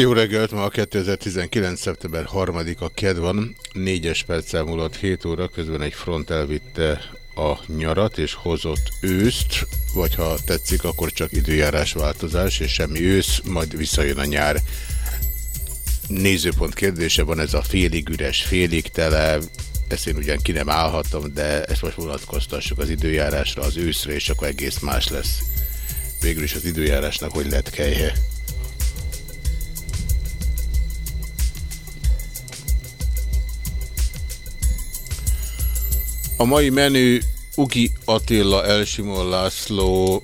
Jó reggelt, ma a 2019. szeptember 3-a ked van, 4-es perccel múlott 7 óra, közben egy front elvitte a nyarat és hozott őszt, vagy ha tetszik, akkor csak időjárás változás, és semmi ősz, majd visszajön a nyár. Nézőpont kérdése van ez a félig üres, félig tele, ezt én ugyan ki nem állhatom, de ezt most vonatkoztassuk az időjárásra, az őszre, és akkor egész más lesz. Végül is az időjárásnak hogy lett kejhe. A mai menü Ugi Attila, Elsimon László,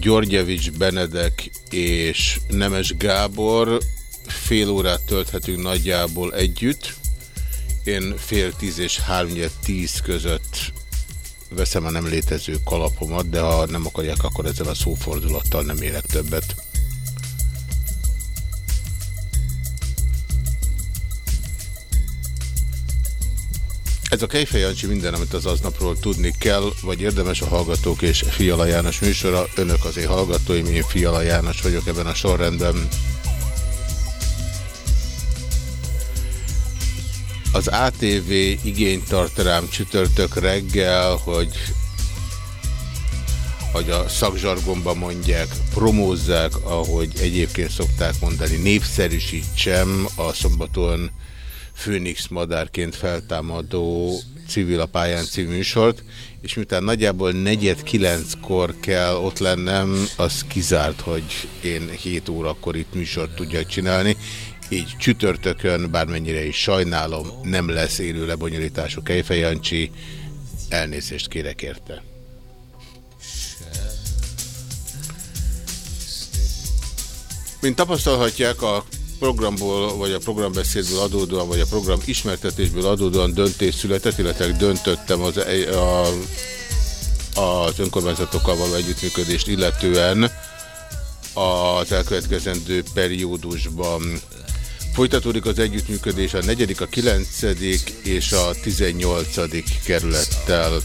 Györgyevics Benedek és Nemes Gábor. Fél órát tölthetünk nagyjából együtt. Én fél tíz és háromnyed tíz között veszem a nem létező kalapomat, de ha nem akarják, akkor ezzel a szófordulattal nem élek többet. Ez a Kejfej Jancsi minden, amit az aznapról tudni kell, vagy érdemes a Hallgatók és Fiala János műsora. Önök az én hallgatóim, én Fiala János vagyok ebben a sorrendben. Az ATV igényt tart rám csütörtök reggel, hogy hogy a szakzsargomban mondják, promózzák, ahogy egyébként szokták mondani, népszerűsítsem a szombaton Főnix madárként feltámadó civil a pályán című műsort, és miután nagyjából negyed kilenckor kell ott lennem, az kizárt, hogy én 7 órakor itt műsort tudjak csinálni, így csütörtökön, bármennyire is sajnálom, nem lesz élő lebonyolítású Kejfej Jancsi, elnézést kérek érte. Mint tapasztalhatják, a programból, vagy a programbeszédből adódóan, vagy a program ismertetésből adódóan döntés született, illetve döntöttem az, a, az önkormányzatokkal való együttműködést illetően az elkövetkezendő periódusban. Folytatódik az együttműködés a 4., a 9. és a 18. kerülettel.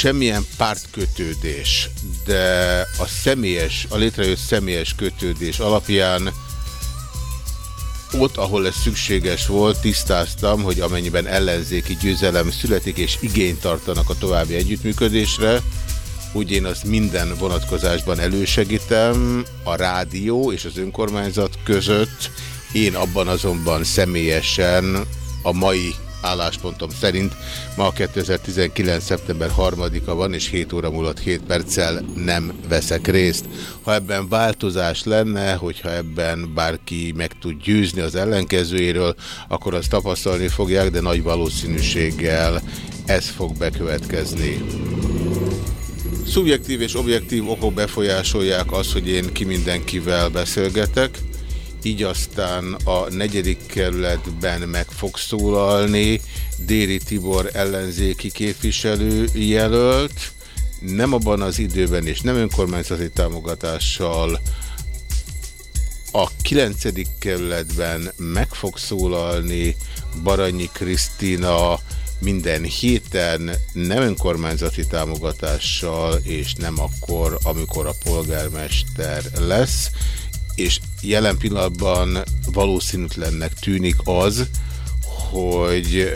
Semmilyen pártkötődés, de a személyes, a létrejött személyes kötődés alapján ott, ahol ez szükséges volt, tisztáztam, hogy amennyiben ellenzéki győzelem születik és igényt tartanak a további együttműködésre, úgy én azt minden vonatkozásban elősegítem a rádió és az önkormányzat között, én abban azonban személyesen a mai álláspontom szerint ma 2019. szeptember 3-a van, és 7 óra múlott 7 perccel nem veszek részt. Ha ebben változás lenne, hogyha ebben bárki meg tud győzni az ellenkezőjéről, akkor azt tapasztalni fogják, de nagy valószínűséggel ez fog bekövetkezni. Szubjektív és objektív okok befolyásolják azt, hogy én ki mindenkivel beszélgetek így aztán a negyedik kerületben meg fog szólalni Déri Tibor ellenzéki képviselő jelölt, nem abban az időben és nem önkormányzati támogatással a 9. kerületben meg fog szólalni Baranyi Krisztina minden héten nem önkormányzati támogatással, és nem akkor, amikor a polgármester lesz, és jelen pillanatban valószínűtlennek tűnik az, hogy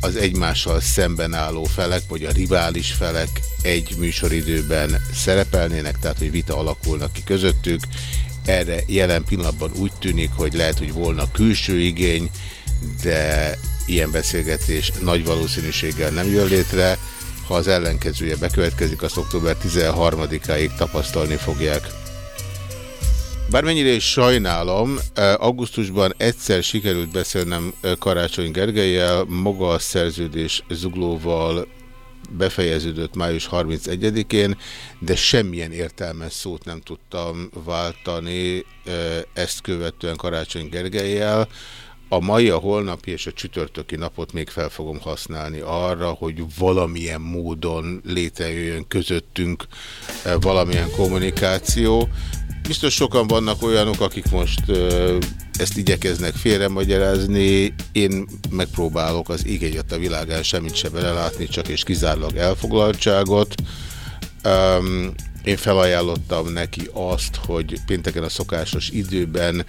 az egymással szemben álló felek, vagy a rivális felek egy műsoridőben szerepelnének, tehát hogy vita alakulnak ki közöttük. Erre jelen pillanatban úgy tűnik, hogy lehet, hogy volna külső igény, de ilyen beszélgetés nagy valószínűséggel nem jön létre. Ha az ellenkezője bekövetkezik, azt október 13-áig tapasztalni fogják. Bármennyire is sajnálom, augusztusban egyszer sikerült beszélnem Karácsony Gergelyel, maga a szerződés zuglóval befejeződött május 31-én, de semmilyen értelmes szót nem tudtam váltani ezt követően Karácsony Gergelyel. A mai, a holnapi és a csütörtöki napot még fel fogom használni arra, hogy valamilyen módon létrejöjjön közöttünk valamilyen kommunikáció. Biztos sokan vannak olyanok, akik most ezt igyekeznek félremagyarázni. Én megpróbálok az igényet a világán semmit se belelátni, csak és kizárólag elfoglaltságot. Um, én felajánlottam neki azt, hogy pénteken a szokásos időben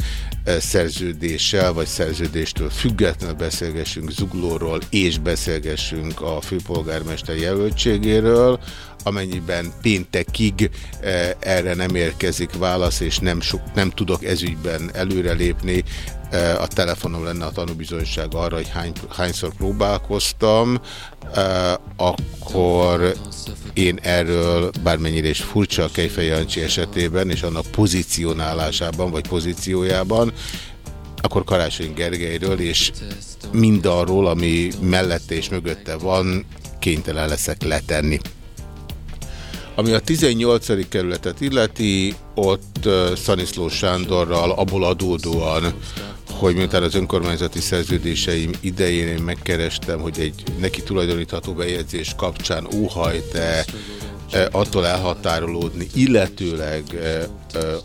szerződéssel vagy szerződéstől függetlenül beszélgessünk Zuglóról és beszélgessünk a főpolgármester jelöltségéről amennyiben péntekig eh, erre nem érkezik válasz, és nem, sok, nem tudok ezügyben előrelépni, eh, a telefonom lenne a tanúbizonyság arra, hogy hány, hányszor próbálkoztam, eh, akkor én erről, bármennyire is furcsa a Kejfej Jancsi esetében, és annak pozícionálásában, vagy pozíciójában, akkor Karácsony Gergelyről, és mindarról, ami mellette és mögötte van, kénytelen leszek letenni. Ami a 18. kerületet illeti, ott Szaniszló Sándorral abból adódóan, hogy miután az önkormányzati szerződéseim idején én megkerestem, hogy egy neki tulajdonítható bejegyzés kapcsán óhajt-e attól elhatárolódni, illetőleg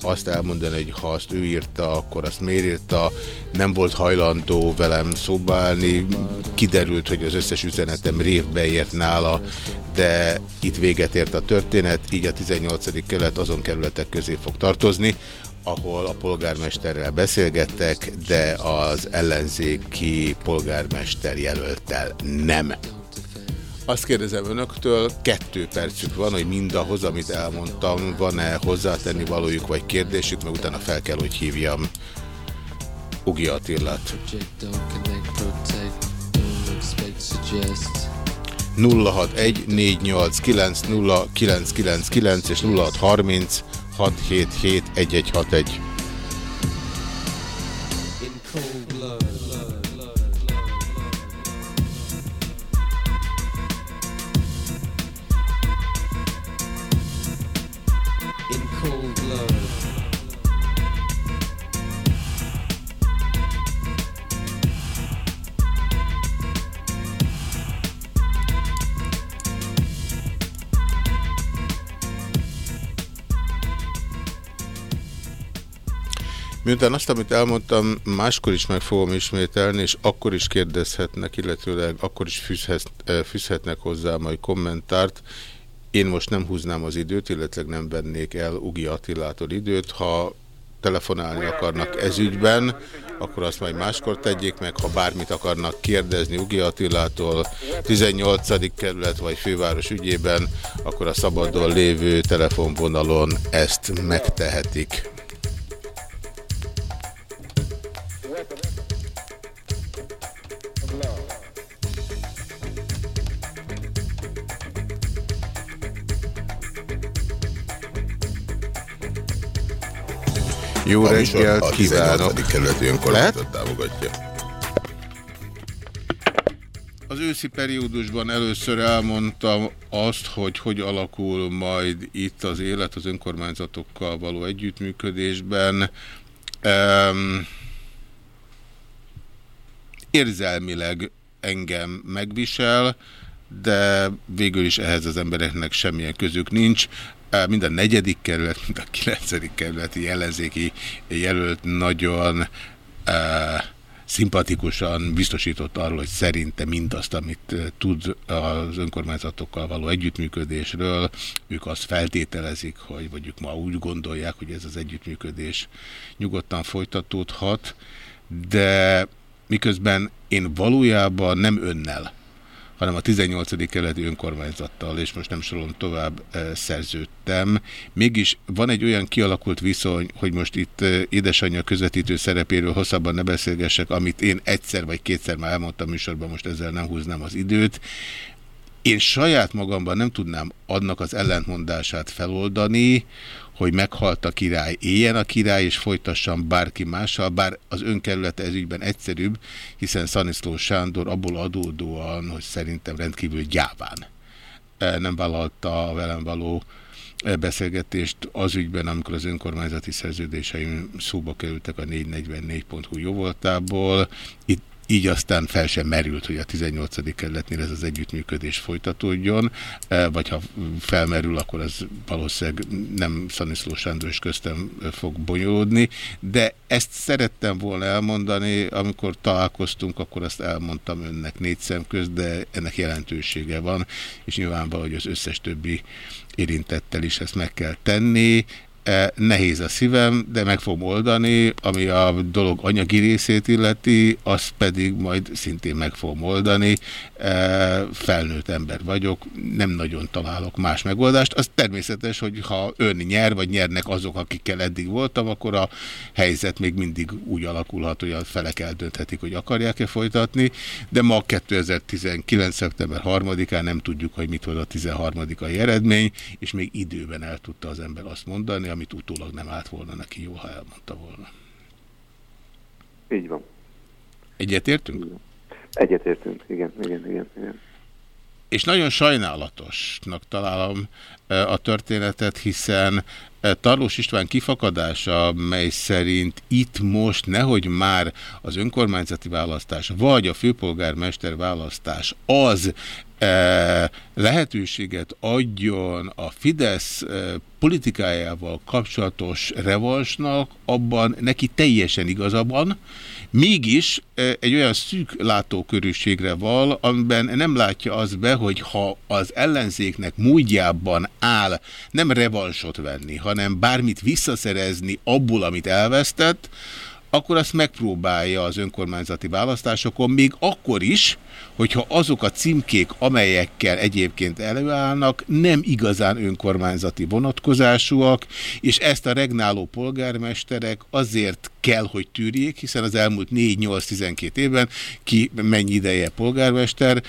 azt elmondani, hogy ha azt ő írta, akkor azt miért írta, nem volt hajlandó velem szobálni, kiderült, hogy az összes üzenetem révbe ért nála, de itt véget ért a történet, így a 18. kelet azon kerületek közé fog tartozni, ahol a polgármesterrel beszélgettek, de az ellenzéki polgármester jelöltel nem. Azt kérdezem önöktől, kettő percük van, hogy mindahhoz, amit elmondtam, van-e hozzátenni valójuk vagy kérdésük, mert utána fel kell, hogy hívjam Ugi Attilát. 061 489 0999 és 0630 677 1161. Miután azt, amit elmondtam, máskor is meg fogom ismételni, és akkor is kérdezhetnek, illetőleg akkor is fűzhetnek hozzá majd kommentárt. Én most nem húznám az időt, illetve nem vennék el Ugi Attilától időt. Ha telefonálni akarnak ezügyben, akkor azt majd máskor tegyék meg, ha bármit akarnak kérdezni Ugi Attilától 18. kerület vagy főváros ügyében, akkor a szabadon lévő telefonvonalon ezt megtehetik. Jó reggelt kívánok! A kerületi önkormányzat támogatja. Az őszi periódusban először elmondtam azt, hogy hogy alakul majd itt az élet az önkormányzatokkal való együttműködésben. Um, érzelmileg engem megvisel, de végül is ehhez az embereknek semmilyen közük nincs mind a negyedik kerület, mind a kilencedik kerületi ellenzéki jelölt nagyon uh, szimpatikusan biztosított arról, hogy szerinte mindazt, amit tud az önkormányzatokkal való együttműködésről, ők azt feltételezik, hogy mondjuk ma úgy gondolják, hogy ez az együttműködés nyugodtan folytatódhat, de miközben én valójában nem önnel, hanem a 18. keleti önkormányzattal, és most nem sorolom tovább, e, szerződtem. Mégis van egy olyan kialakult viszony, hogy most itt e, édesanyja közvetítő szerepéről hosszabban ne beszélgessek, amit én egyszer vagy kétszer már elmondtam műsorban, most ezzel nem húznám az időt. Én saját magamban nem tudnám annak az ellentmondását feloldani, hogy meghalt a király, éljen a király, és folytassam bárki mással, bár az önkerülete ez ügyben egyszerűbb, hiszen Szaniszló Sándor abból adódóan, hogy szerintem rendkívül gyáván nem vállalta a velem való beszélgetést az ügyben, amikor az önkormányzati szerződéseim szóba kerültek a 444.hu jóvoltából. Itt így aztán fel sem merült, hogy a 18. kerületnél ez az együttműködés folytatódjon, e, vagy ha felmerül, akkor az valószínűleg nem Szaniszló Sándor és köztem fog bonyolódni, de ezt szerettem volna elmondani, amikor találkoztunk, akkor azt elmondtam önnek négy szem közt, de ennek jelentősége van, és nyilvánvaló, hogy az összes többi érintettel is ezt meg kell tenni. E, nehéz a szívem, de meg fogom oldani, ami a dolog anyagi részét illeti, azt pedig majd szintén meg fogom oldani. E, felnőtt ember vagyok, nem nagyon találok más megoldást. Az természetes, hogy ha ön nyer, vagy nyernek azok, akikkel eddig voltam, akkor a helyzet még mindig úgy alakulhat, hogy a felek eldönthetik, hogy akarják-e folytatni, de ma 2019. szeptember 3-án nem tudjuk, hogy mit hoz a 13. eredmény, és még időben el tudta az ember azt mondani, amit utólag nem állt volna neki jó, ha elmondta volna. Így van. Egyetértünk? Egyetértünk, igen, igen, igen, igen. És nagyon sajnálatosnak találom a történetet, hiszen Tarlós István kifakadása, mely szerint itt most nehogy már az önkormányzati választás, vagy a főpolgármester választás az lehetőséget adjon a Fidesz politikájával kapcsolatos revansnak, abban neki teljesen igazabban, mégis egy olyan szűk látókörűségre val, amiben nem látja az be, hogy ha az ellenzéknek módjában áll nem revansot venni, hanem bármit visszaszerezni abból, amit elvesztett, akkor azt megpróbálja az önkormányzati választásokon, még akkor is, hogyha azok a címkék, amelyekkel egyébként előállnak, nem igazán önkormányzati vonatkozásúak, és ezt a regnáló polgármesterek azért kell, hogy tűrjék, hiszen az elmúlt 4-8-12 évben ki mennyi ideje polgármester,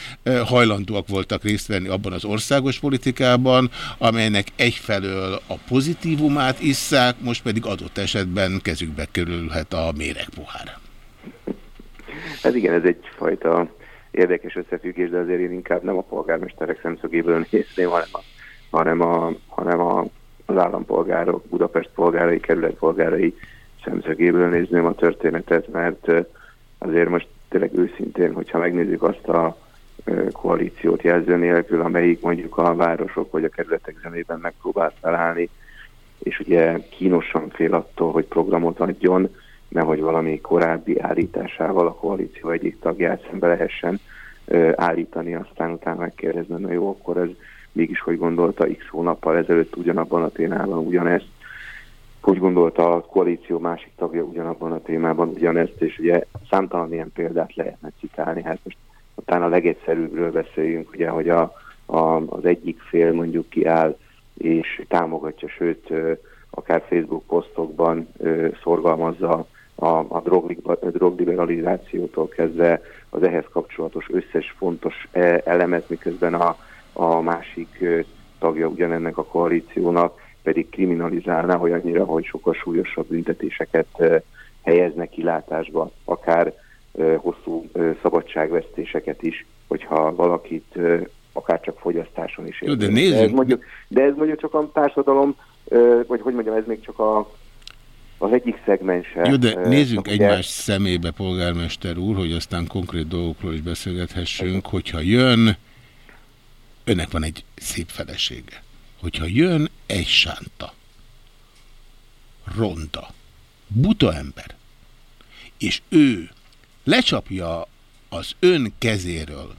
hajlandóak voltak részt venni abban az országos politikában, amelynek egyfelől a pozitívumát isszák, most pedig adott esetben kezükbe kerülhet a méregpohár. Hát igen, ez egyfajta érdekes összefüggés, de azért én inkább nem a polgármesterek szemszögéből nézném, hanem, a, hanem, a, hanem a, az állampolgárok, Budapest polgárai, kerület polgárai szemszögéből nézném a történetet, mert azért most tényleg őszintén, hogyha megnézzük azt a koalíciót jelző nélkül, amelyik mondjuk a városok vagy a kerületek zsebében megpróbált felállni, és ugye kínosan fél attól, hogy programot adjon, nehogy valami korábbi állításával a koalíció egyik tagját szembe lehessen állítani, aztán utána megkérdezni, na jó, akkor ez mégis hogy gondolta x hónappal ezelőtt ugyanabban a témában ugyanezt, hogy gondolta a koalíció másik tagja ugyanabban a témában ugyanezt, és ugye számtalan ilyen példát lehetne citálni. Hát most utána a legegyszerűbbről beszéljünk, ugye, hogy a, a, az egyik fél mondjuk kiáll és támogatja, sőt, akár Facebook posztokban szorgalmazza a, a drogliberalizációtól kezdve az ehhez kapcsolatos összes fontos e, elemet, miközben a, a másik tagja ugyanennek a koalíciónak pedig kriminalizálná olyannyira, hogy sokkal súlyosabb büntetéseket helyeznek kilátásba, akár hosszú szabadságvesztéseket is, hogyha valakit akár csak fogyasztáson is Jó, de, nézzük. de, ez mondjuk, de ez mondjuk csak a társadalom, vagy hogy mondjam, ez még csak a, az egyik szegmense. Jó, de nézzünk ugye... egymás szemébe, polgármester úr, hogy aztán konkrét dolgokról is beszélgethessünk, hogyha jön, önnek van egy szép felesége, hogyha jön egy sánta, ronda, buta ember, és ő lecsapja az ön kezéről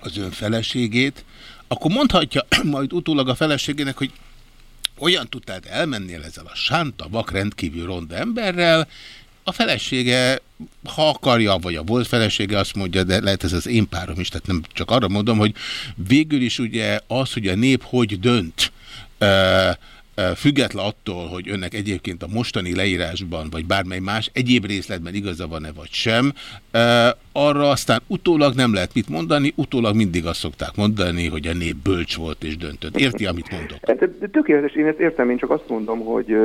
az ön feleségét, akkor mondhatja majd utólag a feleségének, hogy olyan tudtál elmennél ezzel a sánta, vak rendkívül ronda emberrel, a felesége, ha akarja, vagy a volt felesége azt mondja, de lehet ez az én párom is, tehát nem csak arra mondom, hogy végül is ugye az, hogy a nép hogy dönt, független attól, hogy önnek egyébként a mostani leírásban, vagy bármely más egyéb részletben igaza van-e vagy sem, arra aztán utólag nem lehet mit mondani, utólag mindig azt szokták mondani, hogy a nép bölcs volt és döntött. Érti, amit mondok? Hát, tökéletes, én ezt értem, én csak azt mondom, hogy,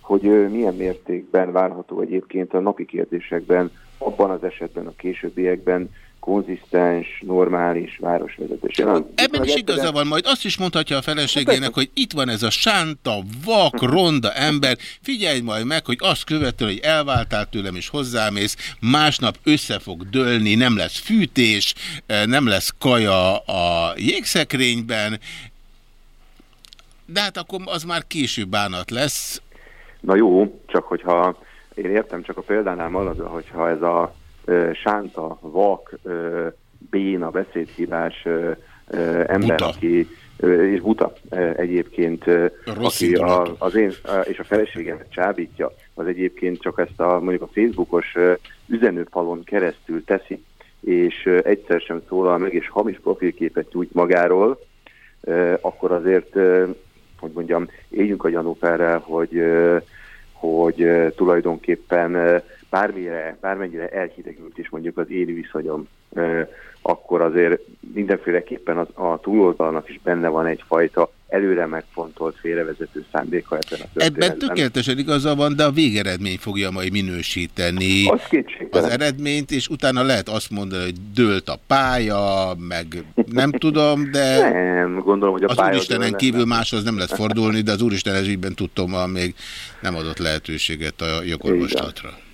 hogy milyen mértékben várható egyébként a napi kérdésekben, abban az esetben, a későbbiekben konzisztens, normális városvezetés. Ebben is igaza van, majd azt is mondhatja a feleségének, hogy itt van ez a sánta, vak, ronda ember, figyelj majd meg, hogy azt követően, hogy elváltál tőlem és hozzámész, másnap össze fog dőlni, nem lesz fűtés, eh, nem lesz kaja a jégszekrényben, de hát akkor az már később bánat lesz. Na jó, csak hogyha én értem, csak a példánál maradva, hogyha ez a sánta, vak, béna, beszédhívás ember, buta. aki és buta egyébként, Rossz aki a, az én és a feleségemet csábítja, az egyébként csak ezt a mondjuk a Facebookos üzenőpalon keresztül teszi, és egyszer sem szólal meg, és hamis profilképet nyújt magáról, akkor azért, hogy mondjam, éljünk a gyanúperrel, hogy, hogy tulajdonképpen bármire, bármennyire elhidegült is mondjuk az élő viszonyom, akkor azért mindenféleképpen a túloldalnak is benne van egyfajta előre megfontolt félrevezető szándéka ebben a Ebben tökéletesen igaza van, de a végeredmény fogja majd minősíteni az, az eredményt, és utána lehet azt mondani, hogy dőlt a pálya, meg nem tudom, de nem, gondolom, hogy a az Úristenen kívül máshoz nem lehet fordulni, de az Úristen ez ügyben tudtom, még nem adott lehetőséget a jogorvoslatra. Igen.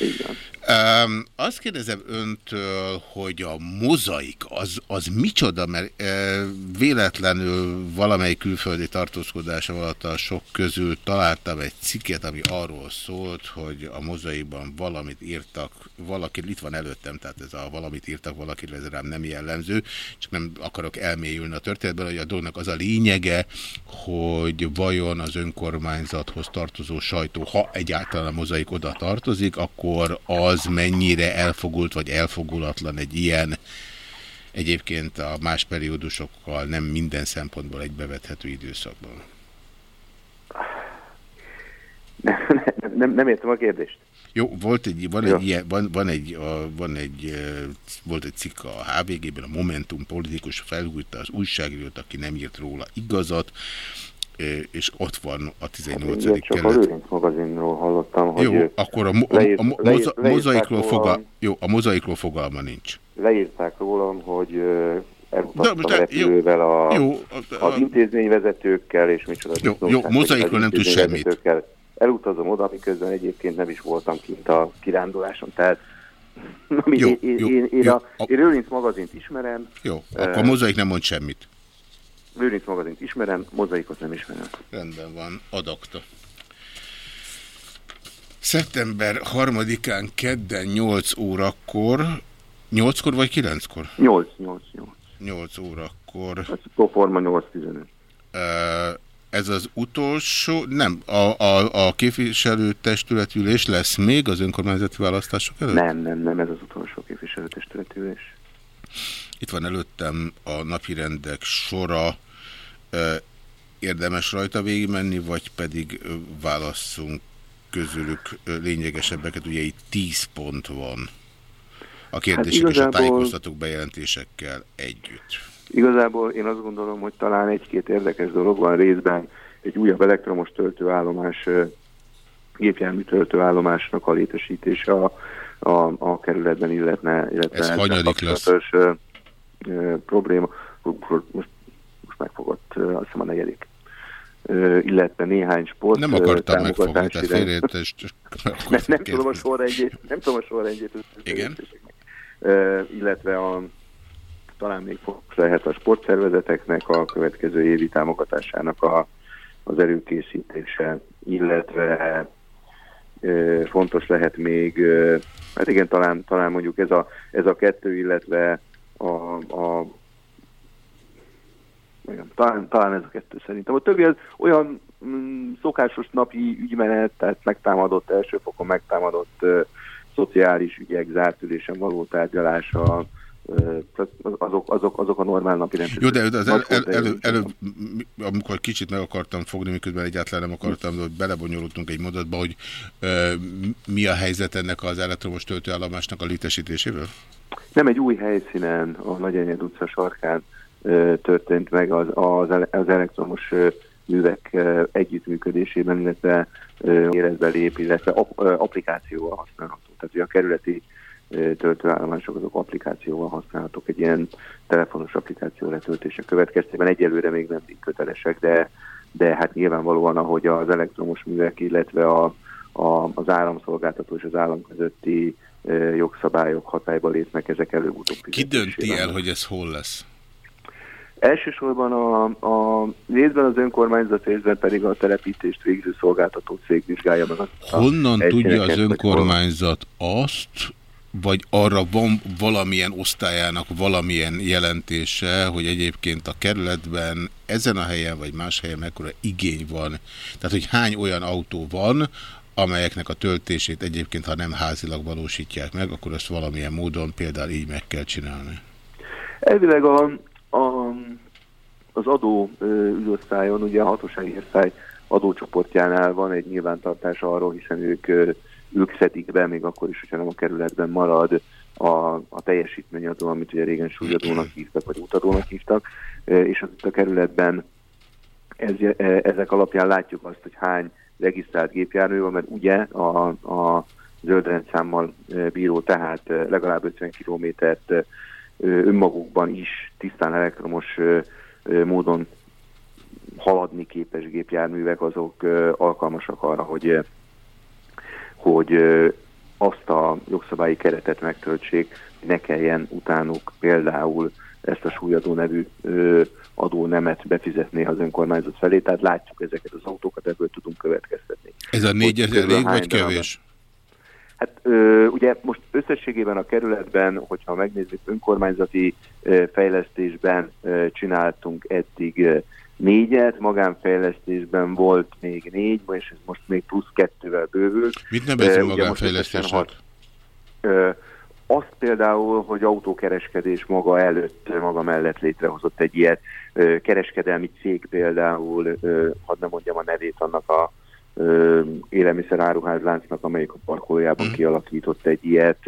Igen. Um, azt kérdezem öntől, hogy a mozaik az, az micsoda, mert e, véletlenül valamely külföldi tartózkodása alatt a sok közül találtam egy cikket, ami arról szólt, hogy a mozaikban valamit írtak, valaki itt van előttem, tehát ez a valamit írtak valaki, ez rám nem jellemző, csak nem akarok elmélyülni a történetben, hogy a dolognak az a lényege, hogy vajon az önkormányzathoz tartozó sajtó, ha egyáltalán a mozaik oda tartozik, akkor az az mennyire elfogult vagy elfogulatlan egy ilyen egyébként a más periódusokkal nem minden szempontból egybevethető időszakban? Nem, nem, nem értem a kérdést. Jó, volt egy, van egy, ilyen, van, van egy, a, van egy, volt egy cikk a HVG-ben, a Momentum politikus felhújta az újságírót, aki nem írt róla igazat, és ott van a 18. Hát, csak kerület. a Lőrinc magazinról hallottam, hogy... Jó, akkor a, mo leír, a, mo leír, mozaikról, fogal, jó, a mozaikról fogalma nincs. Leírták rólam, hogy elutaztam repülővel a, jó, a, a, az intézményvezetőkkel, és micsoda... Jó, jó mozaikról nem tud semmit. Elutazom oda, miközben egyébként nem is voltam kint a kiránduláson, tehát jó, én, jó, én, én, jó, a, a, én Lőrinc magazint ismerem. Jó, akkor a mozaik nem mond semmit. Lőrinc magazint ismerem, mozaikot nem ismerem. Rendben van, adakta. Szeptember 3-án kedden 8 órakor, 8-kor vagy 9-kor? 8, 8, 8. 8 órakor. Ez a forma 8-15. Ez az utolsó, nem, a, a, a képviselőtestületülés lesz még az önkormányzati választások előtt? Nem, nem, nem, ez az utolsó képviselőtestületülés. Itt van előttem a napirendek sora, érdemes rajta végigmenni, vagy pedig válasszunk közülük lényegesebbeket, ugye itt 10 pont van a kérdések hát igazából, és a tájékoztatók bejelentésekkel együtt. Igazából én azt gondolom, hogy talán egy-két érdekes dolog van részben, egy újabb elektromos töltőállomás, gépjármű töltőállomásnak a létesítése a, a, a kerületben, illetne, illetve ez hanyadik lesz? probléma. Most megfogott, azt hiszem a negyedik illetve néhány sport Nem akartam megfogni, tehát félreértést. nem, nem tudom a sorrendjét, nem tudom a sorrendjét. Igen. illetve a, talán még lehet a sportszervezeteknek a következő évi támogatásának a, az előkészítése, illetve fontos lehet még, hát igen, talán, talán mondjuk ez a, ez a kettő, illetve a, a igen, talán, talán ez a kettő szerintem. A többi az olyan mm, szokásos napi ügymenet, tehát megtámadott, elsőfokon megtámadott uh, szociális ügyek zárt ülésen való tárgyalása, azok, azok, azok a normál napi rendszerűek. Jó, de az el, el, elő, elő, amikor kicsit meg akartam fogni, miközben egyáltalán nem akartam, de hogy belebonyolultunk egy mondatba, hogy ö, mi a helyzet ennek az elektromos töltőállomásnak a létesítésével? Nem egy új helyszínen, a Nagyenyed utca sarkán ö, történt meg az, az, az elektromos művek együttműködésében, illetve életbe lép, illetve applikációval használható. Tehát hogy a kerületi töltőállomások azok applikációval használhatók, egy ilyen telefonos applikáció letöltése következtében. Egyelőre még nem kötelesek, de, de hát nyilvánvalóan, ahogy az elektromos művek, illetve a, a, az áramszolgáltató és az állam közötti jogszabályok hatályba lépnek, ezek előbb-utóbb. Ki dönti el, hogy ez hol lesz? Elsősorban a, a részben az önkormányzat, részben pedig a telepítést végző szolgáltató cég vizsgálja meg. Honnan tudja az önkormányzat azt, vagy arra van valamilyen osztályának valamilyen jelentése, hogy egyébként a kerületben ezen a helyen vagy más helyen mekkora igény van. Tehát, hogy hány olyan autó van, amelyeknek a töltését egyébként, ha nem házilag valósítják meg, akkor ezt valamilyen módon például így meg kell csinálni. Elvileg a, az adó ügyosztályon, ugye a hatósági érszály adócsoportjánál van egy nyilvántartás arról, hiszen ők ők szedik be, még akkor is, hogyha nem a kerületben marad a, a teljesítményadó, amit ugye régen súlyadónak hívtak, vagy utadónak hívtak, és az itt a kerületben ez, ezek alapján látjuk azt, hogy hány regisztrált gépjármű van, mert ugye a, a zöld rendszámmal bíró, tehát legalább 50 kilométert önmagukban is tisztán elektromos módon haladni képes gépjárművek, azok alkalmasak arra, hogy hogy azt a jogszabályi keretet megtöltsék, hogy ne kelljen utánuk például ezt a súlyadó nevű adónemet befizetni az önkormányzat felé, tehát látjuk ezeket az autókat, ebből tudunk következtetni. Ez a négyezer elég vagy kevés? Hát ö, ugye most összességében a kerületben, hogyha megnézzük önkormányzati ö, fejlesztésben ö, csináltunk eddig ö, négyet, magánfejlesztésben volt még négy, és ez most még plusz kettővel bővült. Mit nevezünk magánfejlesztésnek? Azt például, hogy autókereskedés maga előtt, maga mellett létrehozott egy ilyet, kereskedelmi cég például, hadd nem mondjam a nevét annak a élelmiszeráruházláncnak, amelyik a parkolójában mm. kialakított egy ilyet,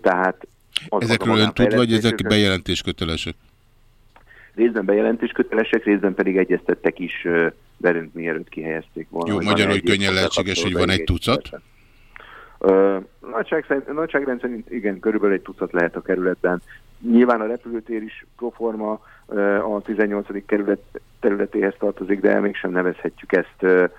tehát az Ezekről ön tud, vagy ezek bejelentés kötelesek? részben bejelentés kötelesek, részben pedig egyeztettek is velünk, mielőtt kihelyezték volna. Jó, magyarul, hogy könnyen lehetséges, hogy van egy tucat? nagyság szerint, nagyságrend szerint igen, körülbelül egy tucat lehet a kerületben. Nyilván a repülőtér is proforma a 18. kerület területéhez tartozik, de mégsem nevezhetjük ezt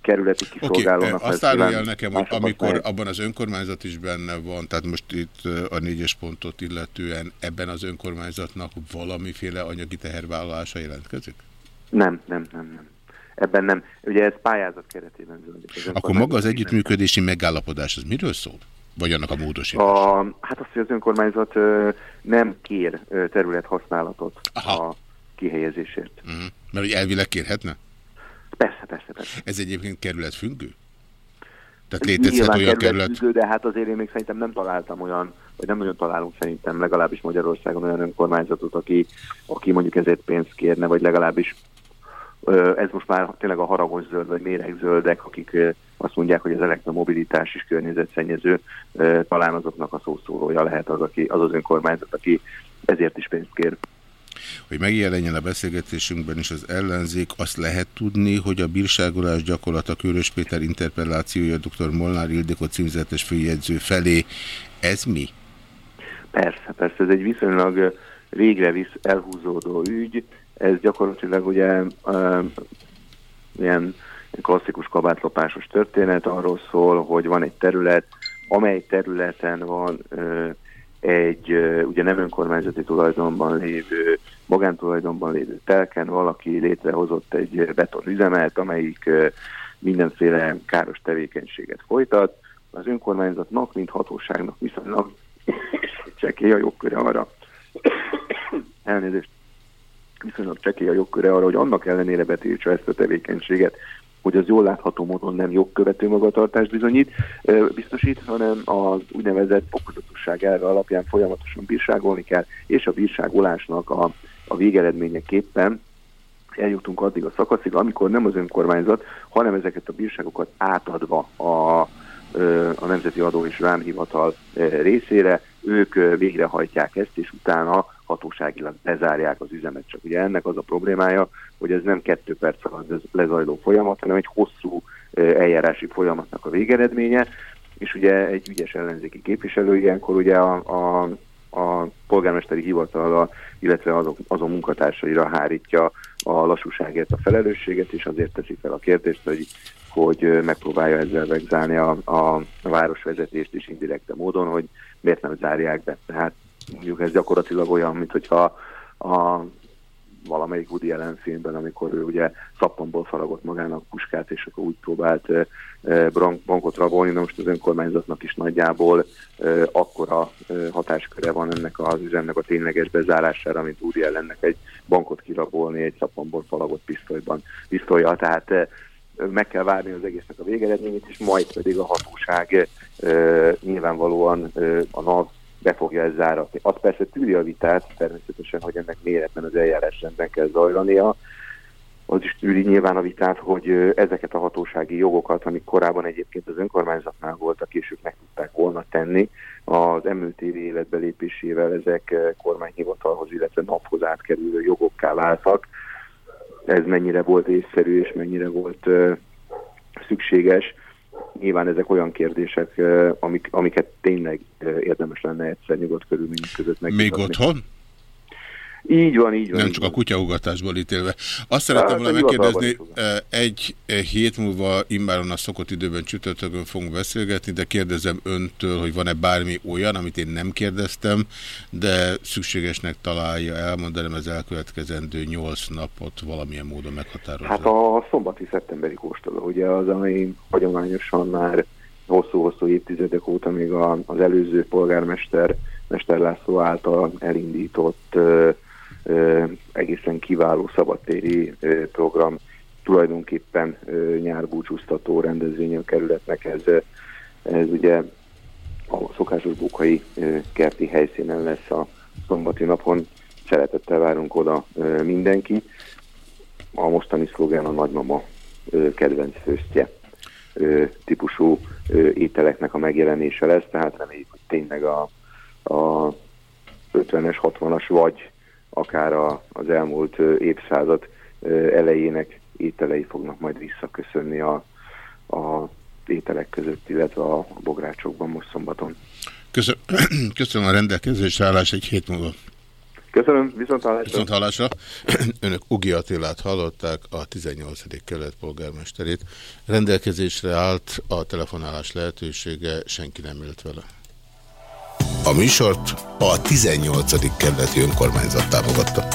kerületi kiszolgálónak. Okay, azt árulja nekem, hogy amikor lehet. abban az önkormányzat is benne van, tehát most itt a négyes pontot illetően ebben az önkormányzatnak valamiféle anyagi tehervállalása jelentkezik? Nem, nem, nem, nem. Ebben nem. Ugye ez pályázat keretében zöld. Akkor maga az együttműködési megállapodás, az miről szól? Vagy annak a módosítása? A, hát azt, hogy az önkormányzat ö, nem kér ö, terület használatot Aha. a kihelyezésért. Uh mhm. -huh. Mert hogy elvileg kérhetne? Persze, persze, persze. Ez egyébként kerület függő? Tehát létezhet olyan kerület... Függő, de hát azért én még szerintem nem találtam olyan, vagy nem nagyon találunk szerintem legalábbis Magyarországon olyan önkormányzatot, aki, aki mondjuk ezért pénzt kérne, vagy legalábbis ez most már tényleg a haragos zöld, vagy méregzöldek, akik azt mondják, hogy az elektromobilitás is környezetszennyező, talán azoknak a szószólója lehet az, aki, az az önkormányzat, aki ezért is pénzt kér hogy megjelenjen a beszélgetésünkben is az ellenzék, azt lehet tudni, hogy a bírságolás gyakorlata Körös Péter interpellációja dr. Molnár Ildikó címzetes főjegyző felé, ez mi? Persze, persze, ez egy viszonylag végre visz elhúzódó ügy, ez gyakorlatilag ugye uh, ilyen klasszikus kabátlopásos történet, arról szól, hogy van egy terület, amely területen van uh, egy ugye nem önkormányzati tulajdonban lévő, magántulajdonban lévő telken valaki létrehozott egy betonüzemet, amelyik mindenféle káros tevékenységet folytat. Az önkormányzatnak, mint hatóságnak viszonylag csekély a jogköre arra, elnézést, viszonylag csekély a jogköre arra, hogy annak ellenére betiltsa ezt a tevékenységet, hogy az jól látható módon nem jogkövető magatartást bizonyít, biztosít, hanem az úgynevezett fokozatosság elve alapján folyamatosan bírságolni kell, és a bírságolásnak a, a végeredményeképpen eljutunk addig a szakaszig, amikor nem az önkormányzat, hanem ezeket a bírságokat átadva a, a Nemzeti Adó és Vámhivatal részére, ők végrehajtják ezt, és utána hatóságilag bezárják az üzemet. Csak ugye ennek az a problémája, hogy ez nem kettő perc alatt lezajló folyamat, hanem egy hosszú eljárási folyamatnak a végeredménye, és ugye egy ügyes ellenzéki képviselő ilyenkor ugye a, a, a polgármesteri hivatala, illetve azok, azon munkatársaira hárítja a lassúságért a felelősséget, és azért teszi fel a kérdést, hogy, hogy megpróbálja ezzel megzálni a, a városvezetést is indirekte módon, hogy miért nem zárják be. Tehát mondjuk ez gyakorlatilag olyan, mint hogyha a valamelyik Woody Allen filmben, amikor ő ugye szappanból faragott magának puskát, és akkor úgy próbált bankot rabolni, de most az önkormányzatnak is nagyjából akkora hatásköre van ennek az üzemnek a tényleges bezárására, mint Woody Allennek egy bankot kirabolni egy szappanból faragott pisztolyban, pisztolya, tehát meg kell várni az egésznek a végeredményét, és majd pedig a hatóság e, nyilvánvalóan e, a NAV be fogja ez záratni. Az persze tűri a vitát, természetesen, hogy ennek méretben az eljárás rendben kell zajlania. Az is tűri nyilván a vitát, hogy ezeket a hatósági jogokat, amik korábban egyébként az önkormányzatnál voltak, és ők meg tudták volna tenni, az MÖTV életbelépésével ezek kormányhivatalhoz, illetve naphoz átkerülő jogokká váltak. Ez mennyire volt észszerű, és mennyire volt szükséges nyilván ezek olyan kérdések, amik, amiket tényleg érdemes lenne egyszer nyugodt körülmények között meg. Még otthon? Így van, így van. Nem csak a kutyaugatásból ítélve. Azt szeretném volna megkérdezni, egy hét múlva immáron a szokott időben csütörtökön fogunk beszélgetni, de kérdezem öntől, hogy van-e bármi olyan, amit én nem kérdeztem, de szükségesnek találja elmondanom az elkövetkezendő nyolc napot valamilyen módon meghatározni. Hát a szombati szeptemberi kóstoló, ugye az, ami hagyományosan már hosszú-hosszú évtizedek óta még az előző polgármester Mester László által elindított egészen kiváló szabadtéri program, tulajdonképpen nyárbúcsúztató rendezvény a kerületnek. Ez, ez ugye a szokásos bukai kerti helyszínen lesz a szombati napon. Szeretettel várunk oda mindenki. A mostani szlogán a nagymama kedvenc főztje típusú ételeknek a megjelenése lesz, tehát reméljük, hogy tényleg a, a 50-es, 60-as vagy akár a, az elmúlt évszázad elejének ételei fognak majd visszaköszönni a, a ételek között, illetve a bográcsokban most szombaton. Köszönöm, köszönöm a rendelkezésre állás egy hét múlva. Köszönöm, viszont hallásra. Viszont hallásra. Önök Ugi Attilát hallották, a 18. kelet polgármesterét. Rendelkezésre állt a telefonálás lehetősége, senki nem élt vele. A műsort a 18. kerületi önkormányzat támogatta.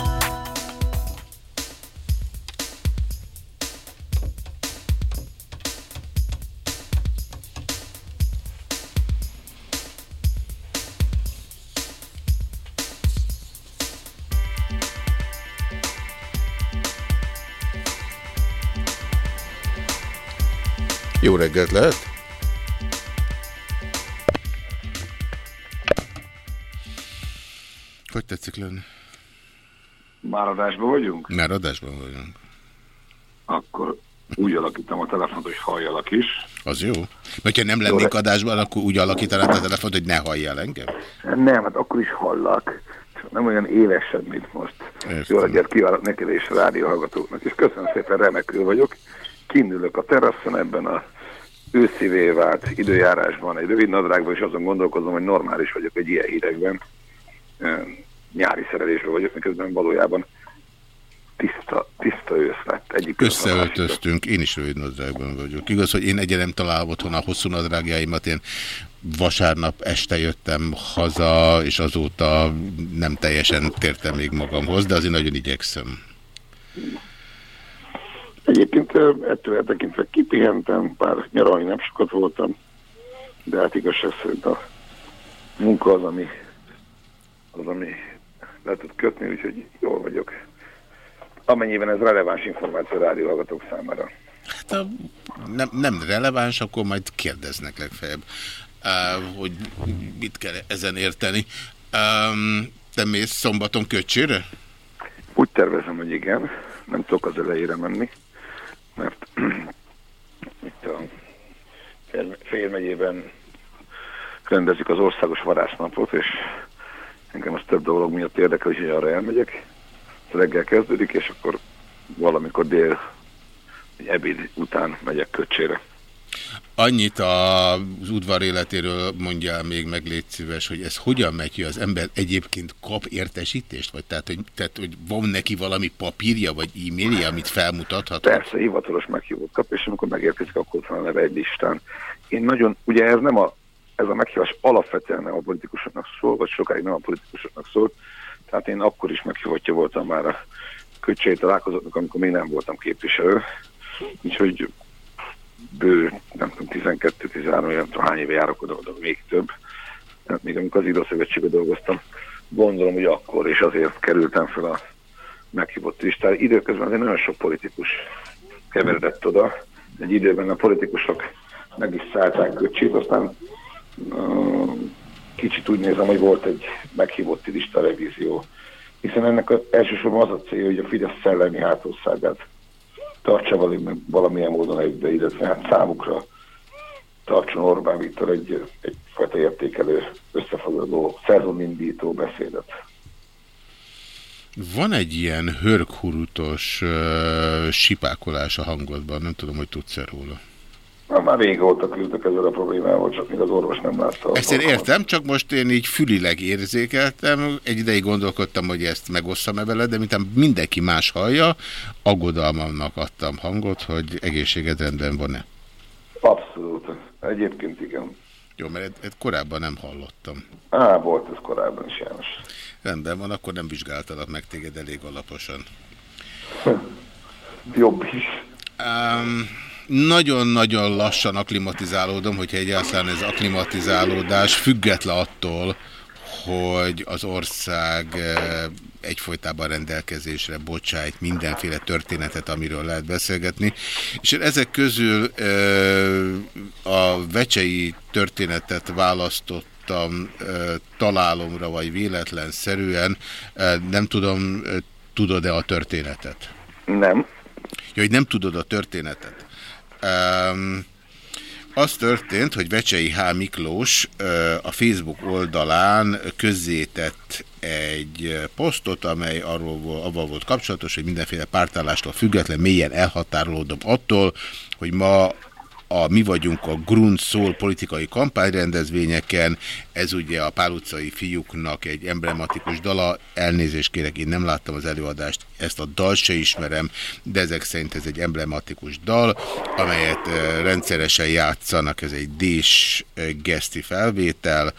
Jó reggelt lehet! Hogy tetszik lenni? Már adásban vagyunk? Már adásban vagyunk. Akkor úgy alakítom a telefont, hogy halljalak is. Az jó. Vagy ha nem lennénk adásban, akkor úgy alakítanád a telefont, hogy ne halljál engem? Nem, hát akkor is hallak. Nem olyan évesebb, mint most. Értem. Jó reggelt kívánok neked és a rádióhallgatóknak. És köszönöm szépen, remekül vagyok. Kinnülök a teraszon ebben a őszivé vált időjárásban, egy rövid nadrágban, és azon gondolkozom, hogy normális vagyok egy ilyen hidegben nyári szerelésben vagyok, miközben valójában tiszta, tiszta ősz lett. Egyik Összeöltöztünk, én is rövid nadrágban vagyok. Igaz, hogy én egyre nem találom otthon a hosszú nadrágjaimat, én vasárnap este jöttem haza, és azóta nem teljesen tértem még magamhoz, de azért nagyon igyekszem. Egyébként ettől eltekintve kipihentem, pár nyaralni nem sokat voltam, de hát igazság szerint a munka az, ami az, ami le tud kötni, úgyhogy jól vagyok. Amennyiben ez releváns információ a rádióhallgatók számára. hát nem, nem releváns, akkor majd kérdeznek legfeljebb, hogy mit kell ezen érteni. Te mész szombaton köcsére? Úgy tervezem, hogy igen. Nem tudok az elejére menni, mert itt a Félmegyében rendezik az országos varásznapot, és engem az több dolog miatt érdekel, hogy arra elmegyek. Reggel kezdődik, és akkor valamikor dél, ebéd után megyek köcsére. Annyit az udvar életéről mondjál még meg, légy szíves, hogy ez hogyan megy, hogy az ember egyébként kap értesítést? Vagy tehát, hogy, tehát, hogy van neki valami papírja, vagy e-mailje, amit felmutathat? Persze, hivatalos meghívót kap, és amikor megérkezik, akkor van a neve egy listán. Én nagyon, ugye ez nem a, ez a meghívás alapvetően nem a politikusoknak szól, vagy sokáig nem a politikusoknak szól, tehát én akkor is meghívottja voltam már a köcsei találkozóknak, amikor még nem voltam képviselő. Úgyhogy bő, nem tudom, 12-13, nem tudom hány éve járok oda, még több. Hát még amikor az Időszövetségben dolgoztam, gondolom, hogy akkor is azért kerültem fel a meghívott listára. Időközben azért nagyon sok politikus keveredett oda. Egy időben a politikusok meg is szállták köcsét, aztán kicsit úgy nézem, hogy volt egy meghívott lista revízió. Hiszen ennek a, elsősorban az a célja, hogy a Fidesz szellemi hátországát tartsa valamilyen módon egybe, illetve hát számukra tartson Orbán Viktor egy, egyfajta értékelő, összefoglaló, szezonindító beszédet. Van egy ilyen hörghurutos uh, sipákolás a hangodban, nem tudom, hogy tudsz-e róla. Na, már régóta küldtek ezzel a problémával, csak még az orvos nem látta. Ezt én értem, csak most én így fülileg érzékeltem. Egy ideig gondolkodtam, hogy ezt megosszam-e veled, de mintha mindenki más hallja, aggodalmamnak adtam hangot, hogy egészséged rendben van-e. Abszolút. Egyébként igen. Jó, mert ezt korábban nem hallottam. Á, volt ez korábban is, János. Rendben van, akkor nem vizsgáltalak meg téged elég alaposan. Jobb is. Um, nagyon-nagyon lassan aklimatizálódom, hogyha egyáltalán ez aklimatizálódás független attól, hogy az ország eh, egyfolytában rendelkezésre bocsájt mindenféle történetet, amiről lehet beszélgetni. És én ezek közül eh, a vecsei történetet választottam eh, találomra, vagy véletlenszerűen. Nem tudom, tudod-e a történetet? Nem. Ja, hogy nem tudod a történetet. Um, az történt, hogy Vecsei H. Miklós a Facebook oldalán közzétett egy posztot, amely arról avval volt kapcsolatos, hogy mindenféle pártállástól független mélyen elhatárolódom attól, hogy ma a Mi vagyunk a Grund Szól politikai kampányrendezvényeken. Ez ugye a Pál utcai fiúknak egy emblematikus dala. Elnézést kérek, én nem láttam az előadást, ezt a dal se ismerem, de ezek szerint ez egy emblematikus dal, amelyet rendszeresen játszanak, ez egy dés geszti felvétel,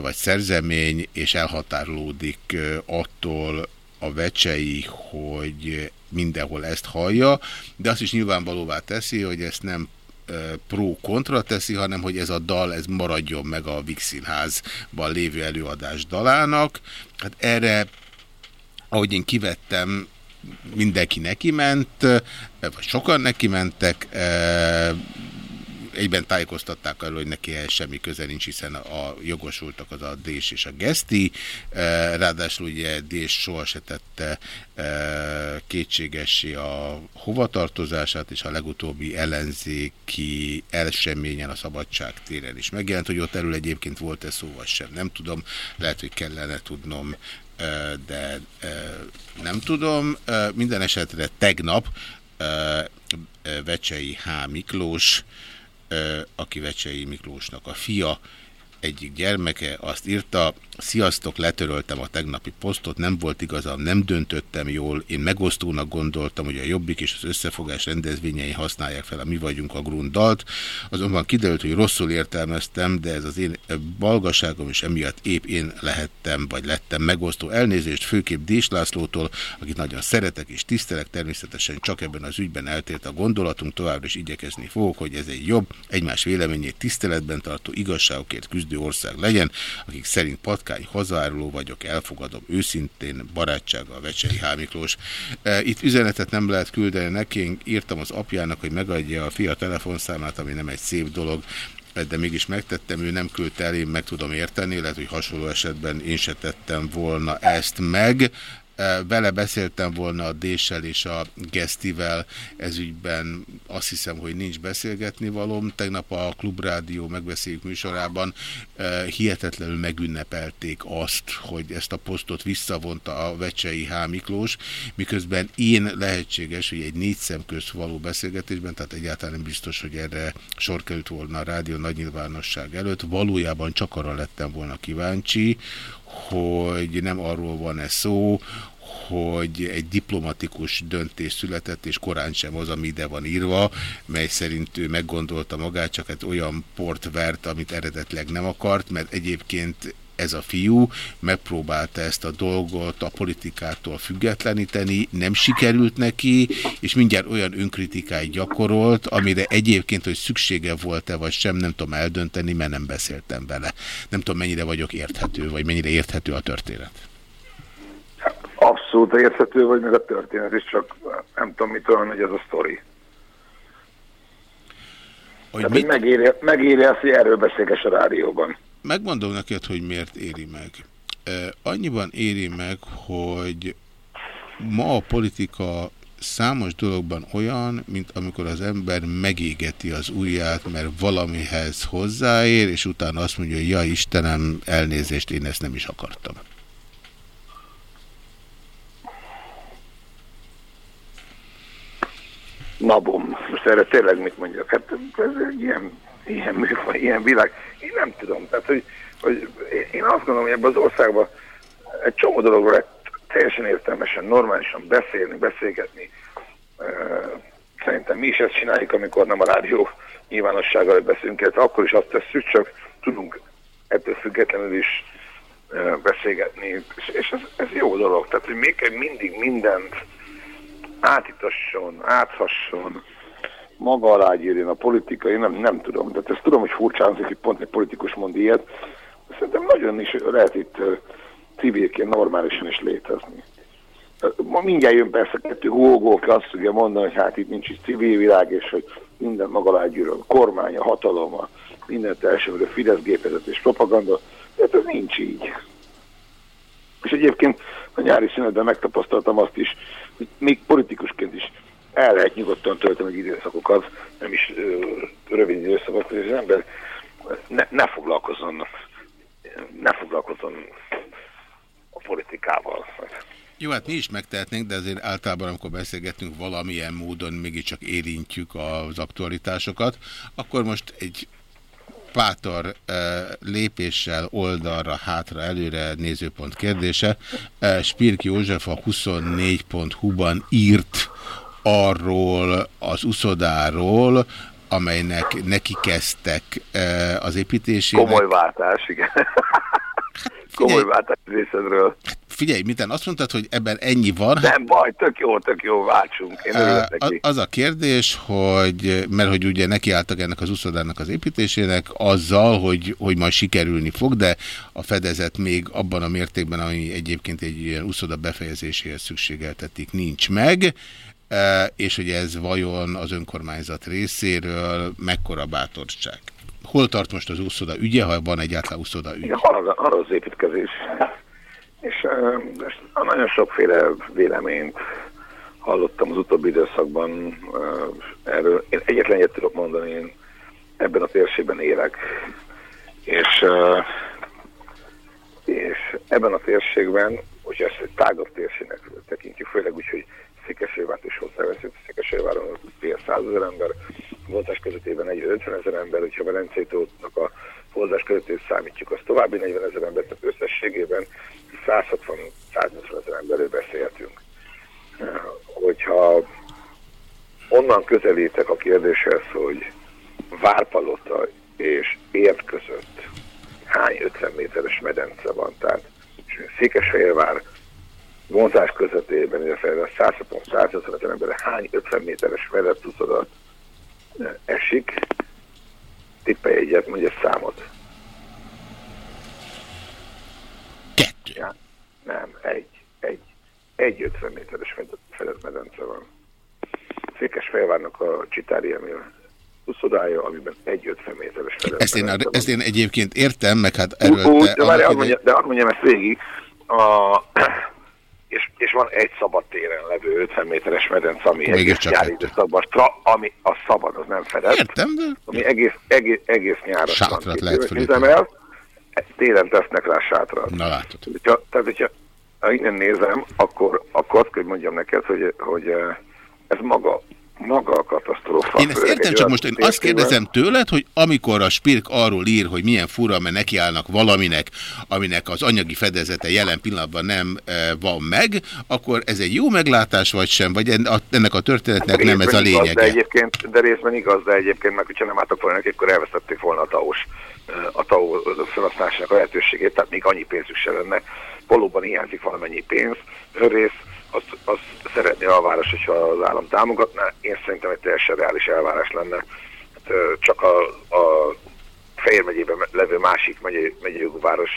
vagy szerzemény, és elhatárolódik attól a vecsei, hogy mindenhol ezt hallja, de azt is nyilvánvalóvá teszi, hogy ezt nem pro-kontra teszi, hanem hogy ez a dal ez maradjon meg a Vix Színházban lévő előadás dalának. Hát erre, ahogy én kivettem, mindenki neki ment, vagy sokan neki mentek, egyben tájékoztatták arról, hogy neki ehhez semmi köze nincs, hiszen a jogosultak az a Dés és a Geszti. Ráadásul ugye Dés soha se tette kétségessé a hovatartozását, és a legutóbbi ellenzéki elsemményen a szabadság téren is megjelent, hogy ott erről egyébként volt-e szó, vagy sem. Nem tudom, lehet, hogy kellene tudnom de nem tudom. Minden esetre tegnap Vecsei H. Miklós aki Vecsei Miklósnak a fia, egyik gyermeke azt írta, sziasztok, letöröltem a tegnapi posztot, nem volt igazam, nem döntöttem jól, én megosztónak gondoltam, hogy a Jobbik és az összefogás rendezvényei használják fel a Mi vagyunk a grundalt, azonban kiderült, hogy rosszul értelmeztem, de ez az én balgaságom, és emiatt épp én lehettem, vagy lettem megosztó. Elnézést, főképp Dés Lászlótól, akit nagyon szeretek és tisztelek, természetesen csak ebben az ügyben eltért a gondolatunk, továbbra is igyekezni fogok, hogy ez egy jobb, egymás véleményét tiszteletben tartó igazságokért küzdő működő ország legyen, akik szerint patkány hazáruló vagyok, elfogadom őszintén, barátsággal Vecsei Hámiklós. E, itt üzenetet nem lehet küldeni neki, én írtam az apjának, hogy megadja a fia telefonszámát, ami nem egy szép dolog, de mégis megtettem, ő nem küldte el, én meg tudom érteni, lehet, hogy hasonló esetben én se tettem volna ezt meg. Vele beszéltem volna a Déssel és a Gesztivel ezügyben, azt hiszem, hogy nincs beszélgetni valóm. Tegnap a Klubrádió megbeszéljük műsorában hihetetlenül megünnepelték azt, hogy ezt a posztot visszavonta a Vecsei H. Miklós, miközben én lehetséges, hogy egy négy szem közt való beszélgetésben, tehát egyáltalán nem biztos, hogy erre sor került volna a rádió nagy nyilvánosság előtt, valójában csak arra lettem volna kíváncsi, hogy nem arról van ez szó, hogy egy diplomatikus döntés született, és korán sem az, ami ide van írva, mely szerint ő meggondolta magát, csak hát olyan port vert, amit eredetleg nem akart, mert egyébként ez a fiú megpróbálta ezt a dolgot a politikától függetleníteni, nem sikerült neki, és mindjárt olyan önkritikáit gyakorolt, amire egyébként, hogy szüksége volt-e vagy sem, nem tudom eldönteni, mert nem beszéltem vele. Nem tudom, mennyire vagyok érthető, vagy mennyire érthető a történet. Abszolút érthető vagy, meg a történet is, csak nem tudom, mitől megy ez a sztori. Hogy Tehát, mit... megéri, megéri azt, hogy erről beszélges a rádióban. Megmondom neked, hogy miért éri meg. Annyiban éri meg, hogy ma a politika számos dologban olyan, mint amikor az ember megégeti az ujját, mert valamihez hozzáér, és utána azt mondja, hogy ja Istenem, elnézést, én ezt nem is akartam. Na bom, most erre tényleg mit mondjak? Hát ez egy ilyen, ilyen műfaj, ilyen világ. Én nem tudom, tehát hogy, hogy én azt gondolom, hogy ebben az országban egy csomó dologról lehet teljesen értelmesen, normálisan beszélni, beszélgetni. Szerintem mi is ezt csináljuk, amikor nem a rádió nyilvánossággal beszélünk, tehát akkor is azt tesszük, csak tudunk ettől függetlenül is beszélgetni, és ez, ez jó dolog. Tehát, hogy még mindig mindent átítasson, áthasson, maga alá a politika, én nem, nem tudom. De ezt tudom, hogy furcsán hogy pont egy politikus mond ilyet. Szerintem nagyon is lehet itt civilként normálisan is létezni. Ma mindjárt jön persze kettő hógó, aki azt tudja mondani, hogy hát itt nincs is civil világ, és hogy minden maga alá gyűrön, a kormány, a hatalom, a mindent elsőbb, a Fidesz gépezet és propaganda, de hát ez nincs így. És egyébként a nyári szünetben megtapasztaltam azt is, hogy még politikusként is el lehet nyugodtan tölteni időszakokat, nem is ö, rövid időszakokat, hogy az ember ne, ne foglalkozzon, ne foglalkozzon a politikával. Jó, hát mi is megtehetnénk, de azért általában, amikor beszélgetünk valamilyen módon mégiscsak érintjük az aktualitásokat, akkor most egy pátor lépéssel oldalra, hátra, előre nézőpont kérdése. Spirk József a 24.hu-ban írt arról az uszodáról, amelynek neki kezdtek az építésének. Komoly váltás, igen. Komoly váltás részedről. Figyelj, miten azt mondtad, hogy ebben ennyi van? Nem baj, tök jó, tök jó, váltsunk. Én uh, az a kérdés, hogy, mert hogy ugye nekiálltak ennek az uszodának az építésének, azzal, hogy, hogy majd sikerülni fog, de a fedezet még abban a mértékben, ami egyébként egy ilyen uszoda befejezéséhez szükségeltetik, nincs meg és hogy ez vajon az önkormányzat részéről mekkora bátorság? Hol tart most az úszoda ügye, ha van egyáltalán úszoda ügy? Igen, arra az építkezés. És uh, nagyon sokféle véleményt hallottam az utóbbi időszakban erről. Én egyetlen egyet tudok mondani, én ebben a térségben élek. És, és ebben a térségben, hogyha ezt egy tágabb térségnek tekintjük, főleg úgy, hogy Székesfehérvárt is hozzáveszünk, Székesfehérváron fél százezer ember, Voltás közöttében egy 50 ezer ember, hogyha Velencei tótnak a hozzás közöttét számítjuk, az további 40 ezer ember, tehát összességében 160-180 ezer emberről beszélhetünk. Hogyha onnan közelítek a kérdéshez, hogy Várpalota és Ért között hány 50 méteres medence van, tehát Székesfehérvár vonzás közöttében, illetve 160-150 ember hány 50 méteres vezetúszodat esik, tippelj egyet, mondja számot. Ja, nem, egy, egy, egy 50 méteres fedett medence van. Székesfehérvárnak a Csitári Emil uszodája, amiben egy 50 méteres fedett ezt én, ezt én egyébként értem, meg hát erről... Úgy, te, de, várj, mondja, de azt mondjam ezt végig, a, és, és van egy szabad téren levő 50 méteres medence, ami Még egész nyári időszakban, ami a szabad, az nem fedett. Értem, de... Ami egész, egész, egész nyáron Sátrat lehet üzemel, télen tesznek rá sátrat. Na látod. Hogyha, tehát, hogyha ha innen nézem, akkor, akkor azt kell, hogy mondjam neked, hogy, hogy eh, ez maga maga a katasztrófa. Én ezt értem, csak most én azt kérdezem tőled, hogy amikor a Spirk arról ír, hogy milyen fura, mert nekiállnak valaminek, aminek az anyagi fedezete jelen pillanatban nem e, van meg, akkor ez egy jó meglátás vagy sem, vagy ennek a történetnek hát nem ez a lényege? Igaz, de, egyébként, de részben igaz, de egyébként meg, hogyha nem álltak volna, akkor elvesztették volna a TAO-s a TAO felhasználásának a lehetőségét, tehát még annyi pénzük se lenne. Valóban hiányzik valamennyi pénz, önrész, azt, azt szeretné a város, hogyha az állam támogatná. Én szerintem egy teljesen reális elvárás lenne. Hát, csak a, a Fejér megyében levő másik megyei, város,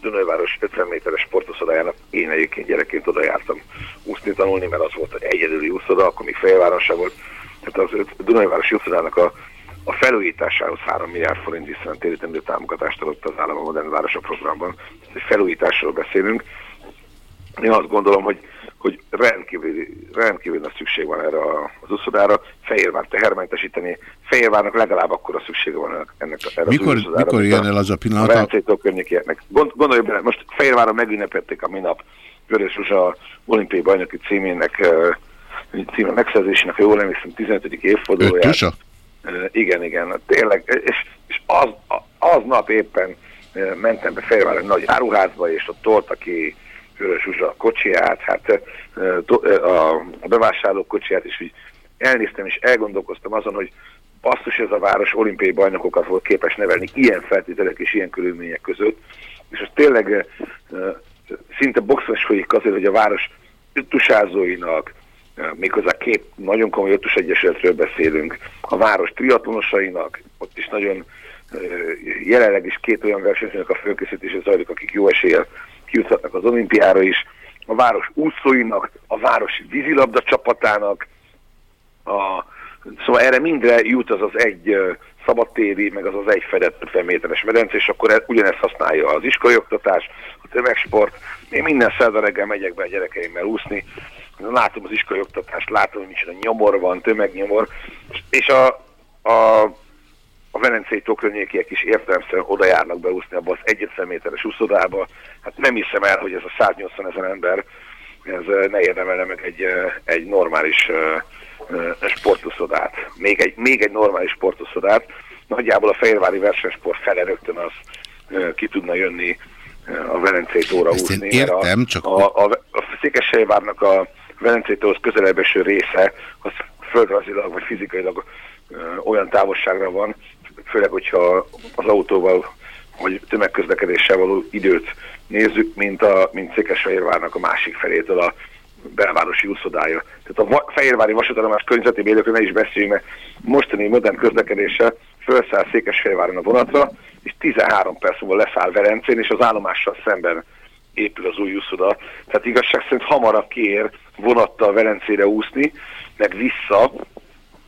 Dunajváros 50 méteres sportuszodájának én egyébként gyerekként oda jártam úszni tanulni, mert az volt egy egyedüli úszoda, akkor még Fejérvárosa volt. Tehát az Dunajvárosi úszodának a, a felújításához 3 milliárd forint visszatérítendő támogatást adott az állam a Modern Városok programban. Egy felújításról beszélünk. Én azt gondolom, hogy hogy rendkívül, rendkívül nagy szükség van erre az uszodára, Fehérvár tehermentesíteni, Fehérvárnak legalább akkor a szüksége van ennek erre mikor, az Mikor jön el az a pillanat? A Velencétől környékienek. Gond, gondolj bele, most Fehérváron megünnepelték a minap Vörös Zsuzsa olimpiai bajnoki címének, címe megszerzésének, ha jól emlékszem, 15. évfordulóját. Uh, igen, igen, tényleg, és, és az, az nap éppen mentem be Fehérvár egy nagy áruházba, és ott toltak ki Vörös Zsuzsa kocsiját, hát a bevásárlók kocsiját is úgy elnéztem és elgondolkoztam azon, hogy basszus ez a város olimpiai bajnokokat volt képes nevelni ilyen feltételek és ilyen körülmények között, és az tényleg szinte boxos folyik azért, hogy a város öttusázóinak, méghozzá két nagyon komoly öttus egyesületről beszélünk, a város triatlonosainak, ott is nagyon jelenleg is két olyan versenyzőnek a fölkészítése zajlik, akik jó eséllyel kijuthatnak az olimpiára is, a város úszóinak, a város vízilabda csapatának, a, szóval erre mindre jut az az egy szabadtéri, meg az az egy fedett 50 méteres medence, és akkor ugyanezt használja az iskolai oktatás, a tömegsport. Én minden szerda reggel megyek be a gyerekeimmel úszni, látom az iskolai oktatást, látom, hogy micsoda nyomor van, tömegnyomor, és a, a a Velencei tókörnyékiek is értelemszerűen oda járnak beúszni abba az egyetlen méteres úszodába. Hát nem hiszem el, hogy ez a 180 ezer ember ez ne érdemelne meg egy, egy normális sportuszodát. Még egy, még egy normális sportuszodát. Nagyjából a Fehérvári versenysport fele rögtön az ki tudna jönni a Velencei tóra Ezt úszni. értem, a, csak... A, a, a Székesfehérvárnak a Velencei tóhoz közelebb eső része, az földrajzilag vagy fizikailag olyan távolságra van, főleg, hogyha az autóval vagy tömegközlekedéssel való időt nézzük, mint, a, mint Székesfehérvárnak a másik felétől a belvárosi úszodája. Tehát a Fehérvári vasútállomás környezeti élőkről ne is beszéljünk, mert mostani modern közlekedéssel felszáll Székesfehérváron a vonatra, és 13 perc múlva leszáll Verencén, és az állomással szemben épül az új úszoda. Tehát igazság szerint hamarabb kér vonattal Velencére úszni, meg vissza,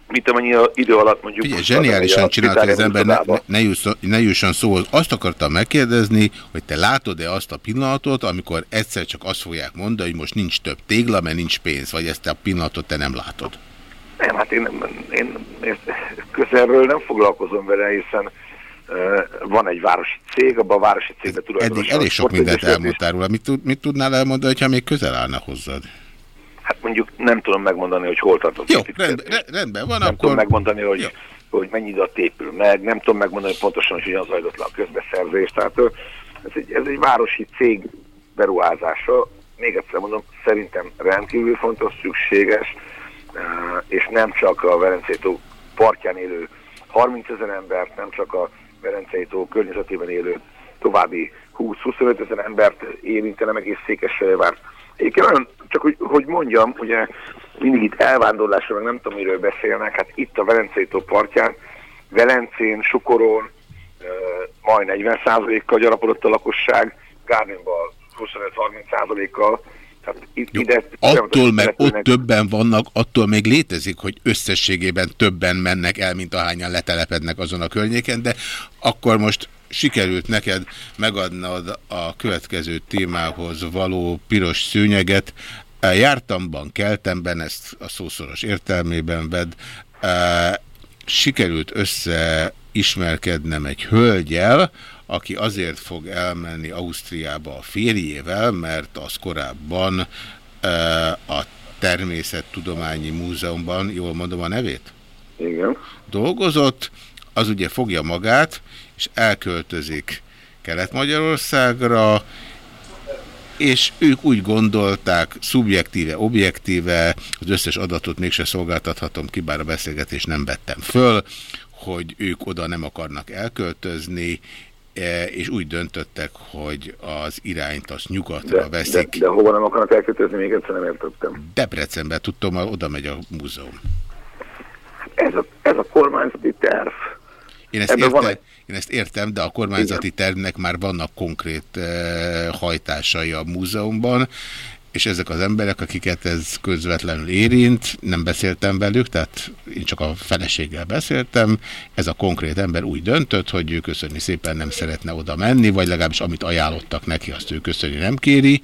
mint amennyi idő alatt mondjuk... Ugye, zseniálisan csinálta az ember, ne, ne, jusson, ne jusson szóhoz. Azt akartam megkérdezni, hogy te látod-e azt a pillanatot, amikor egyszer csak azt fogják mondani, hogy most nincs több tégla, mert nincs pénz, vagy ezt a pillanatot te nem látod? Nem, hát én, én, én közelről nem foglalkozom vele, hiszen uh, van egy városi cég, abban a városi cégben tulajdonosan... Eddig elég sok mindent elmondtál róla. Mit, mit tudnál elmondani, ha még közel állna hozzád? Hát mondjuk nem tudom megmondani, hogy hol tartott. Jó, rend, rendben van, Nem akkor... tudom megmondani, hogy, hogy mennyi idő épül meg, nem tudom megmondani hogy pontosan, hogy hogyan zajlott le a közbeszerzés. Tehát ez egy, ez egy városi cég beruházása. Még egyszer mondom, szerintem rendkívül fontos, szükséges, és nem csak a Velencei tó partján élő 30 ezer embert, nem csak a Velencei tó környezetében élő további 20-25 ezer embert érintene meg egész Székesfehérvárt Egyébként olyan, csak hogy, hogy mondjam, ugye mindig itt elvándorlásra, meg nem tudom, miről beszélnek, hát itt a Velencei tó partján, Velencén, Sukoron, majd 40%-kal gyarapodott a lakosság, Gárnényban 25-30 százalékkal. Jó, attól, mert ott többen vannak, attól még létezik, hogy összességében többen mennek el, mint ahányan letelepednek azon a környéken, de akkor most sikerült neked megadnod a következő témához való piros szőnyeget. Jártamban, keltemben, ezt a szószoros értelmében ved, sikerült összeismerkednem egy hölgyel, aki azért fog elmenni Ausztriába a férjével, mert az korábban a Természettudományi Múzeumban, jól mondom a nevét? Igen. Dolgozott, az ugye fogja magát, és elköltözik Kelet-Magyarországra, és ők úgy gondolták, szubjektíve, objektíve, az összes adatot mégse szolgáltathatom ki, bár a beszélgetést nem vettem föl, hogy ők oda nem akarnak elköltözni, e, és úgy döntöttek, hogy az irányt az nyugatra de, veszik. De, de hova nem akarnak elköltözni, még egyszer nem értettem. Debrecenbe, tudtam, oda megy a múzeum. Ez a, ez a kormányzati terv. Én ezt, értem, egy... én ezt értem, de a kormányzati Igen. tervnek már vannak konkrét uh, hajtásai a múzeumban, és ezek az emberek, akiket ez közvetlenül érint, nem beszéltem velük, tehát én csak a feleséggel beszéltem, ez a konkrét ember úgy döntött, hogy ő köszönni szépen nem szeretne oda menni, vagy legalábbis amit ajánlottak neki, azt ő köszönni nem kéri,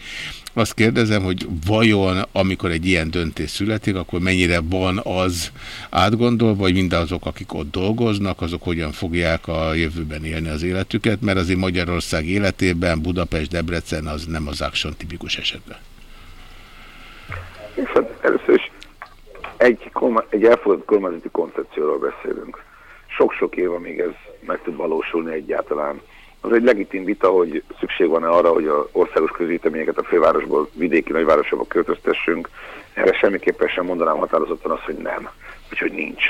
azt kérdezem, hogy vajon, amikor egy ilyen döntés születik, akkor mennyire van az átgondolva, vagy mindazok, akik ott dolgoznak, azok hogyan fogják a jövőben élni az életüket, mert azért Magyarország életében Budapest, Debrecen az nem az Action tipikus esetben. Hát először is egy, egy elfogadott kormányzati koncepcióról beszélünk. Sok-sok év, amíg ez meg tud valósulni egyáltalán az egy legitim vita, hogy szükség van-e arra, hogy az országos közvéteményeket a fővárosból, vidéki nagyvárosokba költöztessünk. Erre semmiképpen sem mondanám határozottan azt, hogy nem, vagy hogy nincs.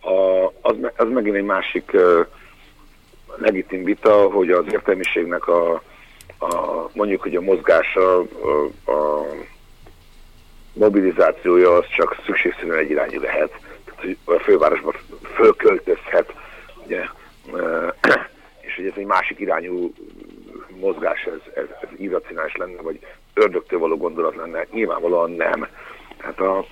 A, az, az megint egy másik legitim vita, hogy az értelmiségnek a, a mondjuk, hogy a mozgása, a, a mobilizációja az csak szükségszerűen egy irányú lehet. Tehát, hogy a fővárosba fölköltözhet, ugye, és hogy ez egy másik irányú mozgás, ez, ez, ez irracionális lenne, vagy ördögtől való gondolat lenne, nyilvánvalóan nem. Tehát a,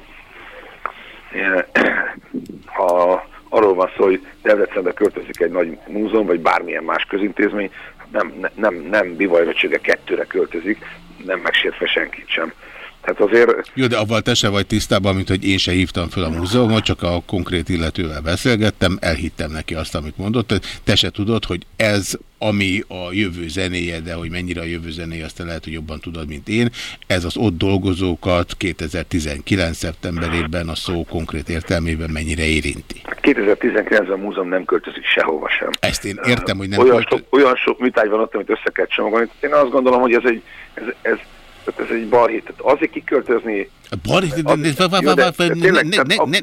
ha arról van szó, hogy Debrecenbe költözik egy nagy múzeum, vagy bármilyen más közintézmény, nem, nem, nem bivajvetsége kettőre költözik, nem megsértve senkit sem. Hát azért... Jó, de avval te se vagy tisztában, mint hogy én se hívtam fel a múzeumot, csak a konkrét illetővel beszélgettem, elhittem neki azt, amit mondott. Te se tudod, hogy ez, ami a jövő zenéje, de hogy mennyire a jövő zenéje, azt lehet, hogy jobban tudod, mint én. Ez az ott dolgozókat 2019. szeptemberében a szó konkrét értelmében mennyire érinti? 2019-ben a múzeum nem költözik sehova sem. Ezt én értem, hogy nem olyan költözik. Sok, olyan sok műtágy van ott, amit össze kell csomagolni. Én azt gondolom, hogy ez egy, ez, ez tehát ez egy balhét. Azért kiköltözni... Balhét?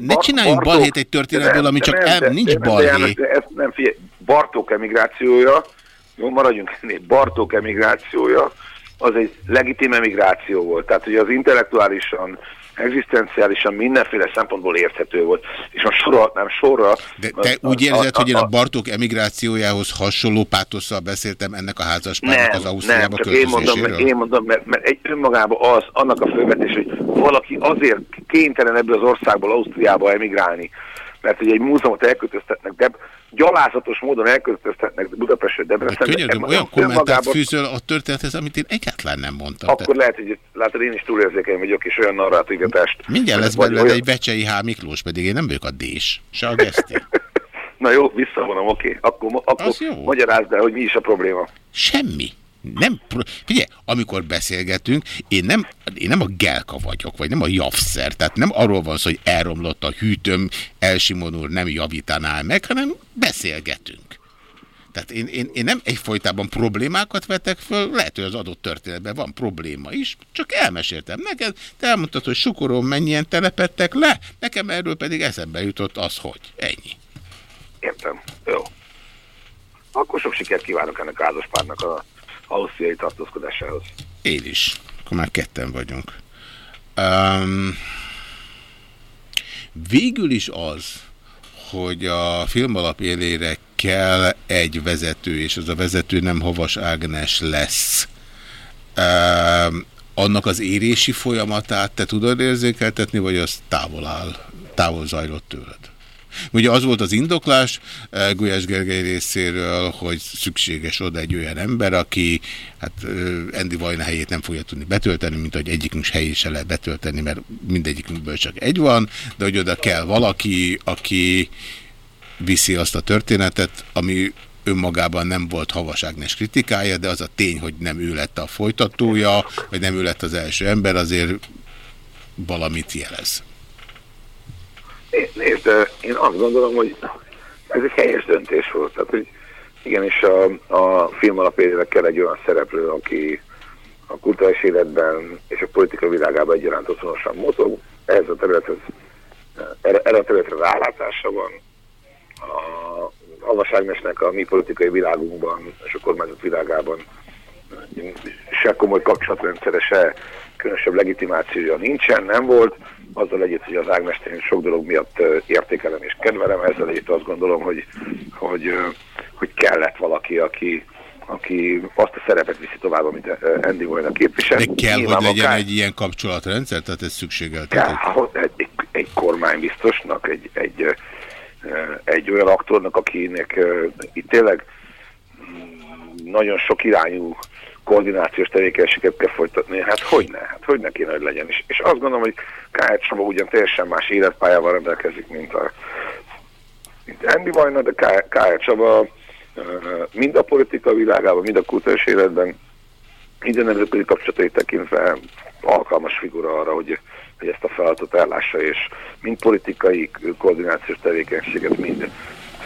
Ne csináljunk balhét egy történetből, ami csak el, nincs balhé. Ez nem, figyelj, Bartók emigrációja, jó, maradjunk ennél, Bartók emigrációja, az egy legitim emigráció volt. Tehát, hogy az intellektuálisan egzisztenciálisan mindenféle szempontból érthető volt. És sorra, nem sorra... De te a, úgy érzed, a, a, hogy én a Bartók emigrációjához hasonló pátosszal beszéltem ennek a házaspárnak az Ausztriába csak én mondom, mert, én mondom, mert, mert egy önmagában az, annak a fölvetés, hogy valaki azért kénytelen ebből az országból Ausztriába emigrálni, mert hogy egy múzeumot elkötöztetnek, de gyalázatos módon elkötöztetnek Budapestre, Debrecenbe. Könyörgöm, olyan kommentárt fűzöl a történethez, amit én egyáltalán nem mondtam. Akkor tehát... lehet, hogy látod, én is túlérzékeny vagyok, és olyan narrátigatást. Mindjárt lesz belőle olyan... egy Vecsei H. Miklós, pedig én nem vagyok a Dés, se a Geszti. Na jó, visszavonom, oké. Okay. Akkor, akkor magyarázd el, hogy mi is a probléma. Semmi nem, figyelj, amikor beszélgetünk, én nem, én nem a gelka vagyok, vagy nem a javszer, tehát nem arról van szó, hogy elromlott a hűtőm, Elsimon úr nem javítanál meg, hanem beszélgetünk. Tehát én, én, én nem egyfolytában problémákat vetek föl, lehet, hogy az adott történetben van probléma is, csak elmeséltem neked, te elmondtad, hogy sukoron mennyien telepettek le, nekem erről pedig eszembe jutott az, hogy ennyi. Értem, jó. Akkor sok sikert kívánok ennek házaspárnak a ausztriai tartózkodásához. Én is. Akkor már ketten vagyunk. Um, végül is az, hogy a film alap élére kell egy vezető, és az a vezető nem Havas Ágnes lesz. Uh, annak az érési folyamatát te tudod érzékeltetni, vagy az távol áll, távol zajlott tőled? Ugye az volt az indoklás uh, Gulyás Gergely részéről, hogy szükséges oda egy olyan ember, aki hát Endi Vajna helyét nem fogja tudni betölteni, mint hogy egyikünk helyét se lehet betölteni, mert mindegyikünkből csak egy van, de hogy oda kell valaki, aki viszi azt a történetet, ami önmagában nem volt Havas Ágnes kritikája, de az a tény, hogy nem ő lett a folytatója, vagy nem ő lett az első ember, azért valamit jelez. Nézd, én azt gondolom, hogy ez egy helyes döntés volt. Tehát, hogy igenis a, a film alapjában kell egy olyan szereplő, aki a kulturális életben és a politika világában egyaránt otthonosan mozog. Ez a területhez, erre, erre a területre rálátása van, a Havas Ágnesnek a mi politikai világunkban és a kormányzat világában se komoly kapcsolatrendszere, se különösebb legitimációja nincsen, nem volt. Azzal együtt, hogy az én sok dolog miatt értékelem és kedvelem, ezzel együtt azt gondolom, hogy, hogy, hogy kellett valaki, aki, aki azt a szerepet viszi tovább, amit Andy Vojna képvisel. De kell, Nyilván hogy legyen akár... egy ilyen kapcsolatrendszer? Tehát ez szükségeltetik? Egy, egy, egy kormánybiztosnak, egy, egy egy olyan aktornak, akinek itt tényleg mm, nagyon sok irányú koordinációs tevékenységet kell folytatni. Hát hogy ne? Hát hogy ne kéne, hogy legyen. És, és azt gondolom, hogy K.H. Csaba ugyan teljesen más életpályával rendelkezik, mint a mint Andy Vajna, de K.H. Csaba mind a politika világában, mind a kultúrás életben, minden nemzetközi kapcsolatai tekintve alkalmas figura arra, hogy hogy ezt a feladatot ellássa, és mind politikai koordinációs tevékenységet, mind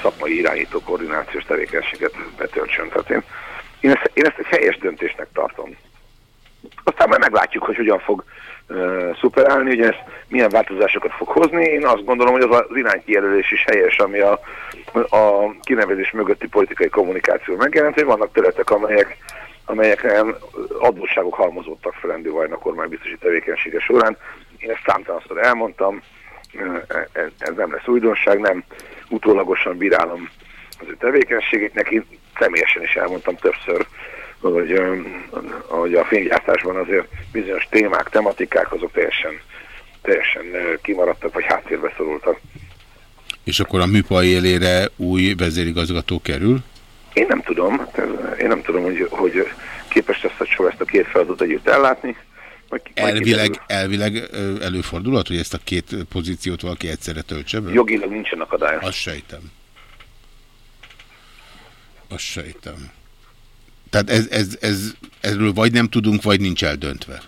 szakmai irányító koordinációs tevékenységet betöltsön. Tehát én, én, ezt, én ezt egy helyes döntésnek tartom. Aztán majd meglátjuk, hogy hogyan fog uh, szuperálni, hogy ez milyen változásokat fog hozni. Én azt gondolom, hogy az az iránykijelölés is helyes, ami a, a kinevezés mögötti politikai kommunikáció megjelent, hogy vannak területek, amelyek amelyeken adósságok halmozódtak fel Endő Vajna kormánybiztosi tevékenysége során, én ezt számtalanszor elmondtam, ez nem lesz újdonság, nem utólagosan bírálom az ő tevékenységét, neki személyesen is elmondtam többször, hogy, hogy a fénygyártásban azért bizonyos témák, tematikák azok teljesen, teljesen kimaradtak, vagy háttérbe szorultak. És akkor a műpa élére új vezérigazgató kerül? Én nem tudom, én nem tudom, hogy, hogy képes lesz a ezt a két feladatot együtt ellátni. Elvileg, elvileg előfordulhat, hogy ezt a két pozíciót valaki egyszerre töltse be? Jogilag nincsen akadály. Azt sejtem. Azt sejtem. Tehát ez, ez, ez, ezről vagy nem tudunk, vagy nincs eldöntve.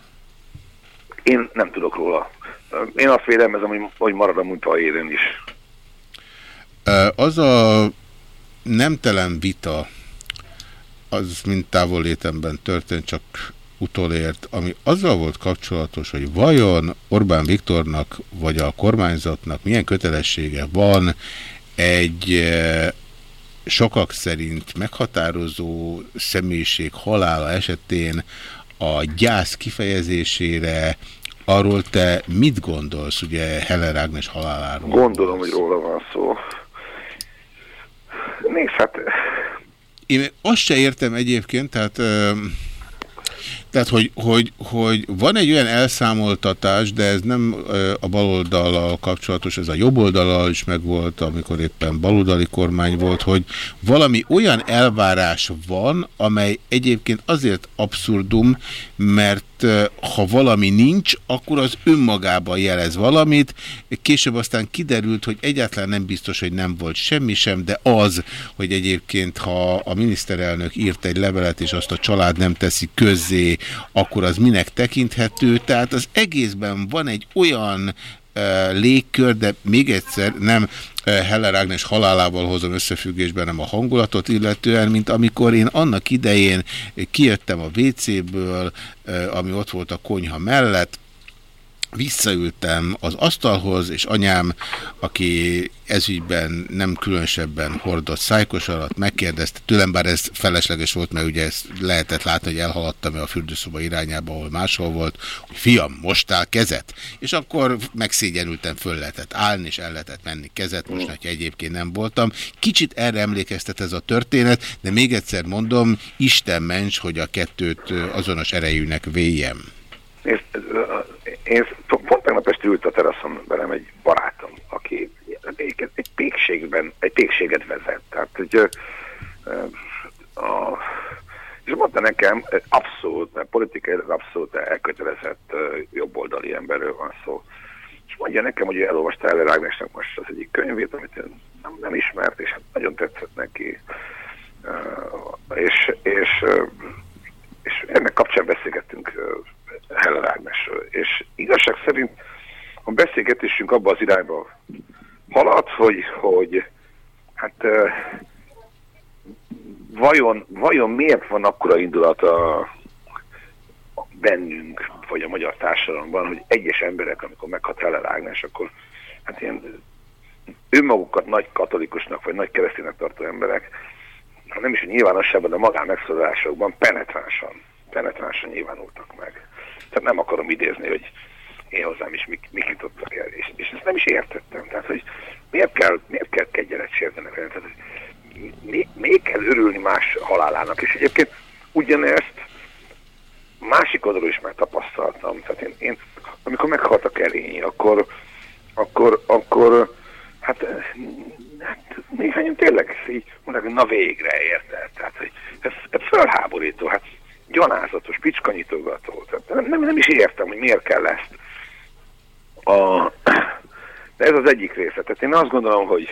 Én nem tudok róla. Én azt vélelmezem, hogy, hogy marad a munka élén is. Az a nemtelen vita, az mint távollétemben történt, csak utolért, ami azzal volt kapcsolatos, hogy vajon Orbán Viktornak vagy a kormányzatnak milyen kötelessége van egy sokak szerint meghatározó személyiség halála esetén a gyász kifejezésére, arról te mit gondolsz, ugye Heller Ágnes haláláról? Gondolom, hogy róla van szó. Nézd, hát... Én azt se értem egyébként, tehát... Tehát, hogy, hogy, hogy van egy olyan elszámoltatás, de ez nem a baloldallal kapcsolatos, ez a jobboldallal is megvolt, amikor éppen baloldali kormány volt, hogy valami olyan elvárás van, amely egyébként azért abszurdum, mert ha valami nincs, akkor az önmagában jelez valamit. Később aztán kiderült, hogy egyáltalán nem biztos, hogy nem volt semmi sem, de az, hogy egyébként ha a miniszterelnök írt egy levelet, és azt a család nem teszi közzé, akkor az minek tekinthető. Tehát az egészben van egy olyan légkör, de még egyszer nem Heller Ágnes halálával hozom összefüggésben, nem a hangulatot illetően, mint amikor én annak idején kijöttem a WC-ből, ami ott volt a konyha mellett, visszaültem az asztalhoz, és anyám, aki ezügyben nem különösebben hordott szájkos alatt, megkérdezte tőlem, bár ez felesleges volt, mert ugye ezt lehetett látni, hogy elhaladtam a fürdőszoba irányába, ahol máshol volt, hogy fiam, mostál kezet? És akkor megszégyenültem, föl lehetett állni, és el lehetett menni kezet, most, hogyha egyébként nem voltam. Kicsit erre emlékeztet ez a történet, de még egyszer mondom, Isten ments, hogy a kettőt azonos erejűnek véjem. Nézd, én pont tegnap este ült a teraszon velem egy barátom, aki egy, egy pékségben, egy pékséget vezet. Tehát, hogy, a, és mondta nekem, abszolút, mert politikai abszolút elkötelezett jobboldali emberről van szó. És mondja nekem, hogy elolvasta el Rágnesnek most az egyik könyvét, amit én nem, nem ismert, és hát nagyon tetszett neki. És, és, és ennek kapcsán beszélgettünk Ágnesről. És igazság szerint a beszélgetésünk abba az irányba halad, hogy, hogy hát vajon, vajon miért van akkora indulata bennünk, vagy a magyar társadalomban, hogy egyes emberek, amikor meghat Heller Ágnes, akkor hát ilyen önmagukat nagy katolikusnak, vagy nagy kereszténynek tartó emberek, nem is a nyilvánosságban, de magán megszólalásokban penetránsan, penetránsan nyilvánultak meg. Tehát nem akarom idézni, hogy én hozzám is mik, mik jutottak el, és, és ezt nem is értettem. Tehát, hogy miért kell, miért kell kegyelet sértenek Tehát, hogy mi, miért kell örülni más halálának? És egyébként ugyanezt másik oldalról is megtapasztaltam. Tehát én, én amikor meghalt a akkor, akkor, akkor hát, hát néhányan tényleg így mondják, na végre érte. Tehát, hogy ez, ez fölháborító. Hát gyanázatos, picskanyitogató. Tehát nem, nem is értem, hogy miért kell ezt. A, de ez az egyik része. Tehát én azt gondolom, hogy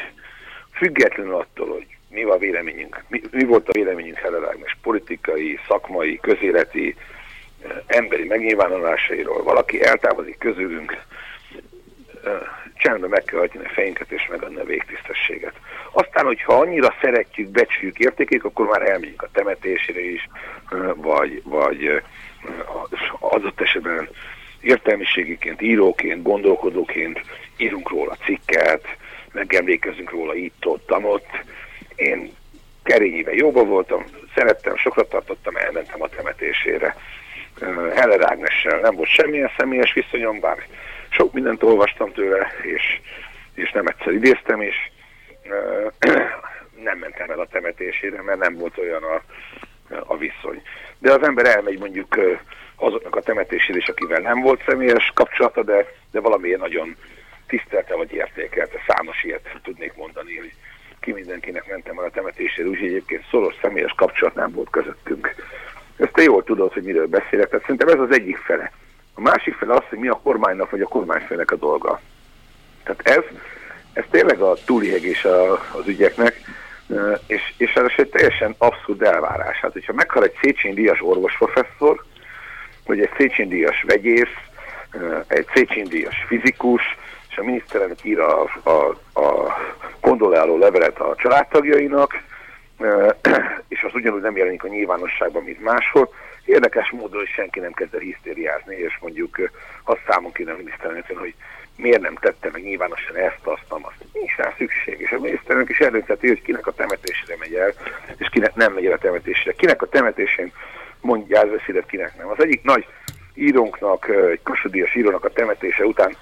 függetlenül attól, hogy mi a véleményünk, mi, mi volt a véleményünk Heller politikai, szakmai, közéleti, eh, emberi megnyilvánulásairól, valaki eltávozik közülünk, csendben meg kell hagyni a fejünket és megadni a végtisztességet. Aztán, hogyha annyira szeretjük, becsüljük, értékét, akkor már elmegyünk a temetésére is, vagy, vagy adott esetben értelmiségiként, íróként, gondolkodóként írunk róla cikket, megemlékezünk róla itt, ott, ott. Én kerényével jóban voltam, szerettem, sokra tartottam, elmentem a temetésére. Heller Ágnessel nem volt semmilyen személyes viszonyom, bár sok mindent olvastam tőle, és, és nem egyszer idéztem, és nem mentem el a temetésére, mert nem volt olyan a, a viszony. De az ember elmegy mondjuk azoknak a temetésére is, akivel nem volt személyes kapcsolata, de, de valamiért nagyon tisztelte vagy értékelte. Számos ilyet tudnék mondani, hogy ki mindenkinek mentem el a temetésére, úgyhogy egyébként szoros személyes kapcsolat nem volt közöttünk. Ezt te jól tudod, hogy miről beszélek, tehát szerintem ez az egyik fele. A másik fele az, hogy mi a kormánynak vagy a kormányfőnek a dolga. Tehát ez, ez tényleg a túlihegés az ügyeknek, és, és ez egy teljesen abszurd elvárás. Hát, hogyha meghal egy Széchenyi díjas orvosprofesszor, vagy egy Széchenyi díjas vegyész, egy Széchenyi díjas fizikus, és a miniszterelnök ír a, a, a kondoláló levelet a családtagjainak, és az ugyanúgy nem jelenik a nyilvánosságban, mint máshol, érdekes módon senki nem kezd el hisztériázni, és mondjuk azt számon kéne a miniszterelnökön, hogy miért nem tette meg nyilvánosan ezt, azt, azt. Nincs rá szükség. És a miniszterelnök is eldöntheti, hogy kinek a temetésre megy el, és kinek nem megy el a temetésre. Kinek a temetésén mondja jelzőszédet, kinek nem. Az egyik nagy írónknak, egy kossudias írónak a temetése után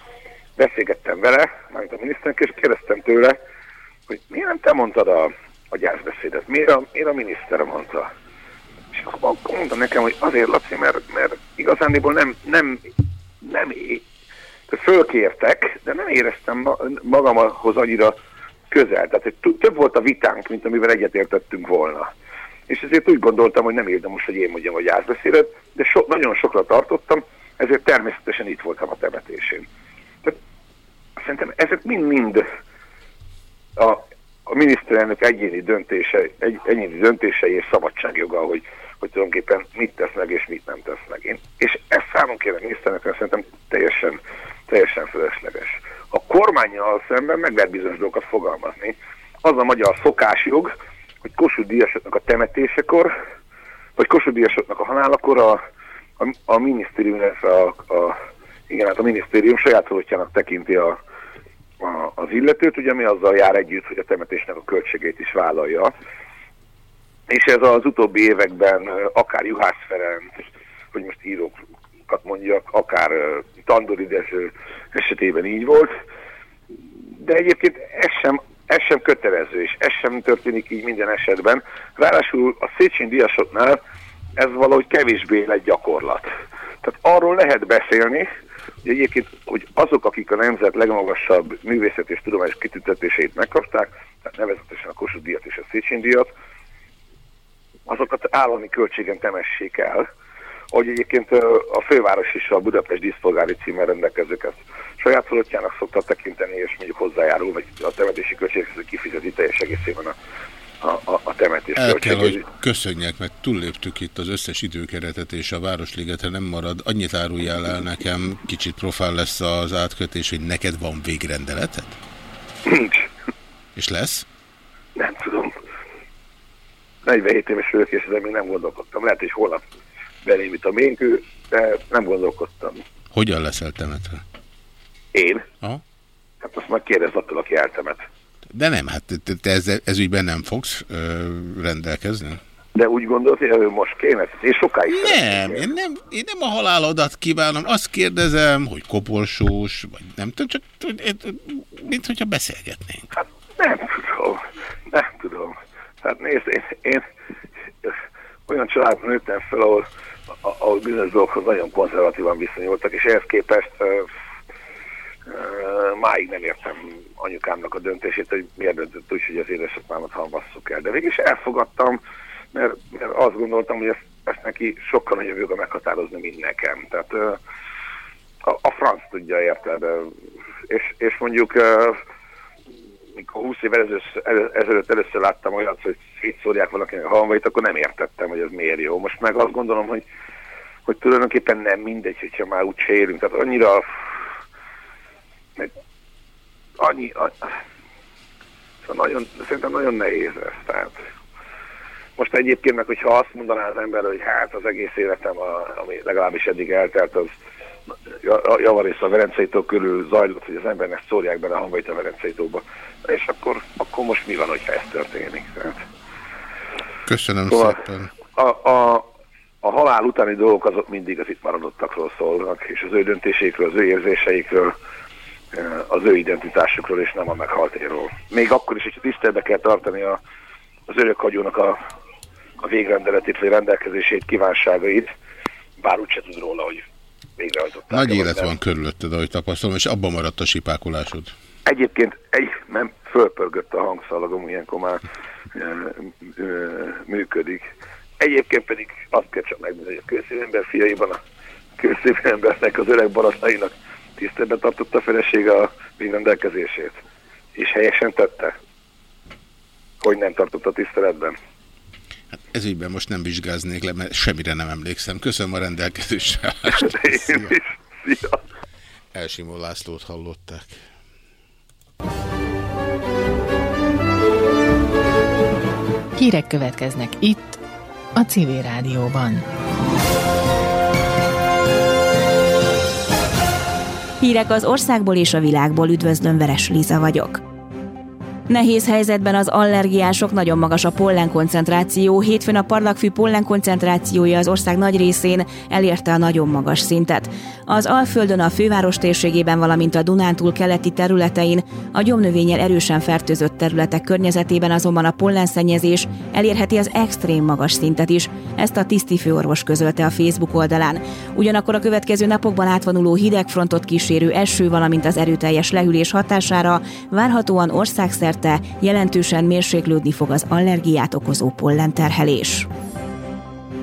beszélgettem vele, mármint a miniszternek, és kérdeztem tőle, hogy miért nem te mondtad a, a gyászbeszédet, miért a, miért a miniszter mondta. És akkor mondta nekem, hogy azért, Laci, mert, mert igazándiból nem, nem, nem fölkértek, de nem éreztem magamhoz annyira közel. Tehát hogy több volt a vitánk, mint amivel egyetértettünk volna. És ezért úgy gondoltam, hogy nem érdemes, hogy én mondjam a gyászbeszédet, de so, nagyon sokra tartottam, ezért természetesen itt voltam a temetésén. Tehát szerintem ezek mind-mind a, a miniszterelnök egyéni döntése, egy, egyéni döntései és szabadságjoga, hogy hogy tulajdonképpen mit tesz meg és mit nem tesz meg. Én, és ezt számon kérem miniszternek, szerintem teljesen, teljesen fölösleges. A kormányjal szemben meg lehet bizonyos dolgokat fogalmazni. Az a magyar szokásjog, hogy Kossuth Díjasoknak a temetésekor, vagy Kossuth Díjasoknak a halálakor a, a, a minisztérium, a, a Igen, hát a minisztérium saját szolótjának tekinti a, a, az illetőt, ugye mi azzal jár együtt, hogy a temetésnek a költségét is vállalja. És ez az utóbbi években akár Juhász Ferenc, hogy most írókat mondjak, akár Tandori Dezső esetében így volt, de egyébként ez sem, ez sem kötelező, és ez sem történik így minden esetben. Ráadásul a Széchenyi Diasoknál ez valahogy kevésbé lett gyakorlat. Tehát arról lehet beszélni, hogy egyébként, hogy azok, akik a nemzet legmagasabb művészet és tudományos kitüntetéseit megkapták, tehát nevezetesen a Kossuth díjat és a Széchenyi díjat, azokat állami költségen temessék el, hogy egyébként a főváros is a Budapest díszpolgári címmel rendelkezőket saját szolottjának szokta tekinteni, és mondjuk hozzájárul, vagy a temetési költségeket kifizeti teljes egészében a, a, a temetés El kell, hogy köszönjek, mert túlléptük itt az összes időkeretet, és a Városligetre nem marad. Annyit áruljál el nekem, kicsit profál lesz az átkötés, hogy neked van végrendeleted? Nincs. És lesz? Nem tudom. 47 éves vagyok, és ezen még nem gondolkodtam. Lehet, hogy holnap belém itt a ménkő, de nem gondolkodtam. Hogyan leszel temetve? Én? Aha. Hát azt már kérdez attól, aki eltemet. De nem, hát te, te ez, ez ügyben nem fogsz ö, rendelkezni? De úgy gondolod, hogy ő most kéne? Én sokáig nem, én nem, én nem a halálodat kívánom, azt kérdezem, hogy koporsós, vagy nem tudom, csak mint hogyha beszélgetnénk. Hát nem tudom, nem tudom. Hát nézd, én, én olyan családban nőttem fel, ahol, ahol bizonyos dolgokhoz nagyon konzervatívan viszonyultak, és ehhez képest uh, uh, máig nem értem anyukámnak a döntését, hogy miért döntött úgy, hogy az édesapámat halvasszuk el. De is elfogadtam, mert, mert azt gondoltam, hogy ezt, ezt neki sokkal nagyobb joga meghatározni, mint nekem. Tehát uh, a, a franc tudja érted. És, és mondjuk uh, mikor 20 évvel ezelőtt először láttam olyat, hogy szétszórják valakinek a halmait, akkor nem értettem, hogy ez miért jó. Most meg azt gondolom, hogy, hogy tulajdonképpen nem mindegy, hogyha már úgy élünk. Tehát annyira annyi, annyi szóval nagyon, szerintem nagyon nehéz ez. Tehát most egyébként meg, hogyha azt mondaná az ember, hogy hát az egész életem, a, ami legalábbis eddig eltelt, az javarész a Verencei körül zajlott, hogy az embernek szórják bele a hangvait a Verencei tóba. És akkor, akkor most mi van, hogyha ez történik? Tehát, Köszönöm szóval szépen. A, a, a halál utáni dolgok azok mindig az itt maradottakról szólnak, és az ő döntésékről, az ő érzéseikről, az ő identitásukról, és nem a meghaltéről. Még akkor is, hogyha tiszteletbe kell tartani a, az örökhagyónak a, a végrendeletét, vagy rendelkezését, kívánságait, bár úgyse tud róla, hogy végrehajtották. Nagy élet van körülötted, ahogy tapasztalom, és abban maradt a sipákolásod. Egyébként egy, nem fölpörgött a hangszalagom, ilyenkor már e, e, működik. Egyébként pedig azt kell csak megmondani, hogy a kőszívember fiaiban a kőszívembernek, az öreg baratainak tiszteletben tartotta a felesége a rendelkezését. És helyesen tette, hogy nem tartotta tiszteletben. Hát ez ügyben most nem vizsgáznék le, mert semmire nem emlékszem. Köszönöm a rendelkezésre. Én is. Szia. Elsimó Lászlót hallották. Hírek következnek itt, a Civil Rádióban. Hírek az országból és a világból üdvözlöm, Veres Liza vagyok. Nehéz helyzetben az allergiások, nagyon magas a pollenkoncentráció. Hétfőn a parlagfű pollenkoncentrációja az ország nagy részén elérte a nagyon magas szintet. Az Alföldön, a főváros térségében, valamint a Dunántúl keleti területein, a gyomnövényel erősen fertőzött területek környezetében azonban a pollenszennyezés elérheti az extrém magas szintet is. Ezt a tiszti főorvos közölte a Facebook oldalán. Ugyanakkor a következő napokban átvonuló hidegfrontot kísérő eső, valamint az erőteljes lehűlés hatására várhatóan országszerte szerte jelentősen mérséklődni fog az allergiát okozó pollenterhelés.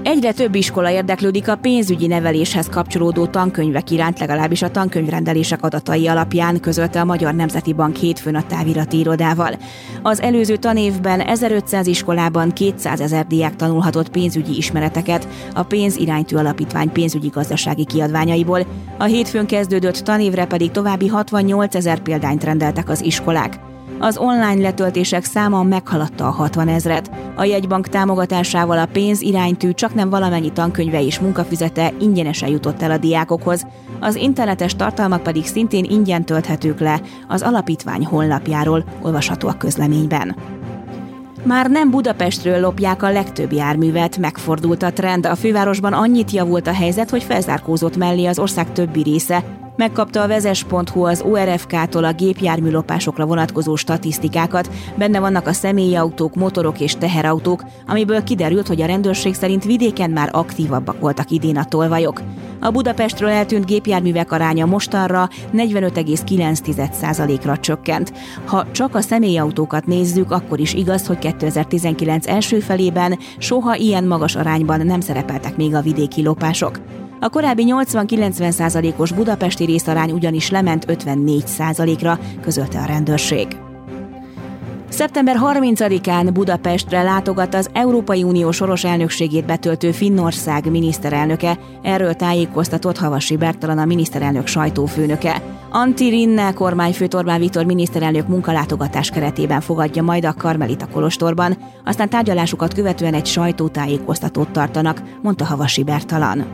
Egyre több iskola érdeklődik a pénzügyi neveléshez kapcsolódó tankönyvek iránt, legalábbis a tankönyvrendelések adatai alapján közölte a Magyar Nemzeti Bank hétfőn a távirati irodával. Az előző tanévben 1500 iskolában 200 ezer diák tanulhatott pénzügyi ismereteket a Pénziránytű Alapítvány pénzügyi gazdasági kiadványaiból, a hétfőn kezdődött tanévre pedig további 68 ezer példányt rendeltek az iskolák. Az online letöltések száma meghaladta a 60 ezret. A jegybank támogatásával a pénz iránytű csak nem valamennyi tankönyve és munkafüzete ingyenesen jutott el a diákokhoz. Az internetes tartalmak pedig szintén ingyen tölthetők le az alapítvány honlapjáról, olvasható a közleményben. Már nem Budapestről lopják a legtöbb járművet, megfordult a trend. A fővárosban annyit javult a helyzet, hogy felzárkózott mellé az ország többi része, Megkapta a vezes.hu az ORFK-tól a gépjárműlopásokra vonatkozó statisztikákat, benne vannak a személyi autók, motorok és teherautók, amiből kiderült, hogy a rendőrség szerint vidéken már aktívabbak voltak idén a tolvajok. A Budapestről eltűnt gépjárművek aránya mostanra 45,9%-ra csökkent. Ha csak a személyautókat nézzük, akkor is igaz, hogy 2019 első felében soha ilyen magas arányban nem szerepeltek még a vidéki lopások. A korábbi 80-90%-os budapesti részarány ugyanis lement 54%-ra, közölte a rendőrség. Szeptember 30-án Budapestre látogat az Európai Unió soros elnökségét betöltő Finnország miniszterelnöke, erről tájékoztatott Havasi Bertalan a miniszterelnök sajtófőnöke. Antti Rinne kormányfőt Orbán Viktor miniszterelnök munkalátogatás keretében fogadja majd a Karmelita Kolostorban, aztán tárgyalásukat követően egy sajtótájékoztatót tartanak, mondta Havasi Bertalan.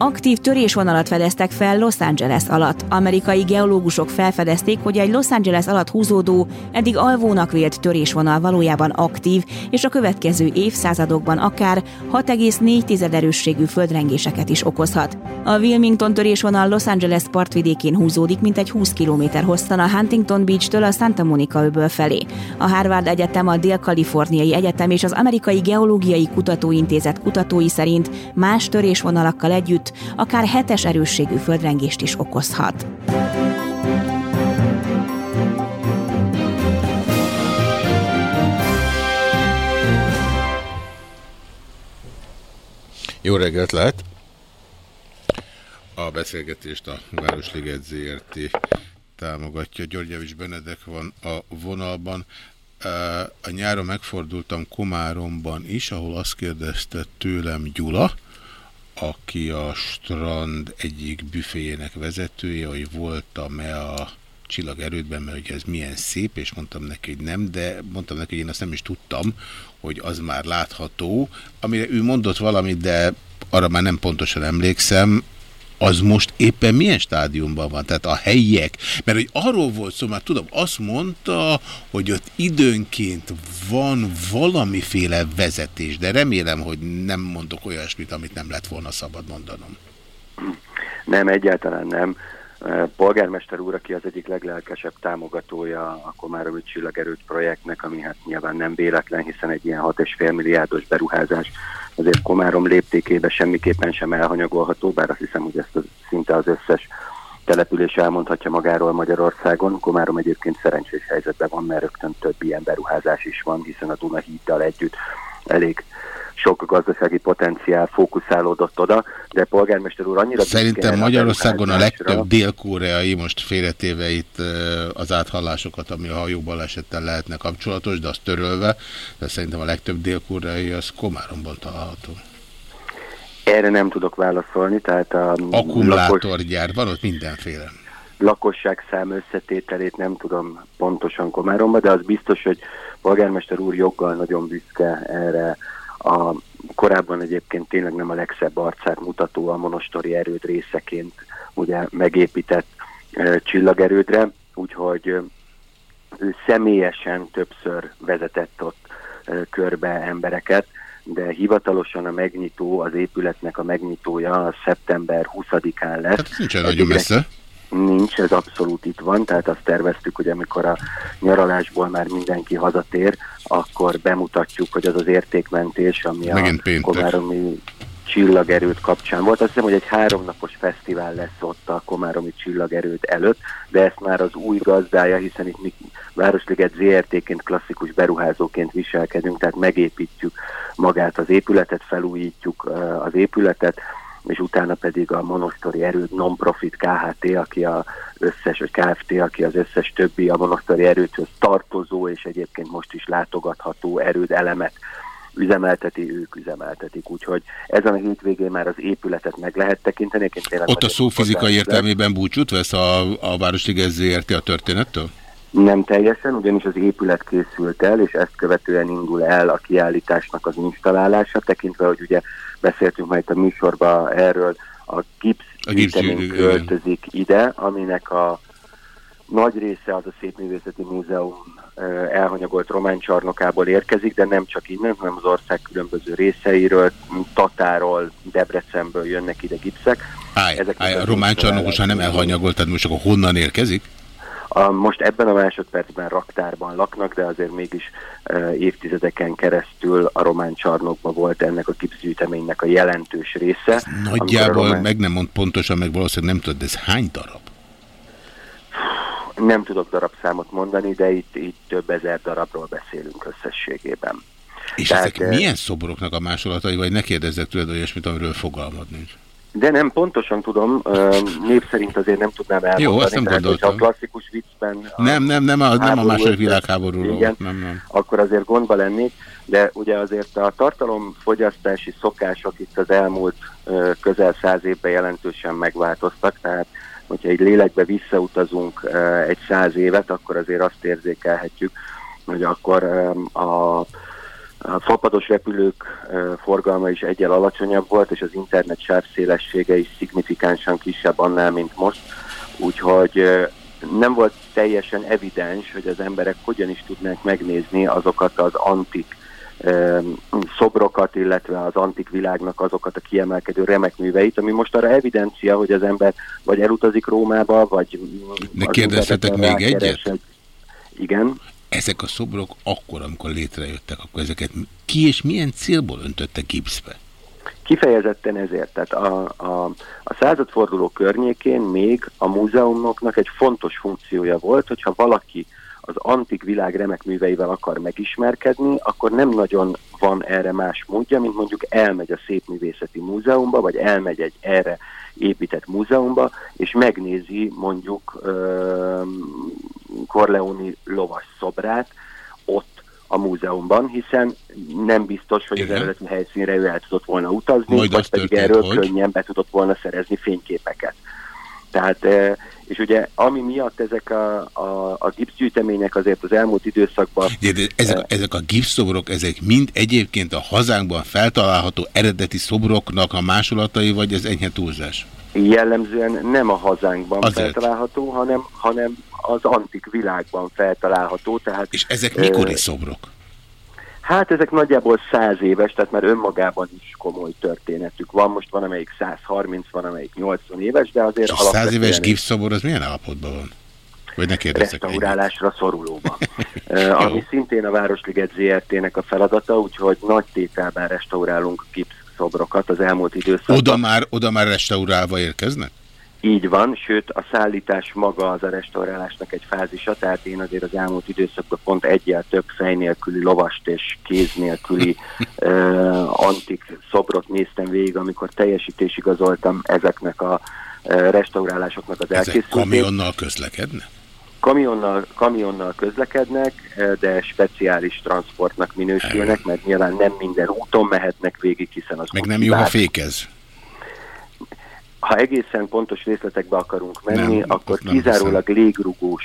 Aktív törésvonalat fedeztek fel Los Angeles alatt. Amerikai geológusok felfedezték, hogy egy Los Angeles alatt húzódó, eddig alvónak vélt törésvonal valójában aktív, és a következő évszázadokban akár 6,4 erősségű földrengéseket is okozhat. A Wilmington törésvonal Los Angeles partvidékén húzódik, mint egy 20 km hosszan a Huntington Beach-től a Santa Monica öböl felé. A Harvard Egyetem, a Dél-Kaliforniai Egyetem és az Amerikai Geológiai Kutatóintézet kutatói szerint más törésvonalakkal együtt akár hetes erősségű földrengést is okozhat. Jó reggelt lehet! A beszélgetést a Városliget ZRT támogatja. Györgyevics Benedek van a vonalban. A nyáron megfordultam Komáromban is, ahol azt kérdezte tőlem Gyula, aki a strand egyik büféjének vezetője, hogy voltam-e a csillagerődben, mert hogy ez milyen szép, és mondtam neki, hogy nem, de mondtam neki, hogy én azt nem is tudtam, hogy az már látható. Amire ő mondott valamit, de arra már nem pontosan emlékszem, az most éppen milyen stádiumban van? Tehát a helyiek, mert hogy arról volt szó, már tudom, azt mondta, hogy ott időnként van valamiféle vezetés, de remélem, hogy nem mondok olyasmit, amit nem lett volna szabad mondanom. Nem, egyáltalán nem. Polgármester úr, aki az egyik leglelkesebb támogatója a Komáromi Csillagerőt projektnek, ami hát nyilván nem véletlen, hiszen egy ilyen 6,5 milliárdos beruházás azért Komárom léptékébe semmiképpen sem elhanyagolható, bár azt hiszem, hogy ezt az, szinte az összes település elmondhatja magáról Magyarországon. Komárom egyébként szerencsés helyzetben van, mert rögtön több ilyen beruházás is van, hiszen a Duna híddal együtt elég sok gazdasági potenciál fókuszálódott oda, de polgármester úr annyira... Szerintem Magyarországon a legtöbb dél-koreai, most félretéve itt az áthallásokat, ami a hajóbalesettel lehetne kapcsolatos, de azt törölve, de szerintem a legtöbb dél-koreai az Komáromban található. Erre nem tudok válaszolni, tehát a... Akkumulátorgyár, van ott mindenféle lakosság szám összetételét nem tudom pontosan Komáromba, de az biztos, hogy polgármester úr joggal nagyon büszke erre a korábban egyébként tényleg nem a legszebb arcát mutató a monostori erőd részeként ugye megépített e, csillagerődre, úgyhogy ő személyesen többször vezetett ott e, körbe embereket, de hivatalosan a megnyitó, az épületnek a megnyitója a szeptember 20-án lesz. Hát nincsen nagyon messze. Nincs, ez abszolút itt van, tehát azt terveztük, hogy amikor a nyaralásból már mindenki hazatér, akkor bemutatjuk, hogy az az értékmentés, ami Megint a Komáromi csillagerőt kapcsán volt. Azt hiszem, hogy egy háromnapos fesztivál lesz ott a Komáromi csillagerőt előtt, de ezt már az új gazdája, hiszen itt mi Városliget ZRT-ként klasszikus beruházóként viselkedünk, tehát megépítjük magát az épületet, felújítjuk az épületet, és utána pedig a Monostori Erőd non-profit KHT, aki a összes, vagy KFT, aki az összes többi a Monostori Erődhöz tartozó, és egyébként most is látogatható erőd elemet üzemelteti, ők üzemeltetik. Úgyhogy ezen a hétvégén már az épületet meg lehet tekinteni. Ott a szó fizikai értelmében búcsút vesz a, a Városliges ZRT a történettől? Nem teljesen, ugyanis az épület készült el, és ezt követően indul el a kiállításnak az installálása, tekintve, hogy ugye beszéltünk majd a műsorban erről, a gipsz, a gipsz költözik ide, aminek a nagy része az a Szépművészeti Múzeum elhanyagolt román csarnokából érkezik, de nem csak innen, hanem az ország különböző részeiről, Tatáról, Debrecenből jönnek ide gipszek. Állj, Ezek állj, a román csarnokos nem elhanyagolt, tehát most akkor honnan érkezik? A, most ebben a másodpercben raktárban laknak, de azért mégis e, évtizedeken keresztül a román csarnokban volt ennek a gipszgyűjteménynek a jelentős része. Nagyjából román... meg nem mond pontosan, meg valószínűleg nem tudod, de ez hány darab? Nem tudok darabszámot mondani, de itt, itt több ezer darabról beszélünk összességében. És Tehát, ezek milyen szobroknak a másolatai, vagy ne kérdezzek tőled olyasmit, amiről fogalmad nincs? De nem pontosan tudom, név szerint azért nem tudnám elmondani. Jó, azt nem tehát, gondoltam. a klasszikus viccben... Nem, nem, nem a, nem a második világháborúról. Igen, nem, nem. akkor azért gondba lennék, de ugye azért a tartalomfogyasztási szokások itt az elmúlt közel száz évben jelentősen megváltoztak, tehát hogyha egy lélekbe visszautazunk egy száz évet, akkor azért azt érzékelhetjük, hogy akkor a a fapados repülők forgalma is egyel alacsonyabb volt, és az internet sávszélessége is szignifikánsan kisebb annál, mint most. Úgyhogy nem volt teljesen evidens, hogy az emberek hogyan is tudnák megnézni azokat az antik szobrokat, illetve az antik világnak azokat a kiemelkedő remek műveit, ami most arra evidencia, hogy az ember vagy elutazik Rómába, vagy... De kérdezhetek még egyet? Egy... Igen ezek a szobrok akkor, amikor létrejöttek, akkor ezeket ki és milyen célból öntötte gipszbe? Kifejezetten ezért. Tehát a, a, a századforduló környékén még a múzeumoknak egy fontos funkciója volt, hogyha valaki az antik világ remek műveivel akar megismerkedni, akkor nem nagyon van erre más módja, mint mondjuk elmegy a Szépművészeti Múzeumba, vagy elmegy egy erre épített múzeumba, és megnézi mondjuk Corleoni lovas szobrát ott a múzeumban, hiszen nem biztos, hogy Igen. az eredeti helyszínre ő el tudott volna utazni, Majd vagy pedig erről hogy? könnyen be tudott volna szerezni fényképeket. Tehát, és ugye ami miatt ezek a, a, a gipszgyűjtemények azért az elmúlt időszakban... De, de ezek, ezek a gipszszobrok, ezek mind egyébként a hazánkban feltalálható eredeti szobroknak a másolatai, vagy ez enyhe túlzás? Jellemzően nem a hazánkban Azért. feltalálható, hanem, hanem az antik világban feltalálható. Tehát, és ezek mikori szobrok? Hát ezek nagyjából száz éves, tehát már önmagában is komoly történetük van. Most van, amelyik 130, van, amelyik 80 éves, de azért... És a száz éves gipszszobor az milyen állapotban van? Vagy ne kérdezzek Restaurálásra szorulóban. uh, ami szintén a Városliget ZRT-nek a feladata, úgyhogy nagy tételben restaurálunk gipszszobrokat az elmúlt időszakban. Oda már, oda már restaurálva érkeznek? Így van, sőt a szállítás maga az a restaurálásnak egy fázisa, tehát én azért az elmúlt időszakban pont egyel több fej nélküli lovast és kéz nélküli uh, antik szobrot néztem végig, amikor teljesítésigazoltam ezeknek a uh, restaurálásoknak az elkészültét. Ezek kamionnal közlekednek? Kamionnal, kamionnal közlekednek, de speciális transportnak minősülnek, mert nyilván nem minden úton mehetnek végig, hiszen az... Meg nem jó, ha fékez ha egészen pontos részletekbe akarunk menni, nem, akkor nem kizárólag hiszem. légrugós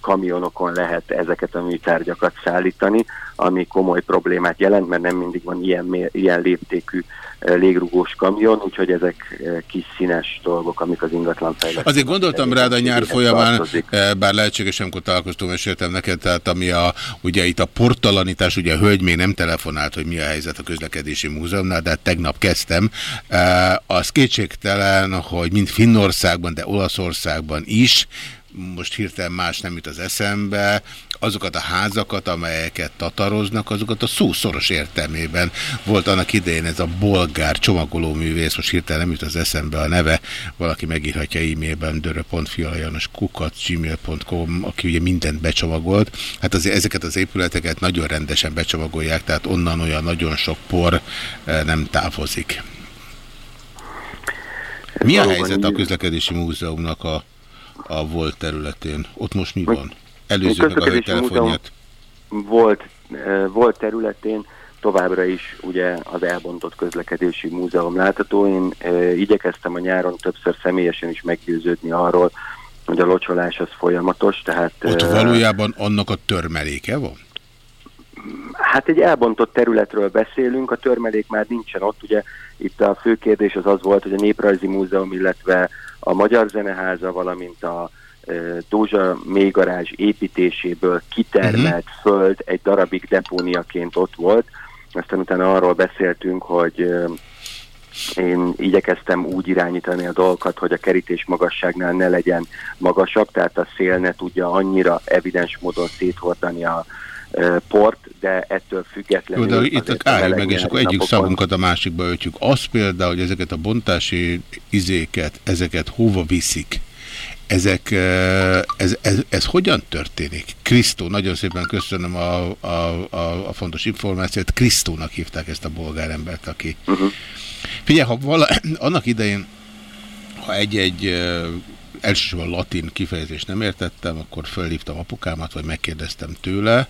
kamionokon lehet ezeket a műtárgyakat szállítani, ami komoly problémát jelent, mert nem mindig van ilyen, ilyen léptékű légrugós kamion, úgyhogy ezek kis színes dolgok, amik az ingatlan fejlesztés. Azért gondoltam rád a nyár folyamán, tartozik. bár lehetséges, amikor találkoztam, meséltem neked, tehát ami a, ugye itt a portalanítás, ugye a hölgy még nem telefonált, hogy mi a helyzet a közlekedési múzeumnál, de hát tegnap kezdtem. Az kétségtelen, hogy mind Finnországban, de Olaszországban is, most hirtelen más nem jut az eszembe, azokat a házakat, amelyeket tataroznak, azokat a szó szoros értelmében. Volt annak idején ez a bolgár csomagolóművész, most hirtelen nem jut az eszembe a neve, valaki megírhatja e-mailben dörö.fialajanoskukat.gmail.com, aki ugye mindent becsomagolt. Hát azért ezeket az épületeket nagyon rendesen becsomagolják, tehát onnan olyan nagyon sok por eh, nem távozik. Mi a helyzet a közlekedési múzeumnak a, a volt területén? Ott most mi van? Előző meg a telefonját. Volt, eh, volt területén továbbra is ugye az elbontott közlekedési múzeum látható. Én e, igyekeztem a nyáron többször személyesen is meggyőződni arról, hogy a locsolás az folyamatos, tehát... Ott valójában annak a törmeléke van? Hát egy elbontott területről beszélünk, a törmelék már nincsen ott, ugye itt a fő kérdés az az volt, hogy a Néprajzi Múzeum, illetve a Magyar Zeneháza, valamint a Dózsa mélygarázs építéséből kitermelt uh-huh. föld egy darabig depóniaként ott volt. Aztán utána arról beszéltünk, hogy én igyekeztem úgy irányítani a dolgokat, hogy a kerítés magasságnál ne legyen magasabb, tehát a szél ne tudja annyira evidens módon széthordani a port, de ettől függetlenül... Jó, de itt állj meg, és akkor egyik szavunkat a másikba öltjük. Az például, hogy ezeket a bontási izéket, ezeket hova viszik, ezek, ez, ez, ez hogyan történik? Krisztó, nagyon szépen köszönöm a, a, a, a fontos információt. Krisztónak hívták ezt a bolgár embert, aki... Uh -huh. Figyelj, ha vala, annak idején, ha egy-egy elsősorban latin kifejezést nem értettem, akkor fölhívtam apukámat, vagy megkérdeztem tőle,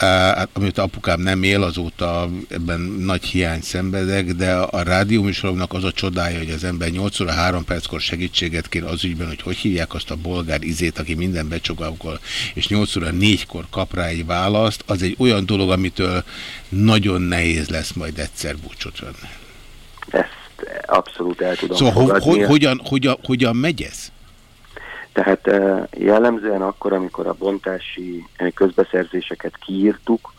Hát, amit apukám nem él, azóta ebben nagy hiány szenvedek, de a rádióműsoroknak az a csodája, hogy az ember 8 óra 3 perckor segítséget kér az ügyben, hogy hogy hívják azt a bolgár izét, aki minden becsogakol, és 8 óra 4-kor kap rá egy választ, az egy olyan dolog, amitől nagyon nehéz lesz majd egyszer búcsot venni. Ezt abszolút el tudom Szóval ho ho hogyan, hogyan, hogyan megy ez? Tehát eh, jellemzően akkor, amikor a bontási eh, közbeszerzéseket kiírtuk,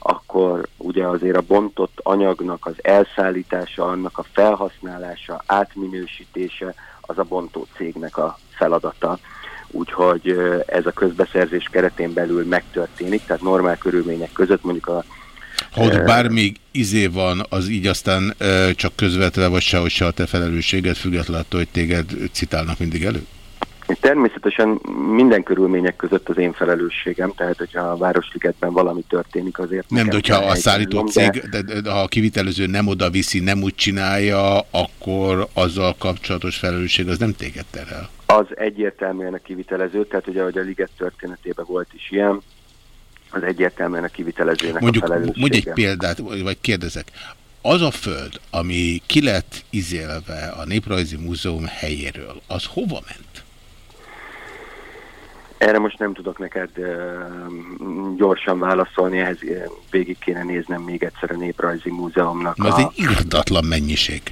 akkor ugye azért a bontott anyagnak az elszállítása, annak a felhasználása, átminősítése az a bontó cégnek a feladata. Úgyhogy eh, ez a közbeszerzés keretén belül megtörténik, tehát normál körülmények között mondjuk a ha ott bármi izé van, az így aztán csak közvetve, vagy sehogy se a te felelősséget, függetlenül attól, hogy téged citálnak mindig elő? Természetesen minden körülmények között az én felelősségem, tehát hogyha a Városligetben valami történik azért... Nem, de hogyha a szállító cég, de... De, de, ha a kivitelező nem oda viszi, nem úgy csinálja, akkor azzal kapcsolatos felelősség az nem téged terel. Az egyértelműen a kivitelező, tehát ugye, hogy a liget történetében volt is ilyen, az egyértelműen a kivitelezőnek Mondjuk, a felelőssége. Mondj egy példát, vagy kérdezek. Az a föld, ami ki lett izélve a Néprajzi Múzeum helyéről, az hova ment? Erre most nem tudok neked gyorsan válaszolni, ehhez végig kéne néznem még egyszer a Néprajzi Múzeumnak. Ez egy irdatlan mennyiség.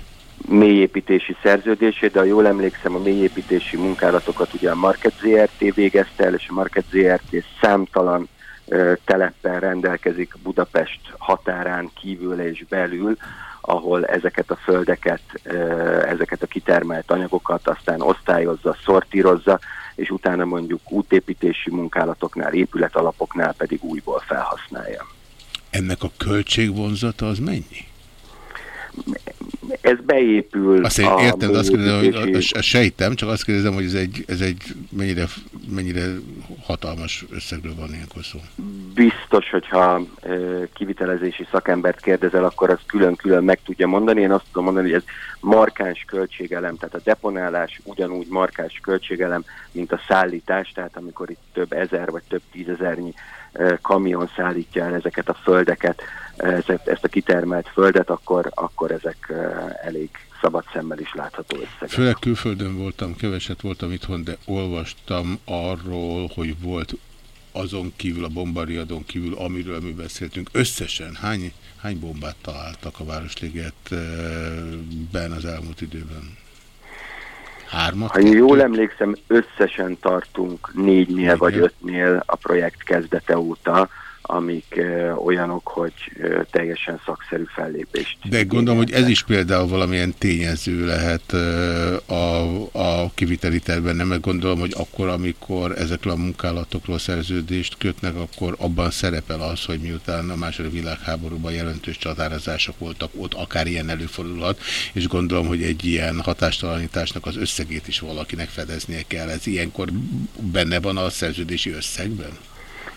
Mélyépítési szerződését, de ha jól emlékszem, a mélyépítési munkálatokat ugye a Market ZRT végezte el, és a Market ZRT számtalan uh, telepen rendelkezik Budapest határán kívül és belül, ahol ezeket a földeket, uh, ezeket a kitermelt anyagokat aztán osztályozza, szortírozza, és utána mondjuk útépítési munkálatoknál, épületalapoknál pedig újból felhasználja. Ennek a költségvonzata az mennyi? Ez beépül. Azt én értem, azt kérdezem, hogy sejtem, csak azt kérdezem, hogy ez egy, ez egy mennyire, mennyire hatalmas összegről van ilyenkor szó. Biztos, hogyha e, kivitelezési szakembert kérdezel, akkor az külön-külön meg tudja mondani. Én azt tudom mondani, hogy ez markáns költségelem, tehát a deponálás ugyanúgy markáns költségelem, mint a szállítás, tehát amikor itt több ezer vagy több tízezernyi e, kamion szállítja el ezeket a földeket, ezt, ezt a kitermelt földet, akkor, akkor ezek elég szabad szemmel is látható összegek. Főleg külföldön voltam, keveset voltam itthon, de olvastam arról, hogy volt azon kívül, a bombariadon kívül, amiről mi beszéltünk, összesen hány, hány bombát találtak a Városligetben az elmúlt időben? Hármat? Ha jól emlékszem, összesen tartunk négynél vagy ötnél a projekt kezdete óta, amik ö, olyanok, hogy ö, teljesen szakszerű fellépést. De gondolom, hogy ez is például valamilyen tényező lehet ö, a, a kiviteli tervben, nem? Mert gondolom, hogy akkor, amikor ezekről a munkálatokról szerződést kötnek, akkor abban szerepel az, hogy miután a második világháborúban jelentős csatározások voltak, ott akár ilyen előfordulhat, és gondolom, hogy egy ilyen hatástalanításnak az összegét is valakinek fedeznie kell. Ez ilyenkor benne van a szerződési összegben?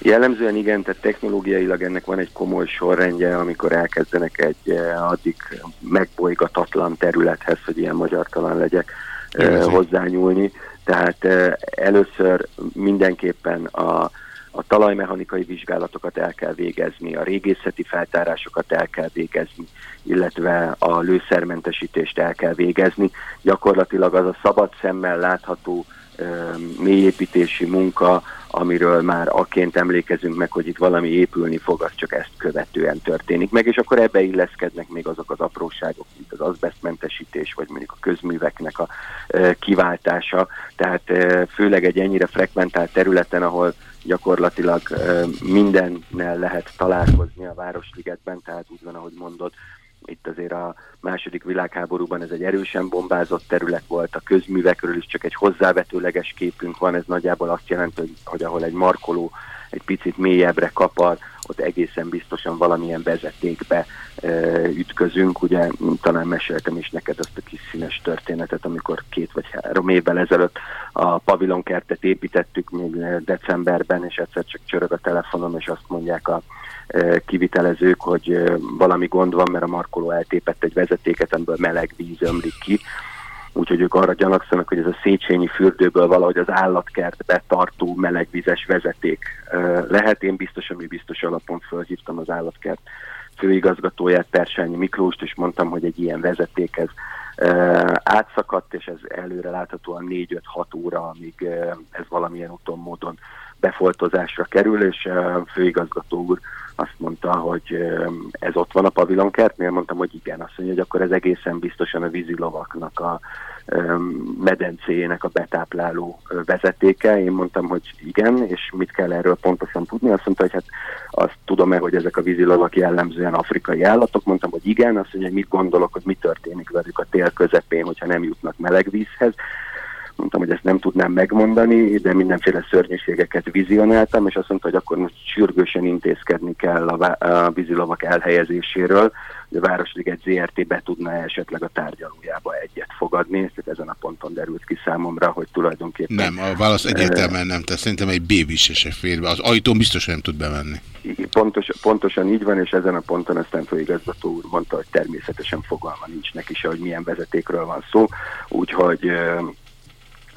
Jellemzően igen, tehát technológiailag ennek van egy komoly sorrendje, amikor elkezdenek egy eh, addig megbolygatatlan területhez, hogy ilyen magyartalan legyek, eh, hozzányúlni. Tehát eh, először mindenképpen a, a talajmechanikai vizsgálatokat el kell végezni, a régészeti feltárásokat el kell végezni, illetve a lőszermentesítést el kell végezni. Gyakorlatilag az a szabad szemmel látható mélyépítési munka, amiről már aként emlékezünk meg, hogy itt valami épülni fog, az csak ezt követően történik meg, és akkor ebbe illeszkednek még azok az apróságok, mint az azbesztmentesítés, vagy mondjuk a közműveknek a kiváltása. Tehát főleg egy ennyire frekventált területen, ahol gyakorlatilag mindennel lehet találkozni a Városligetben, tehát úgy van, ahogy mondod, itt azért a második világháborúban ez egy erősen bombázott terület volt, a közművekről is csak egy hozzávetőleges képünk van, ez nagyjából azt jelenti, hogy, hogy ahol egy markoló egy picit mélyebbre kapar, ott egészen biztosan valamilyen vezetékbe e, ütközünk. Ugye talán meséltem is neked azt a kis színes történetet, amikor két vagy három évvel ezelőtt a pavilonkertet építettük még decemberben, és egyszer csak csörög a telefonom, és azt mondják a kivitelezők, hogy valami gond van, mert a markoló eltépett egy vezetéket, amiből meleg víz ömlik ki. Úgyhogy ők arra gyanakszanak, hogy ez a Széchenyi fürdőből valahogy az állatkertbe tartó melegvizes vezeték lehet. Én biztos, ami biztos alapon fölhívtam az állatkert főigazgatóját, Persányi Miklóst, és mondtam, hogy egy ilyen vezeték ez átszakadt, és ez előre láthatóan 4-5-6 óra, amíg ez valamilyen úton módon befoltozásra kerül, és főigazgató úr azt mondta, hogy ez ott van a pavilonkertnél, mondtam, hogy igen, azt mondja, hogy akkor ez egészen biztosan a vízilovaknak a medencéjének a betápláló vezetéke. Én mondtam, hogy igen, és mit kell erről pontosan tudni. Azt mondta, hogy hát azt tudom-e, hogy ezek a vízilovak jellemzően afrikai állatok. Mondtam, hogy igen, azt mondja, hogy mit gondolok, hogy mi történik velük a tél közepén, hogyha nem jutnak meleg vízhez mondtam, hogy ezt nem tudnám megmondani, de mindenféle szörnyűségeket vizionáltam, és azt mondta, hogy akkor most sürgősen intézkedni kell a, a vízilovak elhelyezéséről, hogy a Városliget ZRT be tudna esetleg a tárgyalójába egyet fogadni, és ezen a ponton derült ki számomra, hogy tulajdonképpen... Nem, a válasz egyértelműen nem, tehát szerintem egy bébi se fér be, az ajtón biztos nem tud bemenni. Pontos, pontosan így van, és ezen a ponton aztán főigazgató úr mondta, hogy természetesen fogalma nincs neki se, hogy milyen vezetékről van szó, úgyhogy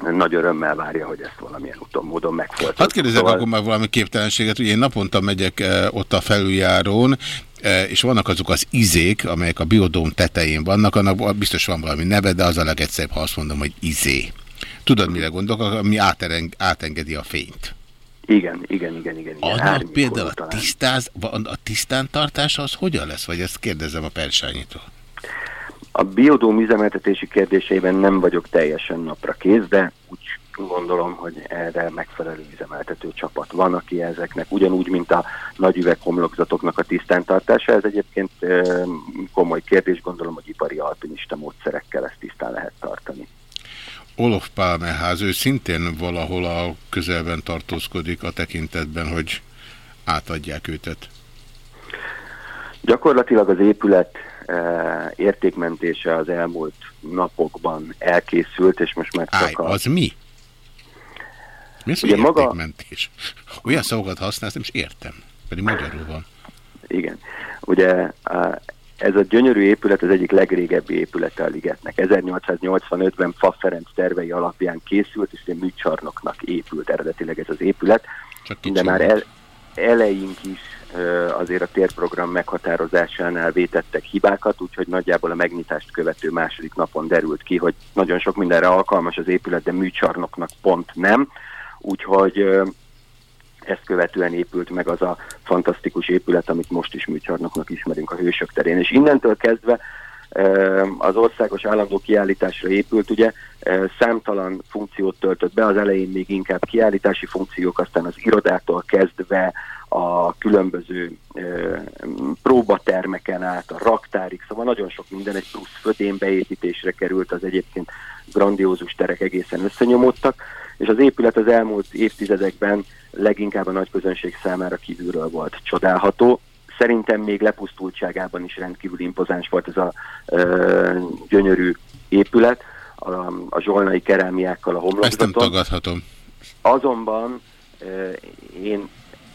nagy örömmel várja, hogy ezt valamilyen úton, módon megfolytassuk. Hadd kérdezek szóval... akkor már valami képtelenséget, ugye én naponta megyek e, ott a felüljárón, e, és vannak azok az izék, amelyek a biodóm tetején vannak, annak biztos van valami neve, de az a legegyszerűbb, ha azt mondom, hogy izé. Tudod, mire gondolok, ami áteng átengedi a fényt. Igen, igen, igen, igen. igen. Annak például a, tisztáz, a tisztántartás az hogyan lesz, vagy ezt kérdezem a persányitól? A biodóm üzemeltetési kérdéseiben nem vagyok teljesen napra kész, de úgy gondolom, hogy erre megfelelő üzemeltető csapat van, aki ezeknek ugyanúgy, mint a nagy üveghomlokzatoknak a tisztántartása. Ez egyébként komoly kérdés, gondolom, hogy ipari alpinista módszerekkel ezt tisztán lehet tartani. Olof Pálmeház, ő szintén valahol a közelben tartózkodik a tekintetben, hogy átadják őtet. Gyakorlatilag az épület értékmentése az elmúlt napokban elkészült, és most már csak a... az mi? Mi az, értékmentés? Maga... Olyan szavakat használsz, nem is értem, pedig magyarul van. Igen. Ugye ez a gyönyörű épület az egyik legrégebbi épülete a ligetnek. 1885-ben Fa Ferenc tervei alapján készült, és műcsarnoknak épült eredetileg ez az épület. Csak de már el, eleink is azért a térprogram meghatározásánál vétettek hibákat, úgyhogy nagyjából a megnyitást követő második napon derült ki, hogy nagyon sok mindenre alkalmas az épület, de műcsarnoknak pont nem. Úgyhogy ezt követően épült meg az a fantasztikus épület, amit most is műcsarnoknak ismerünk a Hősök terén. És innentől kezdve az országos állandó kiállításra épült, ugye számtalan funkciót töltött be, az elején még inkább kiállítási funkciók, aztán az irodától kezdve a különböző próbatermeken át, a raktárig, szóval nagyon sok minden, egy plusz födén beépítésre került, az egyébként grandiózus terek egészen összenyomódtak, és az épület az elmúlt évtizedekben leginkább a nagy közönség számára kívülről volt csodálható. Szerintem még lepusztultságában is rendkívül impozáns volt ez a e, gyönyörű épület, a, a zsolnai kerámiákkal a homlokzaton. Ezt nem tagadhatom. Azonban e, én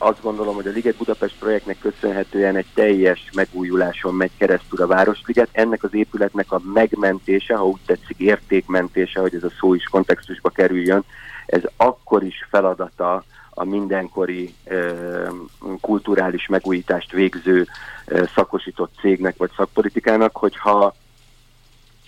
azt gondolom, hogy a Liget Budapest projektnek köszönhetően egy teljes megújuláson megy keresztül a Városliget. Ennek az épületnek a megmentése, ha úgy tetszik értékmentése, hogy ez a szó is kontextusba kerüljön, ez akkor is feladata a mindenkori kulturális megújítást végző szakosított cégnek vagy szakpolitikának, hogyha,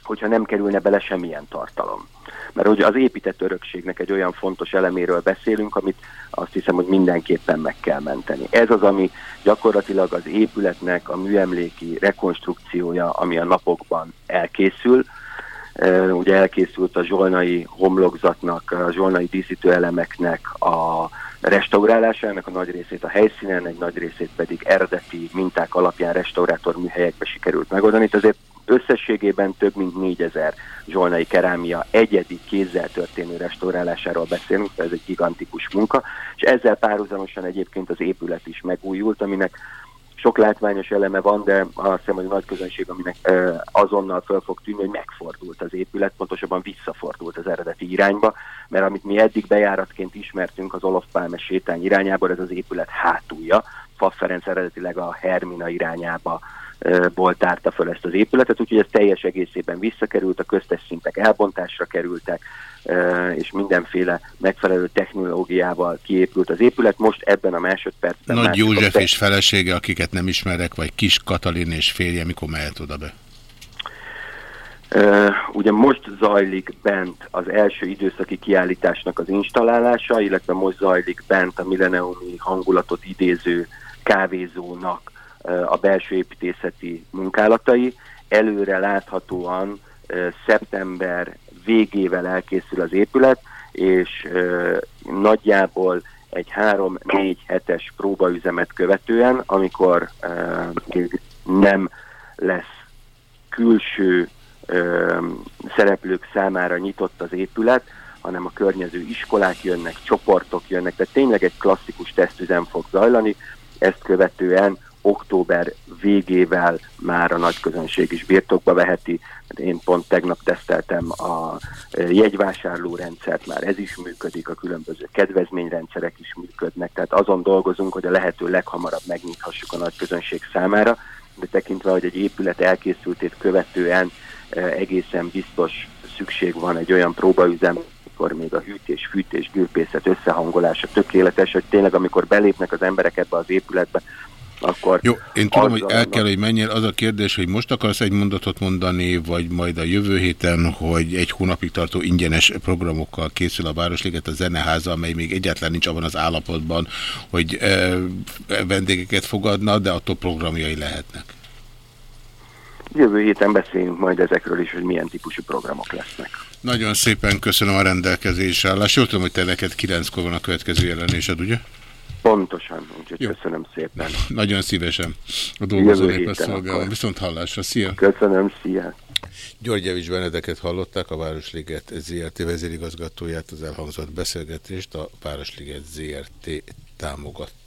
hogyha nem kerülne bele semmilyen tartalom. Mert hogy az épített örökségnek egy olyan fontos eleméről beszélünk, amit azt hiszem, hogy mindenképpen meg kell menteni. Ez az, ami gyakorlatilag az épületnek a műemléki rekonstrukciója, ami a napokban elkészül, ugye elkészült a zsolnai homlokzatnak, a zsolnai díszítőelemeknek a restaurálásának a nagy részét a helyszínen, egy nagy részét pedig eredeti minták alapján restaurátor műhelyekbe sikerült megoldani. Itt azért összességében több mint 4000 zsolnai kerámia egyedi kézzel történő restaurálásáról beszélünk, ez egy gigantikus munka, és ezzel párhuzamosan egyébként az épület is megújult, aminek sok látványos eleme van, de azt hiszem, hogy a nagy közönség, aminek e, azonnal föl fog tűnni, hogy megfordult az épület, pontosabban visszafordult az eredeti irányba, mert amit mi eddig bejáratként ismertünk az Olof Pálme sétány irányába, ez az épület hátulja. Fa Ferenc eredetileg a Hermina irányába ból tárta föl ezt az épületet, úgyhogy ez teljes egészében visszakerült, a köztes szintek elbontásra kerültek, és mindenféle megfelelő technológiával kiépült az épület. Most ebben a másodpercben... Nagy József és felesége, akiket nem ismerek, vagy Kis Katalin és férje, mikor mehet oda be? Uh, ugye most zajlik bent az első időszaki kiállításnak az installálása, illetve most zajlik bent a milleniumi hangulatot idéző kávézónak a belső építészeti munkálatai. Előre láthatóan szeptember végével elkészül az épület, és nagyjából egy három-négy hetes próbaüzemet követően, amikor nem lesz külső szereplők számára nyitott az épület, hanem a környező iskolák jönnek, csoportok jönnek, tehát tényleg egy klasszikus tesztüzem fog zajlani, ezt követően október végével már a nagy közönség is birtokba veheti. Én pont tegnap teszteltem a e, jegyvásárló rendszert, már ez is működik, a különböző kedvezményrendszerek is működnek, tehát azon dolgozunk, hogy a lehető leghamarabb megnyithassuk a nagy közönség számára, de tekintve, hogy egy épület elkészültét követően e, egészen biztos szükség van egy olyan próbaüzem, amikor még a hűtés, fűtés, gőpészet összehangolása tökéletes, hogy tényleg amikor belépnek az emberek ebbe az épületbe, akkor... Jó, én tudom, hogy el kell, hogy menjél. Az a kérdés, hogy most akarsz egy mondatot mondani, vagy majd a jövő héten, hogy egy hónapig tartó ingyenes programokkal készül a Városliget a Zeneháza, amely még egyáltalán nincs abban az állapotban, hogy e, vendégeket fogadna, de attól programjai lehetnek. Jövő héten beszéljünk majd ezekről is, hogy milyen típusú programok lesznek. Nagyon szépen köszönöm a rendelkezésre állás. Jól tudom, hogy te neked kilenckor van a következő jelenésed, ugye? Pontosan, úgyhogy Jó. köszönöm szépen. Nagyon szívesen a dolgozónépet szolgálom. Viszont hallásra, szia! Köszönöm, szia! György Javis Benedeket hallották, a Városliget ZRT vezérigazgatóját, az elhangzott beszélgetést a Városliget ZRT támogatta.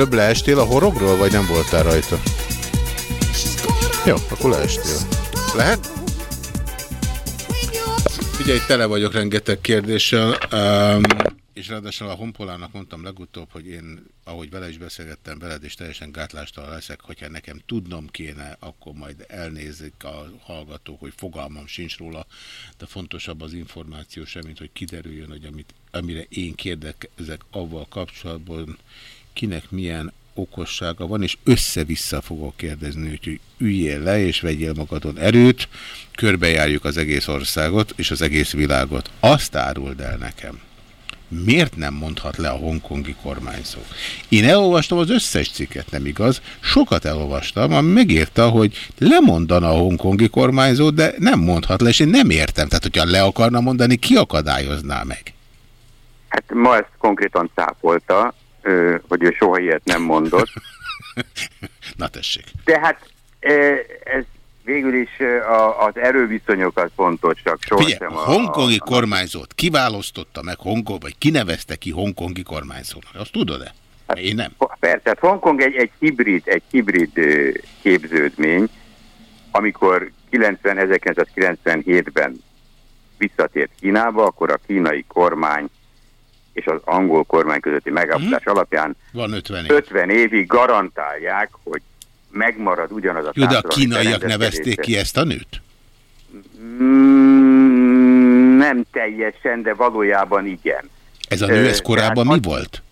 Előbb leestél a horogról, vagy nem voltál rajta? Jó, akkor leestél. Lehet? Figyelj, tele vagyok rengeteg kérdéssel, um, és ráadásul a Honpolának mondtam legutóbb, hogy én, ahogy vele is beszélgettem veled, és teljesen gátlástalan leszek, hogyha nekem tudnom kéne, akkor majd elnézik a hallgató, hogy fogalmam sincs róla, de fontosabb az információ sem, mint hogy kiderüljön, hogy amit, amire én kérdezek avval kapcsolatban, kinek milyen okossága van, és össze-vissza fogok kérdezni, úgyhogy üljél le, és vegyél magadon erőt, körbejárjuk az egész országot, és az egész világot. Azt áruld el nekem. Miért nem mondhat le a hongkongi kormányzó? Én elolvastam az összes cikket, nem igaz? Sokat elolvastam, ami megírta, hogy lemondana a hongkongi kormányzó, de nem mondhat le, és én nem értem. Tehát, hogyha le akarna mondani, ki akadályozná meg? Hát ma ezt konkrétan cáfolta, hogy ő soha ilyet nem mondott. Na tessék. Tehát ez végül is az erőviszonyok az fontos, csak sohasem a... hongkongi a, kormányzót kiválasztotta meg Hongkong, vagy kinevezte ki hongkongi kormányzónak? Azt tudod-e? Hát, Én nem. Persze, tehát Hongkong egy, egy hibrid, egy hibrid képződmény, amikor 90, 1997-ben visszatért Kínába, akkor a kínai kormány és az angol kormány közötti megállapodás hmm. alapján Van 50, év. 50 évig garantálják, hogy megmarad ugyanaz a Jó, de a kínaiak nevezték ki ezt a nőt? Mm, nem teljesen, de valójában igen. Ez a nő, ez korábban mi volt?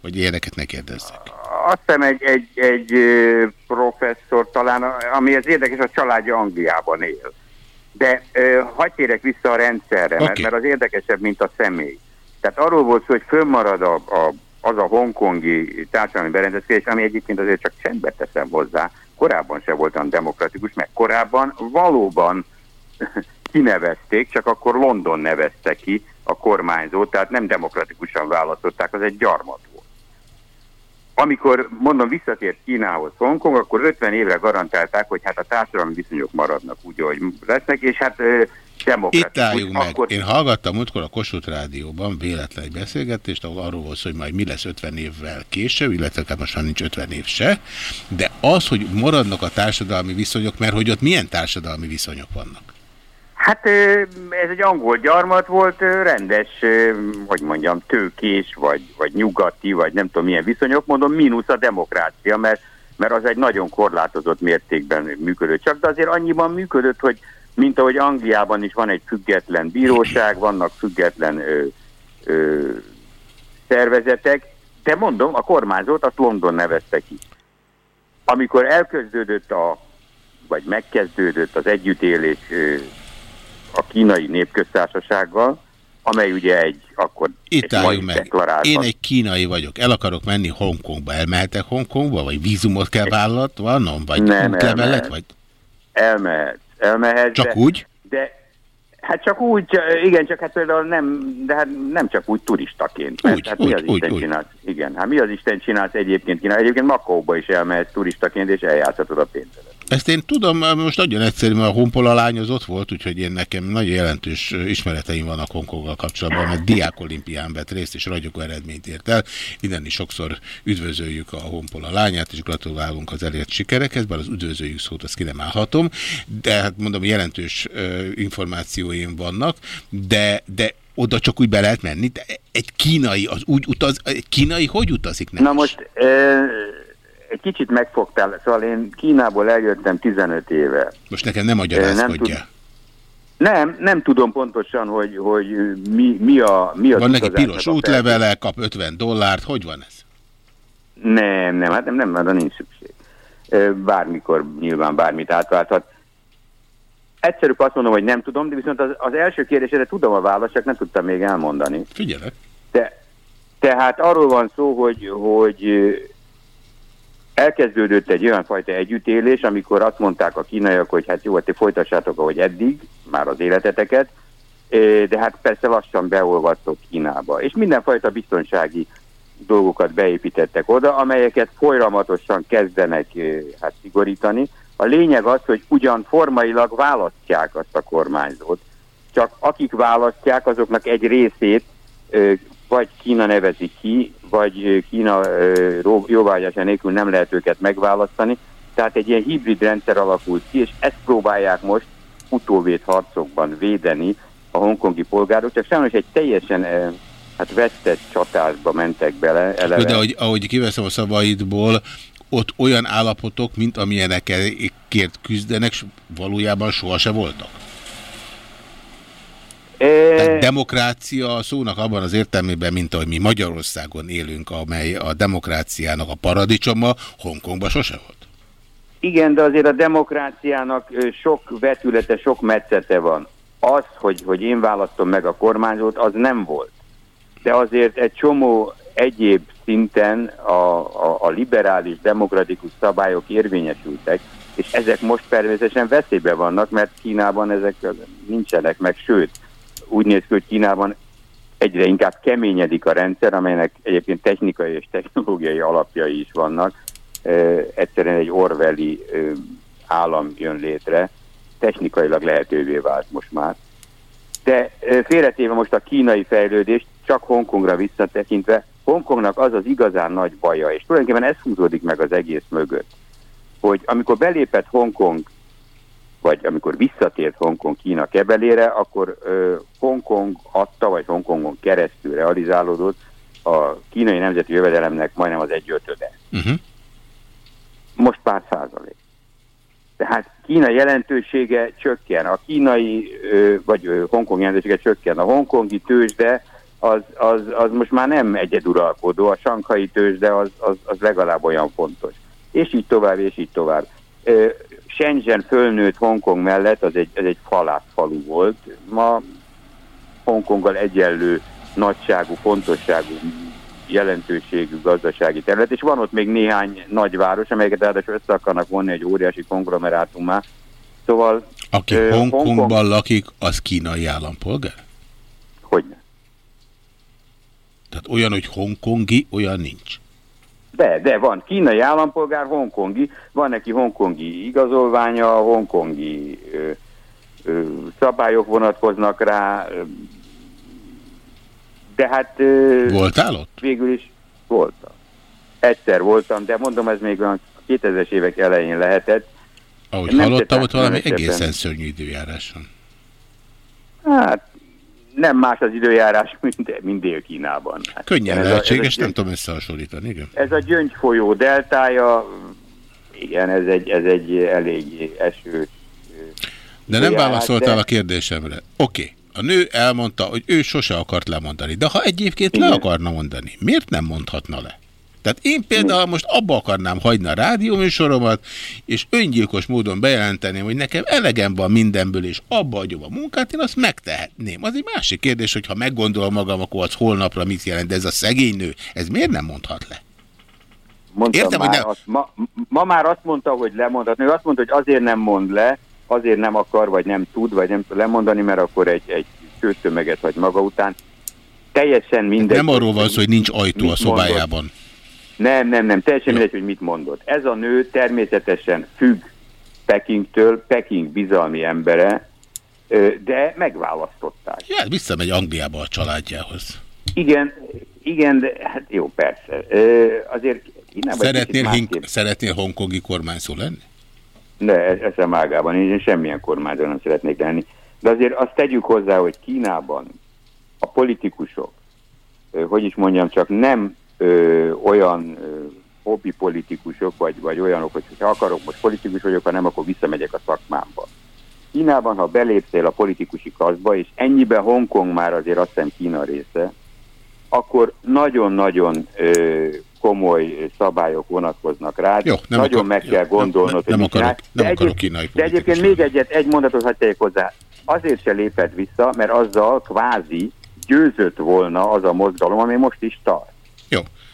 Hogy ilyeneket ne kérdezzek. Azt hiszem egy, egy, egy professzor talán, ami az érdekes, a családja Angliában él. De hagyj térek vissza a rendszerre, okay. mert, mert az érdekesebb, mint a személy. Tehát arról volt szó, hogy fönnmarad a, a, az a hongkongi társadalmi berendezkedés, ami egyébként azért csak csendbe teszem hozzá, korábban se voltam demokratikus, meg korábban valóban kinevezték, csak akkor London nevezte ki a kormányzót, tehát nem demokratikusan választották, az egy gyarmat volt. Amikor, mondom, visszatért Kínához Hongkong, akkor 50 évre garantálták, hogy hát a társadalmi viszonyok maradnak úgy, ahogy lesznek, és hát itt álljunk meg. Akkor... Én hallgattam múltkor a Kossuth Rádióban véletlen egy beszélgetést, ahol arról volt hogy majd mi lesz 50 évvel később, illetve hát most már nincs 50 év se, de az, hogy maradnak a társadalmi viszonyok, mert hogy ott milyen társadalmi viszonyok vannak? Hát ez egy angol gyarmat volt, rendes, hogy mondjam, tőkés, vagy, vagy nyugati, vagy nem tudom milyen viszonyok, mondom, mínusz a demokrácia, mert, mert az egy nagyon korlátozott mértékben működött. Csak de azért annyiban működött, hogy mint ahogy Angliában is van egy független bíróság, vannak független ö, ö, szervezetek, de mondom, a kormányzót azt London nevezte ki. Amikor elkezdődött a, vagy megkezdődött az együttélés ö, a kínai népköztársasággal, amely ugye egy akkor Itt álljunk meg. Én egy kínai vagyok, el akarok menni Hongkongba. Elmehetek Hongkongba, vagy vízumot kell vállalatnom, vagy nem, útlevelet, vagy... Elmehet elmehet. Csak de, úgy? De Hát csak úgy, igen, csak hát például nem, de hát nem csak úgy turistaként. Mert, úgy, hát úgy, mi az úgy, Isten úgy. csinálsz? Igen, hát mi az Isten csinálsz egyébként kínál? Egyébként Makóba is elmehetsz turistaként, és eljátszhatod a pénzedet. Ezt én tudom, most nagyon egyszerű, mert a Honpola lány az ott volt, úgyhogy én nekem nagyon jelentős ismereteim vannak Hongkonggal kapcsolatban, mert diák olimpián vett részt, és ragyogó eredményt ért el. Innen is sokszor üdvözöljük a Honpola lányát, és gratulálunk az elért sikerekhez, bár az üdvözöljük szót azt ki nem állhatom, de hát mondom, jelentős információim vannak, de, de oda csak úgy be lehet menni. De egy kínai, az úgy utaz, egy kínai hogy utazik? Nem Na most... Uh egy kicsit megfogtál, szóval én Kínából eljöttem 15 éve. Most nekem nem magyarázkodja. Nem, nem, nem tudom pontosan, hogy, hogy mi, mi a... Mi a van neki piros útlevele, kap 50 dollárt, hogy van ez? Nem, nem, hát nem, nem, arra nincs szükség. Bármikor nyilván bármit átválthat. Egyszerűbb azt mondom, hogy nem tudom, de viszont az, az első kérdésére tudom a választ, csak nem tudtam még elmondani. Figyelek. De, tehát arról van szó, hogy, hogy elkezdődött egy olyan fajta együttélés, amikor azt mondták a kínaiak, hogy hát jó, hát ti folytassátok, ahogy eddig, már az életeteket, de hát persze lassan beolvadtok Kínába. És mindenfajta biztonsági dolgokat beépítettek oda, amelyeket folyamatosan kezdenek hát szigorítani. A lényeg az, hogy ugyan formailag választják azt a kormányzót, csak akik választják, azoknak egy részét vagy Kína nevezi ki, vagy Kína jóvágyása nélkül nem lehet őket megválasztani. Tehát egy ilyen hibrid rendszer alakult ki, és ezt próbálják most utóvét harcokban védeni a hongkongi polgárok, csak sajnos egy teljesen hát vesztett csatásba mentek bele. Eleve. De ahogy, ahogy kiveszem a szavaidból, ott olyan állapotok, mint amilyenekért küzdenek, valójában sohasem voltak? Tehát demokrácia szónak abban az értelmében, mint ahogy mi Magyarországon élünk, amely a demokráciának a paradicsoma, Hongkongban sose volt. Igen, de azért a demokráciának sok vetülete, sok metszete van. Az, hogy, hogy én választom meg a kormányzót, az nem volt. De azért egy csomó egyéb szinten a, a, a liberális, demokratikus szabályok érvényesültek, és ezek most természetesen veszélyben vannak, mert Kínában ezek nincsenek meg, sőt, úgy néz ki, hogy Kínában egyre inkább keményedik a rendszer, amelynek egyébként technikai és technológiai alapjai is vannak. Egyszerűen egy orveli állam jön létre, technikailag lehetővé vált most már. De félretéve most a kínai fejlődést, csak Hongkongra visszatekintve, Hongkongnak az az igazán nagy baja, és tulajdonképpen ez húzódik meg az egész mögött, hogy amikor belépett Hongkong vagy amikor visszatért Hongkong Kína kebelére, akkor Hongkong adta, vagy Hongkongon keresztül realizálódott a kínai nemzeti jövedelemnek majdnem az egy ötöde. Uh -huh. Most pár százalék. Tehát Kína jelentősége csökken, a kínai, vagy Hongkong jelentősége csökken, a hongkongi tőzsde az, az, az most már nem egyeduralkodó, a sankai tőzsde az, az, az legalább olyan fontos. És így tovább, és így tovább. Shenzhen fölnőtt Hongkong mellett, az egy, ez egy falát falu volt. Ma Hongkonggal egyenlő nagyságú, fontosságú, jelentőségű gazdasági terület, és van ott még néhány nagyváros, amelyeket ráadásul össze akarnak vonni egy óriási konglomerátumá. Szóval... Aki uh, Hongkongban Hongkong... lakik, az kínai állampolgár? Hogyne. Tehát olyan, hogy hongkongi, olyan nincs. De, de van. Kínai állampolgár hongkongi, van neki hongkongi igazolványa, hongkongi ö, ö, szabályok vonatkoznak rá, de hát... Ö, Voltál ott? Végül is voltam. Egyszer voltam, de mondom, ez még a 2000-es évek elején lehetett. Ahogy Nem hallottam, ott valami egészen szörnyű időjáráson. Hát nem más az időjárás, mint, mint Dél-Kínában. Könnyen lehetséges, ez a, nem tudom összehasonlítani, igen. Ez a Gyöngy folyó deltája, igen, ez egy, ez egy elég eső. De nem válaszoltál de... a kérdésemre. Oké, okay. a nő elmondta, hogy ő sose akart lemondani, de ha egyébként igen. le akarna mondani, miért nem mondhatna le? Tehát én például most abba akarnám hagyni a rádióműsoromat, és öngyilkos módon bejelenteném, hogy nekem elegem van mindenből, és abba hagyom a munkát, én azt megtehetném. Az egy másik kérdés, hogy ha meggondolom magam, akkor az holnapra mit jelent, de ez a szegény nő, ez miért nem mondhat le? Mondtam Értem, már hogy nem... azt, ma, ma már azt mondta, hogy lemondhat. Ő azt mondta, hogy azért nem mond le, azért nem akar, vagy nem tud, vagy nem tud lemondani, mert akkor egy, egy kőtömeget hagy maga után. Teljesen mindegy. Nem arról van szó, hogy nincs ajtó a szobájában. Mondott. Nem, nem, nem, teljesen mindegy, hogy mit mondott. Ez a nő természetesen függ Pekingtől, Peking bizalmi embere, de megválasztották. Ja, visszamegy Angliába a családjához. Igen, igen, de hát jó, persze. Azért Szeretnél, hink, szeretnél hongkongi kormányzó lenni? Ne, eszem ágában, én semmilyen kormányzó nem szeretnék lenni. De azért azt tegyük hozzá, hogy Kínában a politikusok, hogy is mondjam, csak nem ö, olyan ö, hobbi politikusok, vagy, vagy olyanok, hogy ha akarok most politikus vagyok, ha nem, akkor visszamegyek a szakmámba. Kínában, ha beléptél a politikusi kaszba, és ennyiben Hongkong már azért azt hiszem Kína része, akkor nagyon-nagyon komoly szabályok vonatkoznak rá. Jó, nem nagyon akar, meg jó, kell gondolnod, nem, nem, hogy akarok, nem de, akarok kínai de egyébként még egyet, egy mondatot hagyj tegyek hozzá. Azért se lépett vissza, mert azzal kvázi győzött volna az a mozgalom, ami most is tart.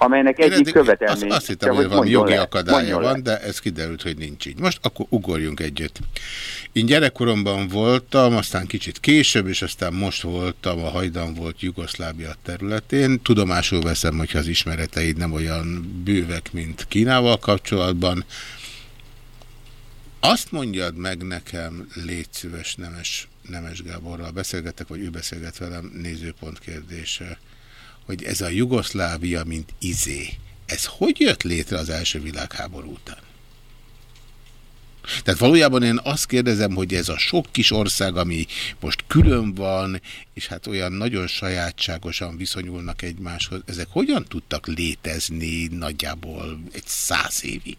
Amelynek egyik eddig, követelmény. Azt, azt hittem, hogy van jogi le, akadálya van, de ez kiderült, hogy nincs így. Most akkor ugorjunk egyet. Én gyerekkoromban voltam, aztán kicsit később, és aztán most voltam, a hajdan volt Jugoszlávia területén. Tudomásul veszem, hogyha az ismereteid nem olyan bővek, mint Kínával kapcsolatban. Azt mondjad meg nekem, légy szíves, Nemes, Nemes Gáborral beszélgetek, vagy ő beszélget velem, nézőpont kérdése hogy ez a Jugoszlávia, mint izé, ez hogy jött létre az első világháború után? Tehát valójában én azt kérdezem, hogy ez a sok kis ország, ami most külön van, és hát olyan nagyon sajátságosan viszonyulnak egymáshoz, ezek hogyan tudtak létezni nagyjából egy száz évig?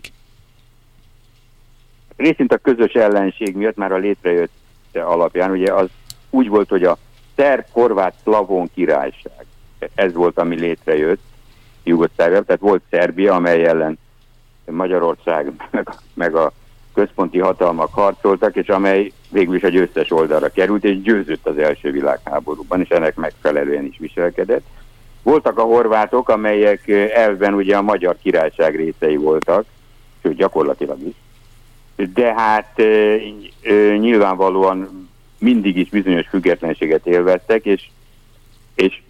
Részint a közös ellenség miatt már a létrejött alapján, ugye az úgy volt, hogy a szerb-horvát szlavón királyság, ez volt, ami létrejött, Jugoszlávia, tehát volt Szerbia, amely ellen Magyarország meg, meg a központi hatalmak harcoltak, és amely végül is a győztes oldalra került, és győzött az első világháborúban, és ennek megfelelően is viselkedett. Voltak a horvátok, amelyek elven ugye a magyar királyság részei voltak, sőt gyakorlatilag is, de hát e, e, nyilvánvalóan mindig is bizonyos függetlenséget élveztek, és, és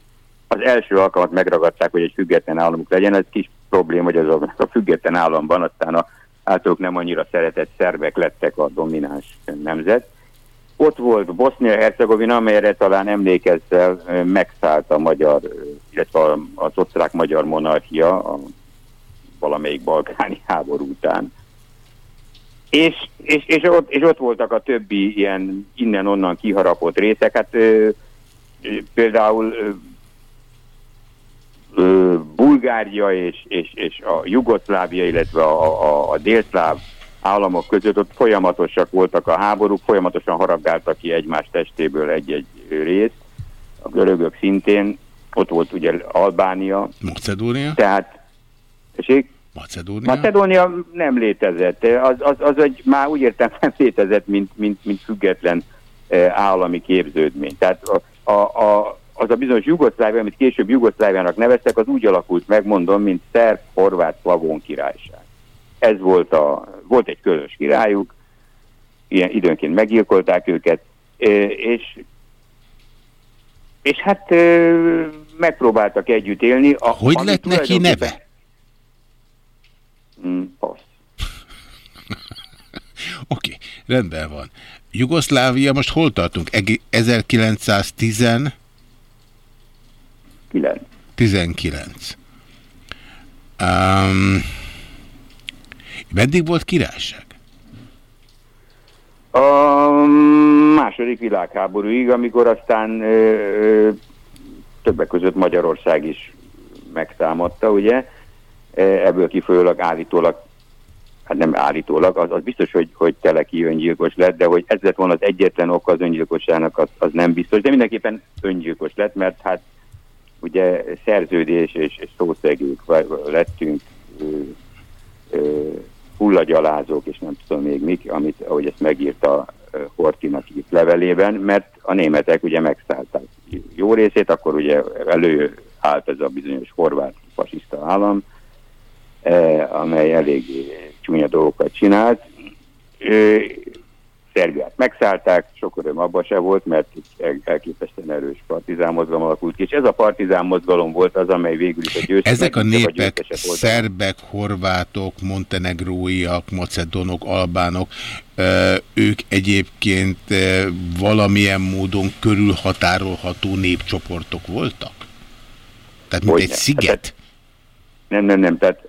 az első alkalmat megragadták, hogy egy független államuk legyen, ez kis probléma, hogy az a, független államban aztán a általuk nem annyira szeretett szerbek lettek a domináns nemzet. Ott volt Bosznia-Hercegovina, amelyre talán emlékezzel, megszállt a magyar, illetve az osztrák-magyar monarchia a valamelyik balkáni háború után. És, és, és, ott, és ott voltak a többi ilyen innen-onnan kiharapott részek. Hát ö, például ö, Bulgária és, és, és a Jugoszlávia, illetve a, a, a délszláv államok között ott folyamatosak voltak a háborúk, folyamatosan haragáltak ki egymás testéből egy-egy részt, a görögök szintén, ott volt ugye Albánia. Macedónia? Tehát, esik? Macedónia? Macedónia nem létezett. Az, az, az egy, már úgy értem nem létezett, mint, mint, mint független állami képződmény. Tehát a, a, a, az a bizonyos Jugoszlávia, amit később Jugoszláviának neveztek, az úgy alakult meg, mondom, mint szerb, horvát, slavón királyság. Ez volt, a, volt egy közös királyuk, ilyen időnként meggyilkolták őket, és, és hát megpróbáltak együtt élni. A, Hogy lett neki neve? Hmm, Oké, okay, rendben van. Jugoszlávia, most hol tartunk? 1910 19. 19. Um, meddig volt királyság? A második világháborúig, amikor aztán ö, ö, többek között Magyarország is megtámadta, ugye? Ebből kifolyólag állítólag, hát nem állítólag, az, az biztos, hogy, hogy Teleki öngyilkos lett, de hogy ez lett volna az egyetlen ok az öngyilkosságnak, az, az nem biztos, de mindenképpen öngyilkos lett, mert hát ugye szerződés és, és szószegők lettünk, ö, ö, hullagyalázók, és nem tudom még mik, amit, ahogy ezt megírta Hortinak itt levelében, mert a németek ugye megszállták jó részét, akkor ugye előállt ez a bizonyos horvát fasiszta állam, eh, amely elég csúnya dolgokat csinált. Szerbiát megszállták, sok öröm abban se volt, mert elképesztően erős partizán mozgalom alakult ki, és ez a partizán mozgalom volt az, amely végül is a győztes. Ezek a népek, a szerbek, horvátok, montenegróiak, macedonok, albánok, ők egyébként valamilyen módon körülhatárolható népcsoportok voltak? Tehát mint Hogy egy sziget? Hát, nem, nem, nem, tehát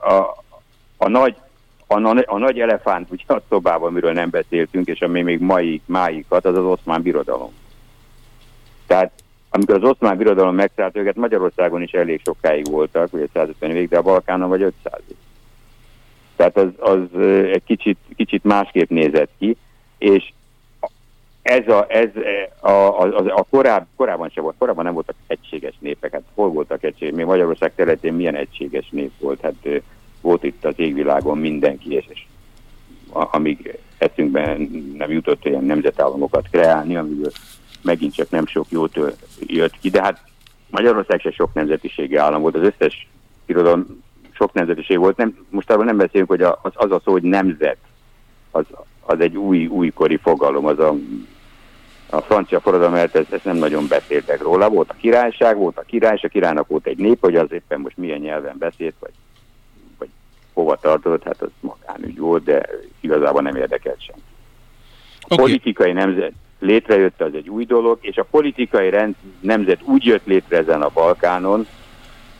a, a nagy a, a nagy elefánt ugye a szobában, amiről nem beszéltünk, és ami még mai, máikat, az az oszmán birodalom. Tehát amikor az oszmán birodalom megszállt őket, Magyarországon is elég sokáig voltak, ugye 150 évig, de a Balkánon vagy 500 évig. Tehát az, az egy kicsit, kicsit másképp nézett ki, és ez a, ez a, a, a, a koráb, korábban sem volt, korábban nem voltak egységes népek, hát hol voltak egységes, még Magyarország területén milyen egységes nép volt, hát volt itt az égvilágon mindenki, és, és amíg eszünkben nem jutott olyan nemzetállamokat kreálni, amiből megint csak nem sok jót jött ki, de hát Magyarország se sok nemzetiségi állam volt, az összes irodalom sok nemzetiség volt, nem, most arról nem beszélünk, hogy az, az a szó, hogy nemzet, az, az egy új, újkori fogalom, az a, a francia forradalom ezt, ezt nem nagyon beszéltek róla, volt a királyság, volt a király, a királynak volt egy nép, hogy az éppen most milyen nyelven beszélt, vagy hova tartozott, hát az magánügy volt, de igazából nem érdekelt sem. A okay. politikai nemzet, létrejött, az egy új dolog, és a politikai rend, nemzet úgy jött létre ezen a Balkánon,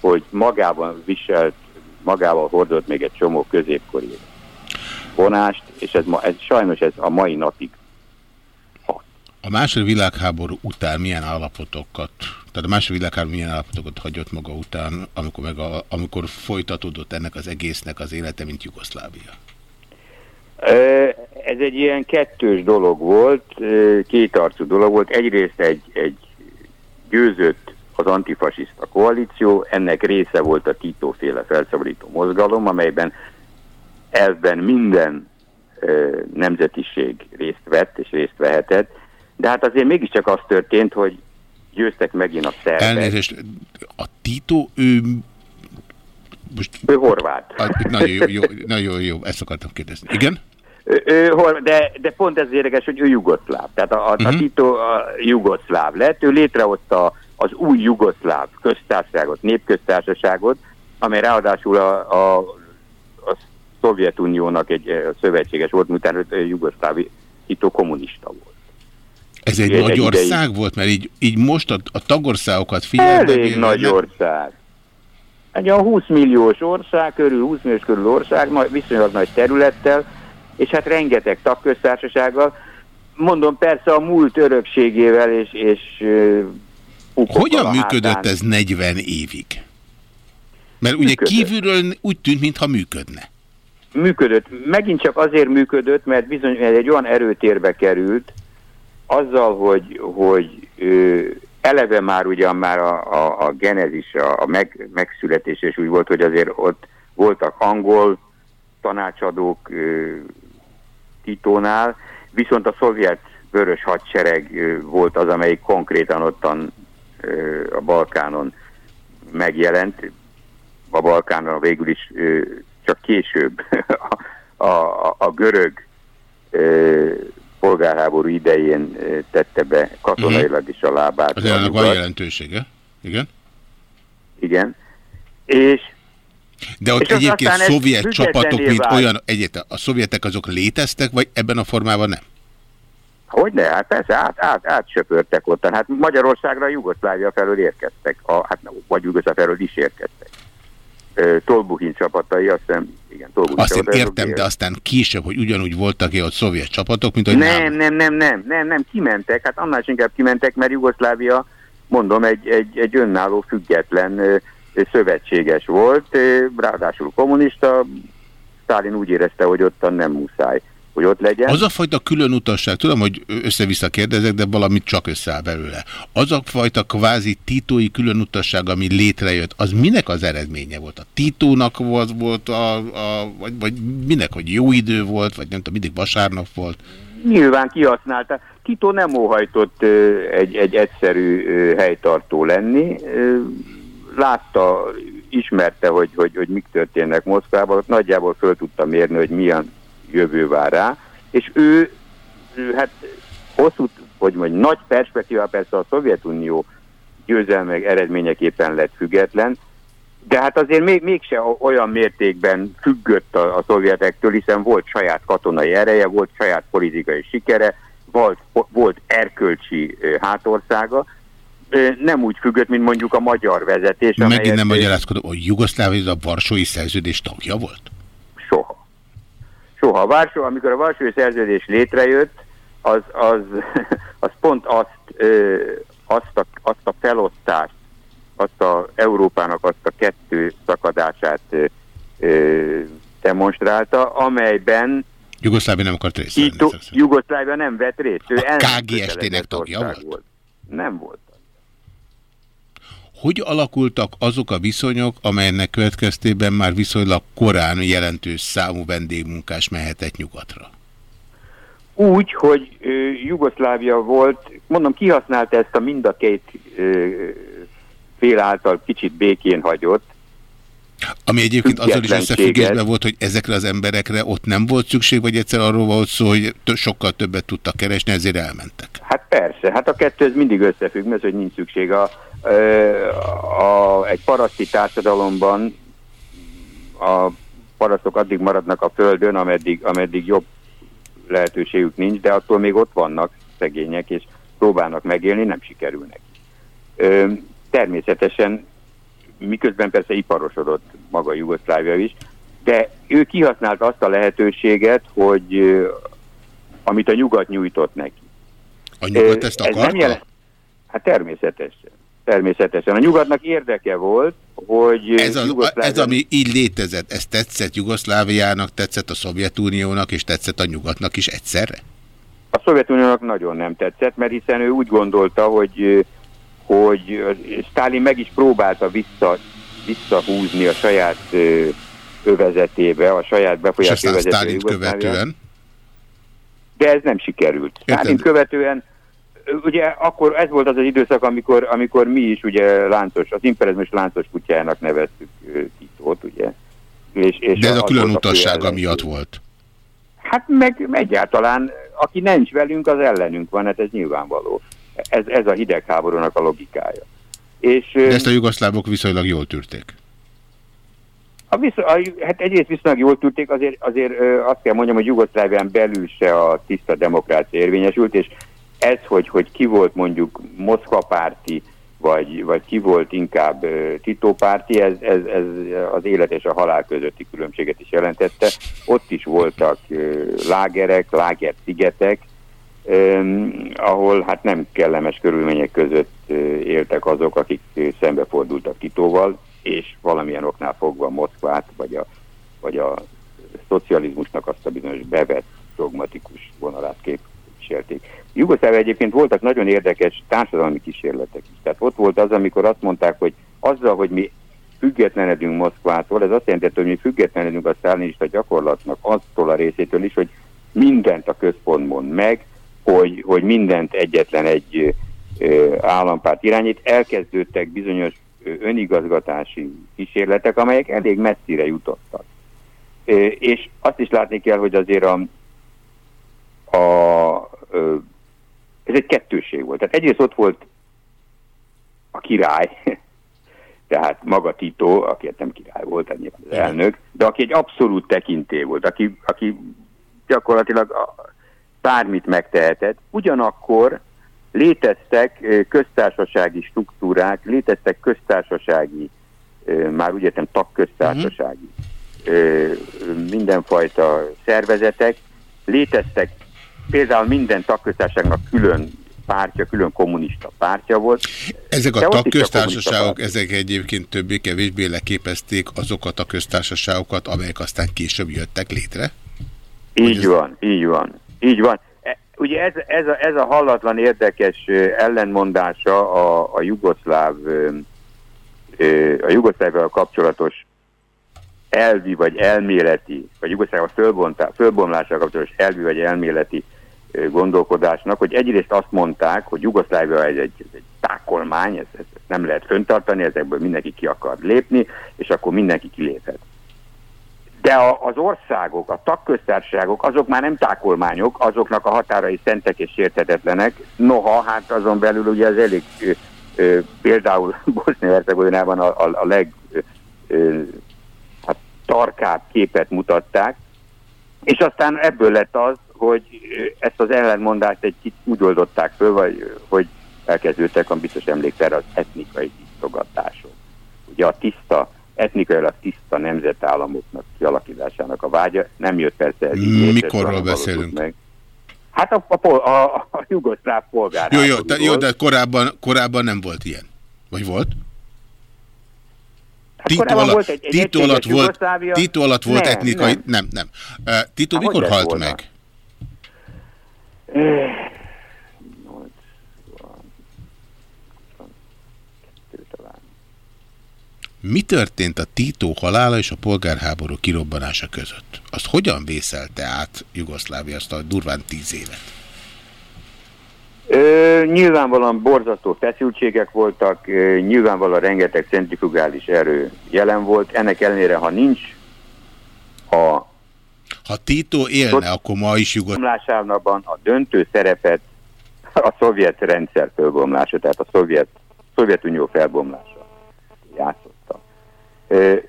hogy magában viselt, magával hordott még egy csomó középkori vonást, és ez, ma, ez sajnos ez a mai napig a második világháború után milyen állapotokat, tehát a második világháború milyen állapotokat hagyott maga után, amikor, meg a, amikor folytatódott ennek az egésznek az élete, mint Jugoszlávia? Ez egy ilyen kettős dolog volt, kétarcú dolog volt. Egyrészt egy, egy győzött az antifasiszta koalíció, ennek része volt a Tito-féle felszabadító mozgalom, amelyben elvben minden nemzetiség részt vett és részt vehetett, de hát azért mégiscsak az történt, hogy győztek megint a szervek. Elnézést, a Tito, ő... Most... Ő horvát. A, nagyon jó, jó, nagyon jó, ezt akartam kérdezni. Igen? Ő, ő, de, de pont ez érdekes, hogy ő jugoszláv. Tehát a, a, uh -huh. a mhm. Tito a jugoszláv lett. Ő létrehozta az új jugoszláv köztársaságot, népköztársaságot, amely ráadásul a, a, a Szovjetuniónak egy a szövetséges volt, miután jugoszláv Tito kommunista volt. Ez egy nagy ország ideig. volt, mert így, így most a, a tagországokat figyelme... Elég nagy nem... ország. Egy a 20 milliós ország körül, 20 milliós körül ország, nagy, viszonylag nagy területtel, és hát rengeteg tagköztársasággal. Mondom, persze a múlt örökségével és... és Hogyan működött hátán. ez 40 évig? Mert ugye működött. kívülről úgy tűnt, mintha működne. Működött. Megint csak azért működött, mert bizony egy olyan erőtérbe került, azzal, hogy, hogy ö, eleve már ugyan már a, a, a genezis, a, a meg, megszületés és úgy volt, hogy azért ott voltak angol tanácsadók ö, Titónál, viszont a szovjet vörös hadsereg ö, volt az, amelyik konkrétan ottan ö, a Balkánon megjelent. A Balkánon végül is ö, csak később a, a, a görög polgárháború idején tette be katonailag is a lábát. Az ennek van jelentősége, igen? Igen. És de ott és egyébként szovjet csapatok, mint vált. olyan, egyébként a szovjetek azok léteztek, vagy ebben a formában nem? Hogyne, hát persze, át, át, átsöpörtek ott. Hát Magyarországra Jugoszlávia felől érkeztek, a, hát vagy Jugoszlávia felől is érkeztek. Tolbuhin csapatai, azt hiszem, igen, Tolbuhin Azt én értem, de aztán később, hogy ugyanúgy voltak-e ott szovjet csapatok, mint hogy nem, nem, nem, nem, nem, nem, kimentek, hát annál inkább kimentek, mert Jugoszlávia, mondom, egy, egy, egy önálló, független szövetséges volt, ráadásul kommunista, Szálin úgy érezte, hogy ottan nem muszáj hogy ott legyen. Az a fajta külön utasság, tudom, hogy össze-vissza kérdezek, de valamit csak összeáll belőle. Az a fajta kvázi titói külön utasság, ami létrejött, az minek az eredménye volt? A titónak volt, volt a, a, vagy, vagy minek, hogy jó idő volt, vagy nem tudom, mindig vasárnap volt? Nyilván kihasználta. Tito nem óhajtott egy, egy egyszerű helytartó lenni. Látta, ismerte, hogy, hogy, hogy mik történnek Moszkvában, nagyjából föl tudta mérni, hogy milyen jövő vár rá, és ő, ő hát hosszú, hogy mondjam, nagy perspektíva persze a Szovjetunió győzelmek eredményeképpen lett független, de hát azért még, mégse olyan mértékben függött a, a szovjetektől, hiszen volt saját katonai ereje, volt saját politikai sikere, volt, volt erkölcsi hátországa, nem úgy függött, mint mondjuk a magyar vezetés. Megint nem magyarázkodom, hogy Jugoszlávia a Varsói Szerződés tagja volt? Soha. Soha. Varsó, amikor a Varsói Szerződés létrejött, az, az, az pont azt, ö, azt, a, azt a felosztást, azt a Európának azt a kettő szakadását ö, ö, demonstrálta, amelyben Jugoszlávia nem akart részt venni. Jugoszlávia nem vett részt. Ő a KGST-nek tagja volt? volt? Nem volt. Hogy alakultak azok a viszonyok, amelynek következtében már viszonylag korán jelentős számú vendégmunkás mehetett nyugatra? Úgy, hogy ö, Jugoszlávia volt, mondom, kihasználta ezt a mind a két ö, fél által kicsit békén hagyott. Ami egyébként azzal is összefüggésben volt, hogy ezekre az emberekre ott nem volt szükség, vagy egyszer arról volt szó, hogy sokkal többet tudtak keresni, ezért elmentek? Hát persze, hát a kettő ez mindig összefügg, mert hogy nincs szükség a a, egy paraszti társadalomban a parasztok addig maradnak a földön, ameddig, ameddig jobb lehetőségük nincs, de attól még ott vannak, szegények, és próbálnak megélni, nem sikerül neki. Ö, természetesen, miközben persze iparosodott maga Jugoszlávia is, de ő kihasználta azt a lehetőséget, hogy amit a nyugat nyújtott neki. A nyugat ezt akarta? Ez nem jelent... Hát természetesen. Természetesen. A nyugatnak érdeke volt, hogy... Ez, az, Jugoszlávia... ez ami így létezett, ez tetszett Jugoszláviának, tetszett a Szovjetuniónak, és tetszett a nyugatnak is egyszerre? A Szovjetuniónak nagyon nem tetszett, mert hiszen ő úgy gondolta, hogy, hogy Stalin meg is próbálta vissza, visszahúzni a saját övezetébe, a saját befolyás övezetébe. követően? De ez nem sikerült. Stalin követően ugye akkor ez volt az az időszak, amikor, amikor mi is ugye láncos, az imperializmus láncos kutyának neveztük Titót, ugye. És, és De ez a külön utassága miatt volt. Hát meg egyáltalán, aki nincs velünk, az ellenünk van, hát ez nyilvánvaló. Ez, ez a hidegháborúnak a logikája. És, De ezt a jugoszlávok viszonylag jól tűrték. A visz, a, hát egyrészt viszonylag jól tűrték, azért, azért azt kell mondjam, hogy Jugoszlávián belül se a tiszta demokrácia érvényesült, és ez, hogy, hogy ki volt mondjuk Moszkva párti, vagy, vagy ki volt inkább uh, Tito párti, ez, ez, ez az élet és a halál közötti különbséget is jelentette. Ott is voltak lágerek, lágerszigetek, ahol hát nem kellemes körülmények között éltek azok, akik szembefordultak Titóval, és valamilyen oknál fogva Moszkvát, vagy a, vagy a szocializmusnak azt a bizonyos bevett dogmatikus vonalát képviselték. Jugoszlávia egyébként voltak nagyon érdekes társadalmi kísérletek is. Tehát ott volt az, amikor azt mondták, hogy azzal, hogy mi függetlenedünk Moszkvától, ez azt jelenti, hogy mi függetlenedünk a szállinista gyakorlatnak attól a részétől is, hogy mindent a központ mond meg, hogy, hogy mindent egyetlen egy ö, állampárt irányít. Elkezdődtek bizonyos önigazgatási kísérletek, amelyek elég messzire jutottak. És azt is látni kell, hogy azért a, a, ez egy kettőség volt. Tehát egyrészt ott volt a király, tehát maga Tito, aki hát nem király volt, tehát nyilván az elnök, de aki egy abszolút tekintély volt, aki, aki gyakorlatilag bármit megtehetett. Ugyanakkor léteztek köztársasági struktúrák, léteztek köztársasági, már úgy értem tagköztársasági mindenfajta szervezetek, léteztek például minden tagköztársaságnak külön pártja, külön kommunista pártja volt. Ezek a tagköztársaságok, a ezek egyébként többé-kevésbé leképezték azokat a köztársaságokat, amelyek aztán később jöttek létre? Így ez... van, így van, így van. E, ugye ez, ez, a, ez a hallatlan érdekes ellenmondása a, a jugoszláv a jugoszlávival kapcsolatos elvi vagy elméleti, vagy Jugoszlávia fölbomlással kapcsolatos elvi vagy elméleti gondolkodásnak, hogy egyrészt azt mondták, hogy Jugoszlávia egy, egy, egy tákolmány, ezt, ezt nem lehet föntartani, ezekből mindenki ki akar lépni, és akkor mindenki kiléphet. De a, az országok, a tagköztársaságok, azok már nem tákolmányok, azoknak a határai szentek és sérthetetlenek. Noha, hát azon belül ugye az elég ö, ö, például Bosznia-Hercegovinában a, a, a leg ö, hát, tarkább képet mutatták, és aztán ebből lett az, hogy ezt az ellenmondást egy kicsit úgy oldották föl, vagy, hogy elkezdődtek, a biztos emlékszer, az etnikai tisztogatások. Ugye a tiszta, etnikailag tiszta nemzetállamoknak kialakításának a vágya nem jött persze ez így. Mikorról beszélünk? Meg. Hát a, a, a, a jugoszláv polgár. Jó, jó, de, jó, de korábban, korábban nem volt ilyen. Vagy volt? Hát Tito alatt, volt egy, egy Tito alatt volt, Tito alatt volt nem, etnikai... Nem, nem. nem. Uh, Tito hát mikor halt volna? meg? Mi történt a Tito halála és a polgárháború kirobbanása között? Azt hogyan vészelte át Jugoszlávia azt a durván tíz évet? Ö, nyilvánvalóan borzasztó feszültségek voltak, ö, nyilvánvalóan rengeteg centrifugális erő jelen volt. Ennek ellenére, ha nincs a ha Tito élne, akkor ma is Jugoszlávában a döntő szerepet a szovjet rendszer fölbomlása, tehát a szovjet, Szovjetunió felbomlása játszotta.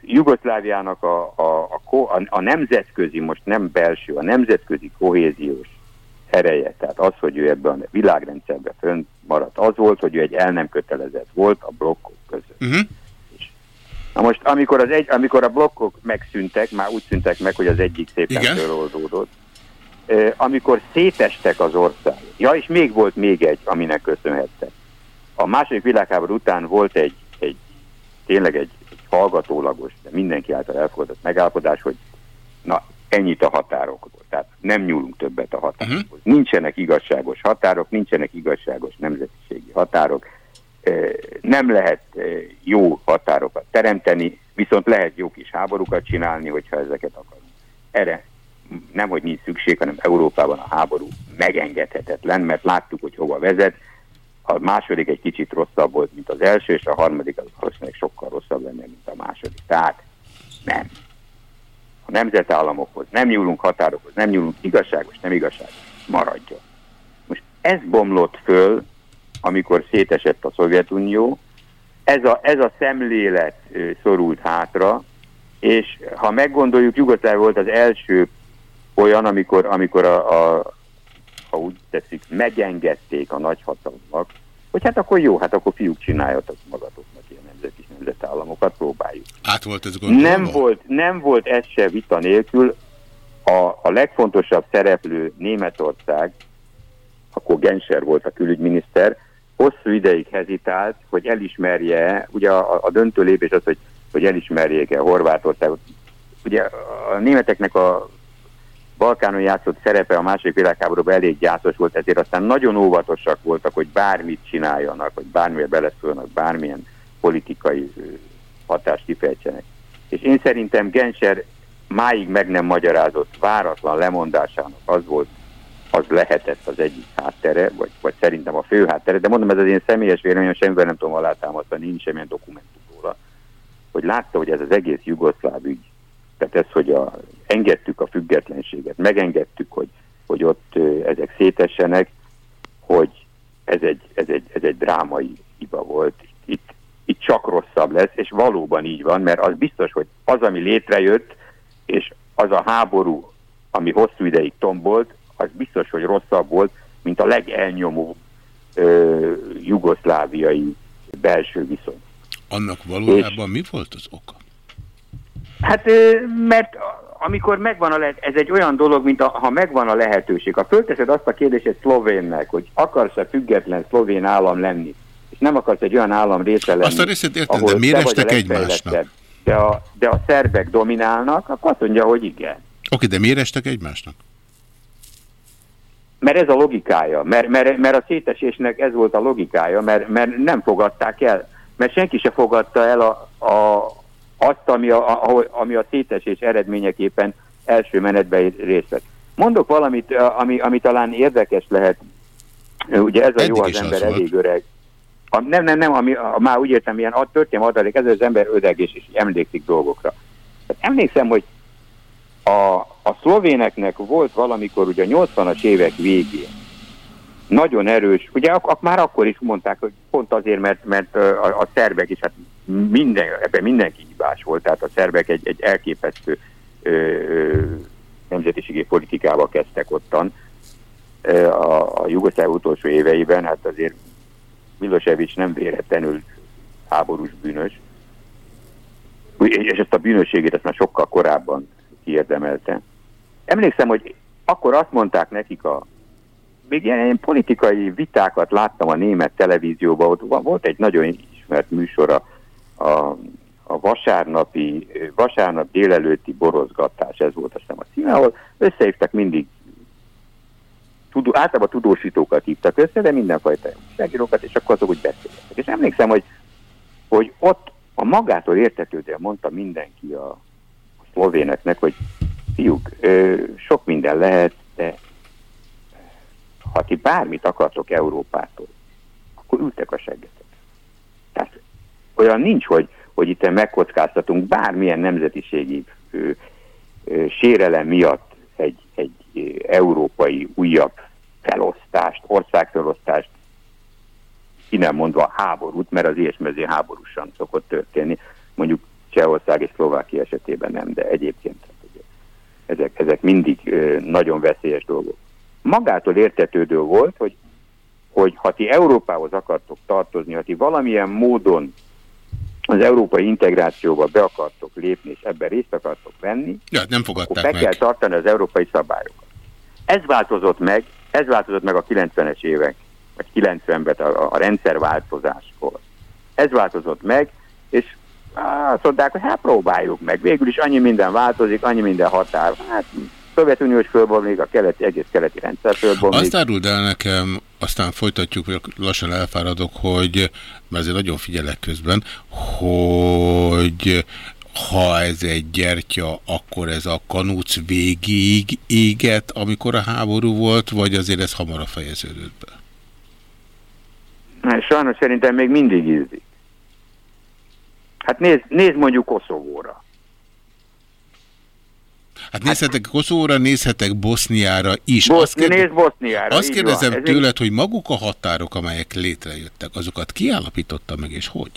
Jugoszláviának a, a, a, a, a nemzetközi, most nem belső, a nemzetközi kohéziós ereje, tehát az, hogy ő ebben a világrendszerben fönn maradt, az volt, hogy ő egy el nem kötelezett volt a blokkok között. Uh -huh. Na most, amikor, az egy, amikor a blokkok megszűntek, már úgy szűntek meg, hogy az egyik szépen föloldódott, amikor szétestek az ország, ja, és még volt még egy, aminek köszönhette. A második világháború után volt egy, egy tényleg egy, egy hallgatólagos, de mindenki által elfogadott megállapodás, hogy na, ennyit a határokról. Tehát nem nyúlunk többet a határokhoz. Uh -huh. Nincsenek igazságos határok, nincsenek igazságos nemzetiségi határok, nem lehet jó határokat teremteni, viszont lehet jó kis háborúkat csinálni, hogyha ezeket akarunk. Erre nem, hogy nincs szükség, hanem Európában a háború megengedhetetlen, mert láttuk, hogy hova vezet. A második egy kicsit rosszabb volt, mint az első, és a harmadik az valószínűleg sokkal rosszabb lenne, mint a második. Tehát nem. A nemzetállamokhoz nem nyúlunk határokhoz, nem nyúlunk igazságos, nem igazságos, maradjon. Most ez bomlott föl amikor szétesett a Szovjetunió, ez a, ez a szemlélet szorult hátra, és ha meggondoljuk, Jugoszláv volt az első olyan, amikor, amikor a, a, ha úgy teszik, megengedték a nagyhatalmak, hogy hát akkor jó, hát akkor fiúk csináljatok magatoknak ilyen nemzeti nemzetállamokat, próbáljuk. Át volt ez Nem volt, nem volt ez se vita nélkül. A, a legfontosabb szereplő Németország, akkor Genscher volt a külügyminiszter, hosszú ideig hezitált, hogy elismerje, ugye a, a döntő lépés az, hogy, hogy elismerjék-e Horvátországot. Ugye a németeknek a Balkánon játszott szerepe a második világháborúban elég gyászos volt, ezért aztán nagyon óvatosak voltak, hogy bármit csináljanak, hogy bármilyen beleszólnak, bármilyen politikai hatást kifejtsenek. És én szerintem Genscher máig meg nem magyarázott váratlan lemondásának az volt az lehetett az egyik háttere, vagy, vagy szerintem a fő háttere, de mondom, ez az én személyes véleményem, semmivel nem tudom alátámasztani, nincs semmilyen dokumentum róla, hogy látta, hogy ez az egész jugoszláv ügy, tehát ez, hogy a, engedtük a függetlenséget, megengedtük, hogy, hogy ott ezek szétessenek, hogy ez egy, ez egy, ez egy drámai hiba volt. Itt, itt csak rosszabb lesz, és valóban így van, mert az biztos, hogy az, ami létrejött, és az a háború, ami hosszú ideig tombolt, az biztos, hogy rosszabb volt, mint a legelnyomó ö, jugoszláviai belső viszony. Annak valójában És, mi volt az oka? Hát, ö, mert amikor megvan a lehet, ez egy olyan dolog, mint a, ha megvan a lehetőség. Ha fölteszed azt a kérdést szlovénnek, hogy akarsz-e független szlovén állam lenni, és nem akarsz egy olyan állam része lenni, Azt a részét értem, de miért estek egymásnak? De a, de a szerbek dominálnak, akkor azt mondja, hogy igen. Oké, de miért estek egymásnak? Mert ez a logikája, mert, mert, mert a szétesésnek ez volt a logikája, mert, mert nem fogadták el, mert senki se fogadta el a, a, azt, ami a, a, ami a szétesés eredményeképpen első menetben részt vett. Mondok valamit, ami, ami talán érdekes lehet, ugye ez a Eddig jó az ember az elég öreg. A, nem, nem, nem, ami, a, már úgy értem, ilyen a történelmi adalék, ez az ember ödeg és, és emlékszik dolgokra. Tehát emlékszem, hogy a, a szlovéneknek volt valamikor ugye a 80-as évek végén. Nagyon erős, ugye ak ak már akkor is mondták, hogy pont azért, mert, mert a, a szerbek is, hát minden, ebben mindenki hibás volt, tehát a szerbek egy, egy elképesztő ö, nemzetiségi politikába kezdtek ottan. A, a Jugoszláv utolsó éveiben, hát azért Milosevic nem véletlenül háborús bűnös, és ezt a bűnösségét ezt már sokkal korábban kiérdemelte. Emlékszem, hogy akkor azt mondták nekik a még ilyen, ilyen politikai vitákat láttam a német televízióban, ott volt egy nagyon ismert műsor a, a, vasárnapi, vasárnap délelőtti borozgatás, ez volt azt a címe, ahol összehívtak mindig tudó, általában tudósítókat hívtak össze, de mindenfajta újságírókat, és akkor azok úgy beszéltek. És emlékszem, hogy, hogy ott a magától értetődően mondta mindenki a, szlovéneknek, hogy fiúk, sok minden lehet, de ha ti bármit akartok Európától, akkor ültek a seggetek. Tehát olyan nincs, hogy, hogy itt megkockáztatunk bármilyen nemzetiségi ö, ö, sérelem miatt egy, egy európai újabb felosztást, országfelosztást, ki nem mondva háborút, mert az ilyesmi háborúsan szokott történni. Mondjuk Csehország és Szlovákia esetében nem, de egyébként ezek, ezek mindig nagyon veszélyes dolgok. magától értetődő volt, hogy, hogy ha ti Európához akartok tartozni, ha ti valamilyen módon az európai integrációba be akartok lépni, és ebben részt akartok venni, ja, nem fogadták be meg. kell tartani az európai szabályokat. Ez változott meg, ez változott meg a 90-es évek, vagy 90-ben a, a rendszerváltozáskor. Ez változott meg, és azt mondták, hogy hát próbáljuk meg. Végül is annyi minden változik, annyi minden határ. Hát Szovjetuniós még a keleti, egész keleti rendszer fölból Azt áruld el nekem, aztán folytatjuk, hogy lassan elfáradok, hogy, mert azért nagyon figyelek közben, hogy ha ez egy gyertya, akkor ez a kanúc végig éget, amikor a háború volt, vagy azért ez hamarabb fejeződött be? Sajnos szerintem még mindig ízik. Hát nézd, nézd mondjuk Koszovóra. Hát nézhetek Koszovóra, nézhetek Boszniára is. Bosz, azt kérde... Nézd Boszniára. Azt kérdezem van. tőled, hogy maguk a határok, amelyek létrejöttek, azokat kiállapította meg, és hogy?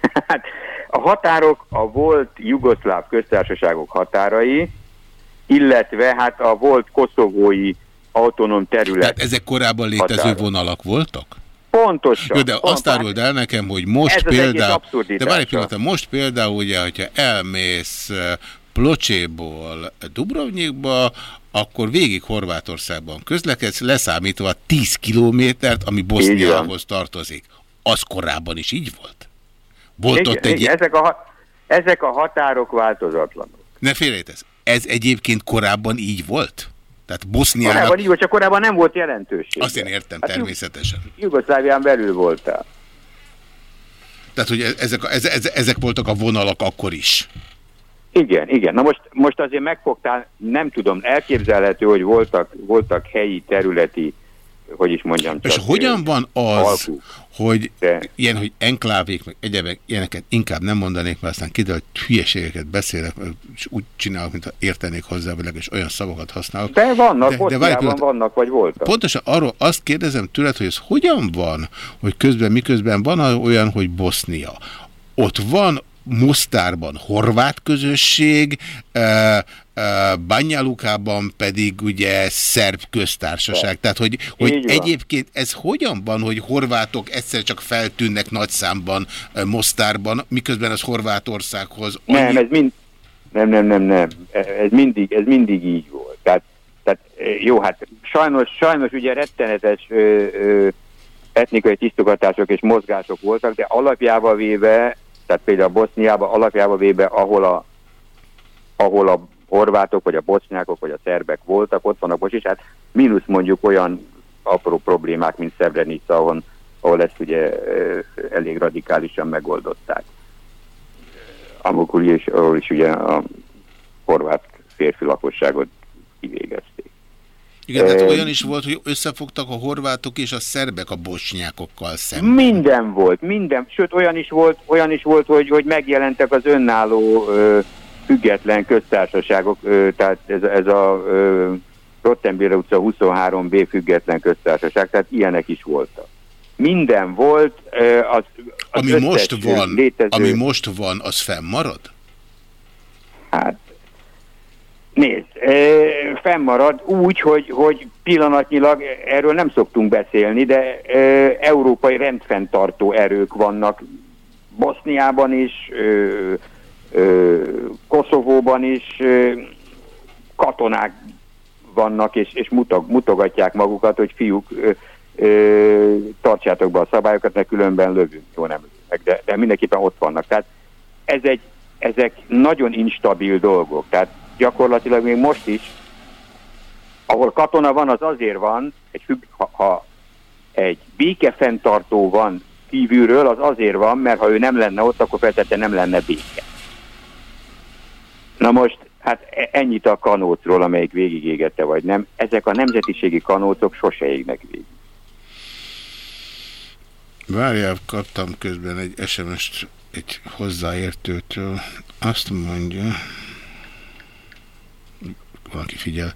Hát a határok a volt jugoszláv köztársaságok határai, illetve hát a volt koszovói autonóm terület. Tehát ezek korábban létező határa. vonalak voltak? Pontosan. Jó, de pontosan. azt áruld el nekem, hogy most Ez például... De várj egy pillanat, most például ugye, hogyha elmész eh, Plocséból Dubrovnikba, akkor végig Horvátországban közlekedsz, leszámítva 10 kilométert, ami Boszniához tartozik. Az korábban is így volt? Volt Igen, ott egy... igen, ezek, a, ezek a határok változatlanok. Ne félrejtesz, ez egyébként korábban így volt? Tehát Boszniának... Korábban így volt, csak korábban nem volt jelentőség. Azt én értem, Hát természetesen. Jugoszlávián belül voltál. Tehát, hogy e- ezek, ezek, ezek voltak a vonalak akkor is. Igen, igen. Na most, most azért megfogtál, nem tudom, elképzelhető, hogy voltak, voltak helyi, területi, hogy is mondjam. És csak, hogyan van az, alkú. hogy De- ilyen, hogy enklávék, meg egyebek, ilyeneket inkább nem mondanék, mert aztán kiderül, hogy hülyeségeket beszélek, és úgy csinálok, mintha értenék hozzá vele, és olyan szavakat használok. De vannak, De- de, várj pillanat. vannak, vagy voltak. Pontosan arról azt kérdezem tőled, hogy ez hogyan van, hogy közben miközben van olyan, hogy Bosznia. Ott van Mostárban horvát közösség, Banyalukában pedig ugye szerb köztársaság. Tehát, hogy, hogy egyébként ez hogyan van, hogy horvátok egyszer csak feltűnnek nagy számban Mostárban, miközben az Horvátországhoz annyi... Nem, ez mind, nem, nem, nem, nem. Ez mindig, ez mindig így volt. Tehát, tehát jó, hát sajnos, sajnos ugye rettenetes ö, ö, etnikai tisztogatások és mozgások voltak, de alapjába véve, tehát például Boszniában alapjába véve, ahol a, ahol a horvátok, vagy a bosznyákok, vagy a szerbek voltak, ott vannak most is, hát mínusz mondjuk olyan apró problémák, mint Srebrenica, ahol, ahol ezt ugye ö, elég radikálisan megoldották. Amikor is, ahol is ugye a horvát férfi lakosságot kivégezték. Igen, tehát Ö, olyan is volt, hogy összefogtak a horvátok és a szerbek a bosnyákokkal szemben. Minden volt, minden, sőt olyan is volt, olyan is volt hogy, hogy megjelentek az önálló ö, független köztársaságok, tehát ez, ez a ö, Rottenbére utca 23B független köztársaság, tehát ilyenek is voltak. Minden volt, az, az Ami most van, létező, ami most van, az fennmarad? Hát, nézd, fennmarad úgy, hogy, hogy pillanatnyilag erről nem szoktunk beszélni, de európai rendfenntartó erők vannak Boszniában is, Koszovóban is, katonák vannak, és, és mutog, mutogatják magukat, hogy fiúk, ö, tartsátok be a szabályokat, mert különben lövünk. Jó, nem lövünk, de, de mindenképpen ott vannak. Tehát ez egy, ezek nagyon instabil dolgok. Tehát gyakorlatilag még most is, ahol katona van, az azért van, egy függ, ha, ha egy békefenntartó van kívülről, az azért van, mert ha ő nem lenne ott, akkor feltétlenül nem lenne béke. Na most, hát e- ennyit a kanócról, amelyik végigégette vagy nem. Ezek a nemzetiségi kanócok sose égnek végig. Várjál, kaptam közben egy SMS-t egy hozzáértőtől. Azt mondja, valaki figyel,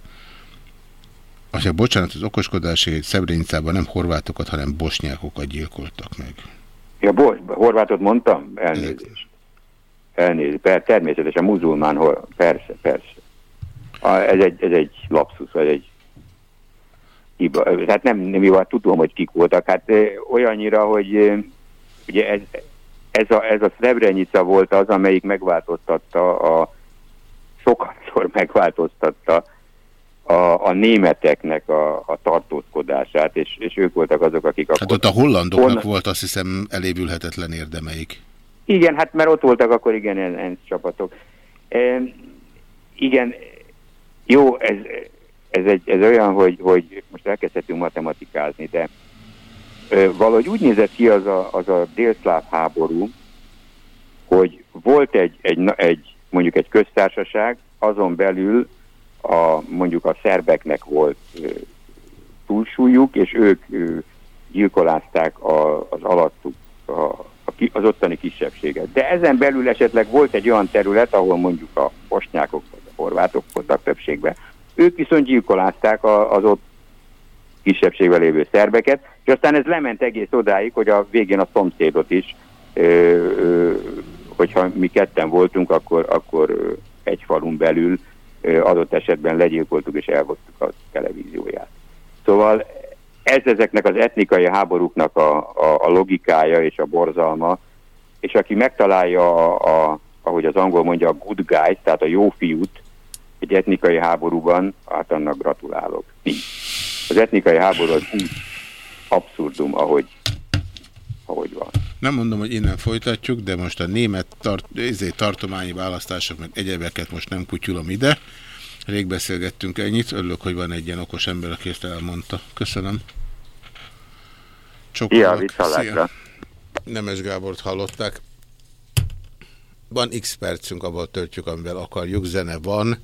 mondja, bocsánat, az okoskodásért Szebrenicában nem horvátokat, hanem bosnyákokat gyilkoltak meg. Ja, bo- horvátot mondtam? Elnézést. Elnézést. Per, természetesen muzulmán, hol, persze, persze. A, ez, egy, ez egy lapszus, vagy egy hiba. Hát nem, nem hiba, tudom, hogy kik voltak. Hát olyannyira, hogy ugye ez, ez a, ez a Srebrenica volt az, amelyik megváltoztatta a sokatszor megváltoztatta a, a németeknek a, a tartózkodását, és, és ők voltak azok, akik hát akkor... Hát ott a hollandoknak on... volt azt hiszem elévülhetetlen érdemeik. Igen, hát mert ott voltak akkor igen ENSZ csapatok. E, igen, jó, ez, ez, egy, ez olyan, hogy, hogy most elkezdhetünk matematikázni, de e, valahogy úgy nézett ki az a, az a délszláv háború, hogy volt egy, egy, egy mondjuk egy köztársaság, azon belül a, mondjuk a szerbeknek volt ö, túlsúlyuk, és ők ö, gyilkolázták a, az alattuk a, az ottani kisebbséget. De ezen belül esetleg volt egy olyan terület, ahol mondjuk a bosnyákok vagy a horvátok voltak többségben. Ők viszont gyilkolázták az ott kisebbségben lévő szerbeket, és aztán ez lement egész odáig, hogy a végén a szomszédot is, hogyha mi ketten voltunk, akkor, akkor egy falun belül adott esetben legyilkoltuk és elhoztuk a televízióját. Szóval ez ezeknek az etnikai háborúknak a, a, a logikája és a borzalma, és aki megtalálja, a, a, ahogy az angol mondja, a good guy, tehát a jó fiút egy etnikai háborúban, hát annak gratulálok. Nincs. Az etnikai háború az úgy abszurdum, ahogy, ahogy van. Nem mondom, hogy innen folytatjuk, de most a német tart, ezért tartományi választások, meg egyebeket most nem kutyulom ide. Rég beszélgettünk ennyit, örülök, hogy van egy ilyen okos ember, aki ezt elmondta. Köszönöm. Csokolok. Szia, Nemes Gábort hallották. Van x percünk, abban töltjük, amivel akarjuk. Zene van.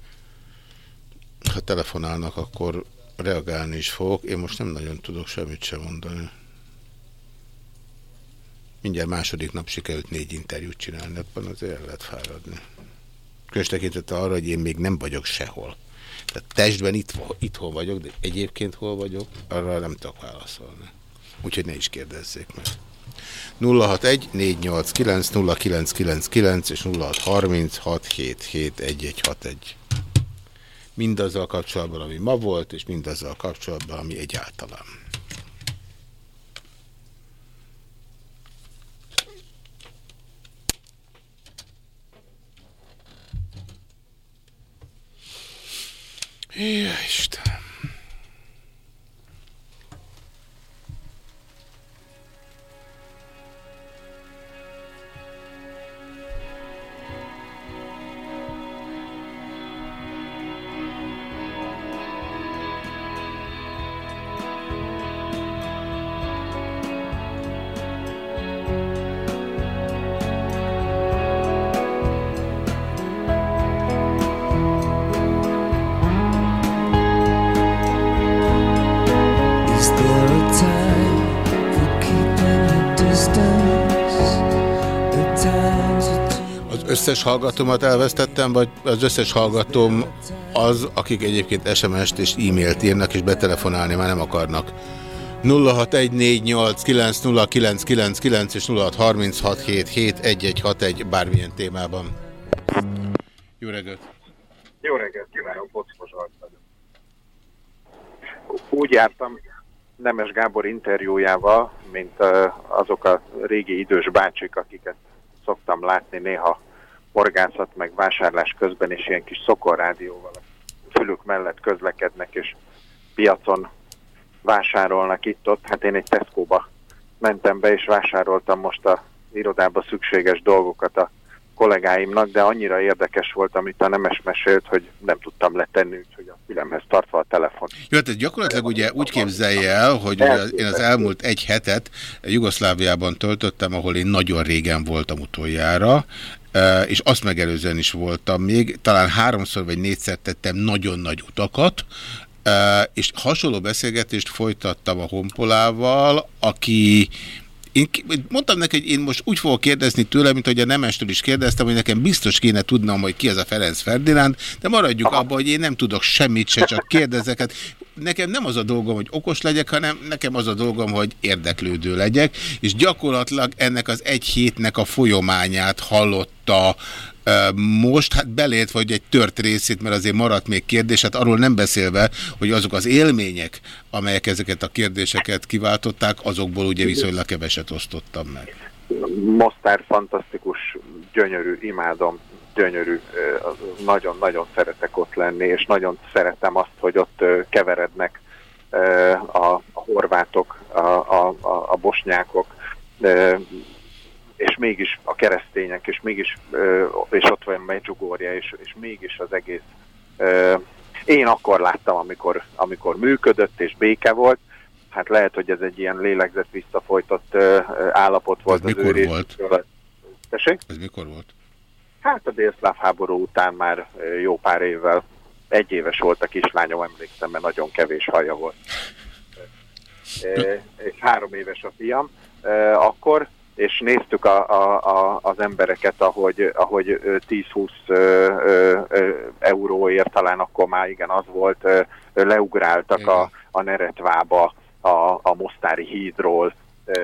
Ha telefonálnak, akkor reagálni is fogok. Én most nem nagyon tudok semmit sem mondani. Mindjárt második nap sikerült négy interjút csinálni, abban azért el lehet fáradni. Különös tekintete arra, hogy én még nem vagyok sehol. Tehát testben itt, itthon vagyok, de egyébként hol vagyok, arra nem tudok válaszolni. Úgyhogy ne is kérdezzék meg. 061 489 0999 és 0636771161. Mindazzal kapcsolatban, ami ma volt, és mindazzal kapcsolatban, ami egyáltalán. Ja, Istenem. Összes hallgatómat elvesztettem, vagy az összes hallgatóm az, akik egyébként SMS-t és e-mailt írnak, és betelefonálni már nem akarnak. 0614890999 és 0636771161 bármilyen témában. Jó reggelt! Jó reggelt kívánok, Bocskos vagyok. Úgy jártam Nemes Gábor interjújával, mint azok a régi idős bácsik, akiket szoktam látni néha horgászat meg vásárlás közben, és ilyen kis szokorrádióval a fülük mellett közlekednek, és piacon vásárolnak itt-ott. Hát én egy Tesco-ba mentem be, és vásároltam most a irodába szükséges dolgokat a kollégáimnak, de annyira érdekes volt, amit a Nemes mesélt, hogy nem tudtam letenni, hogy a fülemhez tartva a telefon. Jó, tehát gyakorlatilag ugye úgy képzelje el, hogy én az elmúlt egy hetet Jugoszláviában töltöttem, ahol én nagyon régen voltam utoljára, és azt megelőzően is voltam még, talán háromszor vagy négyszer tettem nagyon nagy utakat, és hasonló beszélgetést folytattam a Honpolával, aki én mondtam neki, hogy én most úgy fogok kérdezni tőle, mint hogy a Nemestől is kérdeztem, hogy nekem biztos kéne tudnom, hogy ki az a Ferenc Ferdinánd, de maradjuk abban, hogy én nem tudok semmit se, csak kérdezeket. Nekem nem az a dolgom, hogy okos legyek, hanem nekem az a dolgom, hogy érdeklődő legyek, és gyakorlatilag ennek az egy hétnek a folyományát hallotta most, hát belét vagy egy tört részét, mert azért maradt még kérdés, hát arról nem beszélve, hogy azok az élmények, amelyek ezeket a kérdéseket kiváltották, azokból ugye viszonylag keveset osztottam meg. Mostár fantasztikus, gyönyörű, imádom, gyönyörű, nagyon-nagyon szeretek ott lenni, és nagyon szeretem azt, hogy ott keverednek a, horvátok, a, a, a, a bosnyákok, és mégis a keresztények, és mégis, és ott van Medjugorje, és, és mégis az egész. Én akkor láttam, amikor, amikor működött, és béke volt, hát lehet, hogy ez egy ilyen lélegzett visszafolytott állapot volt. Ez mikor volt? Tessék? Ez mikor volt? Hát a délszláv háború után már jó pár évvel, egy éves volt a kislányom, emlékszem, mert nagyon kevés haja volt. és három éves a fiam. Akkor és néztük a, a, a, az embereket, ahogy, ahogy 10-20 euróért, talán akkor már igen, az volt, leugráltak a, a Neretvába, a, a Mostári hídról,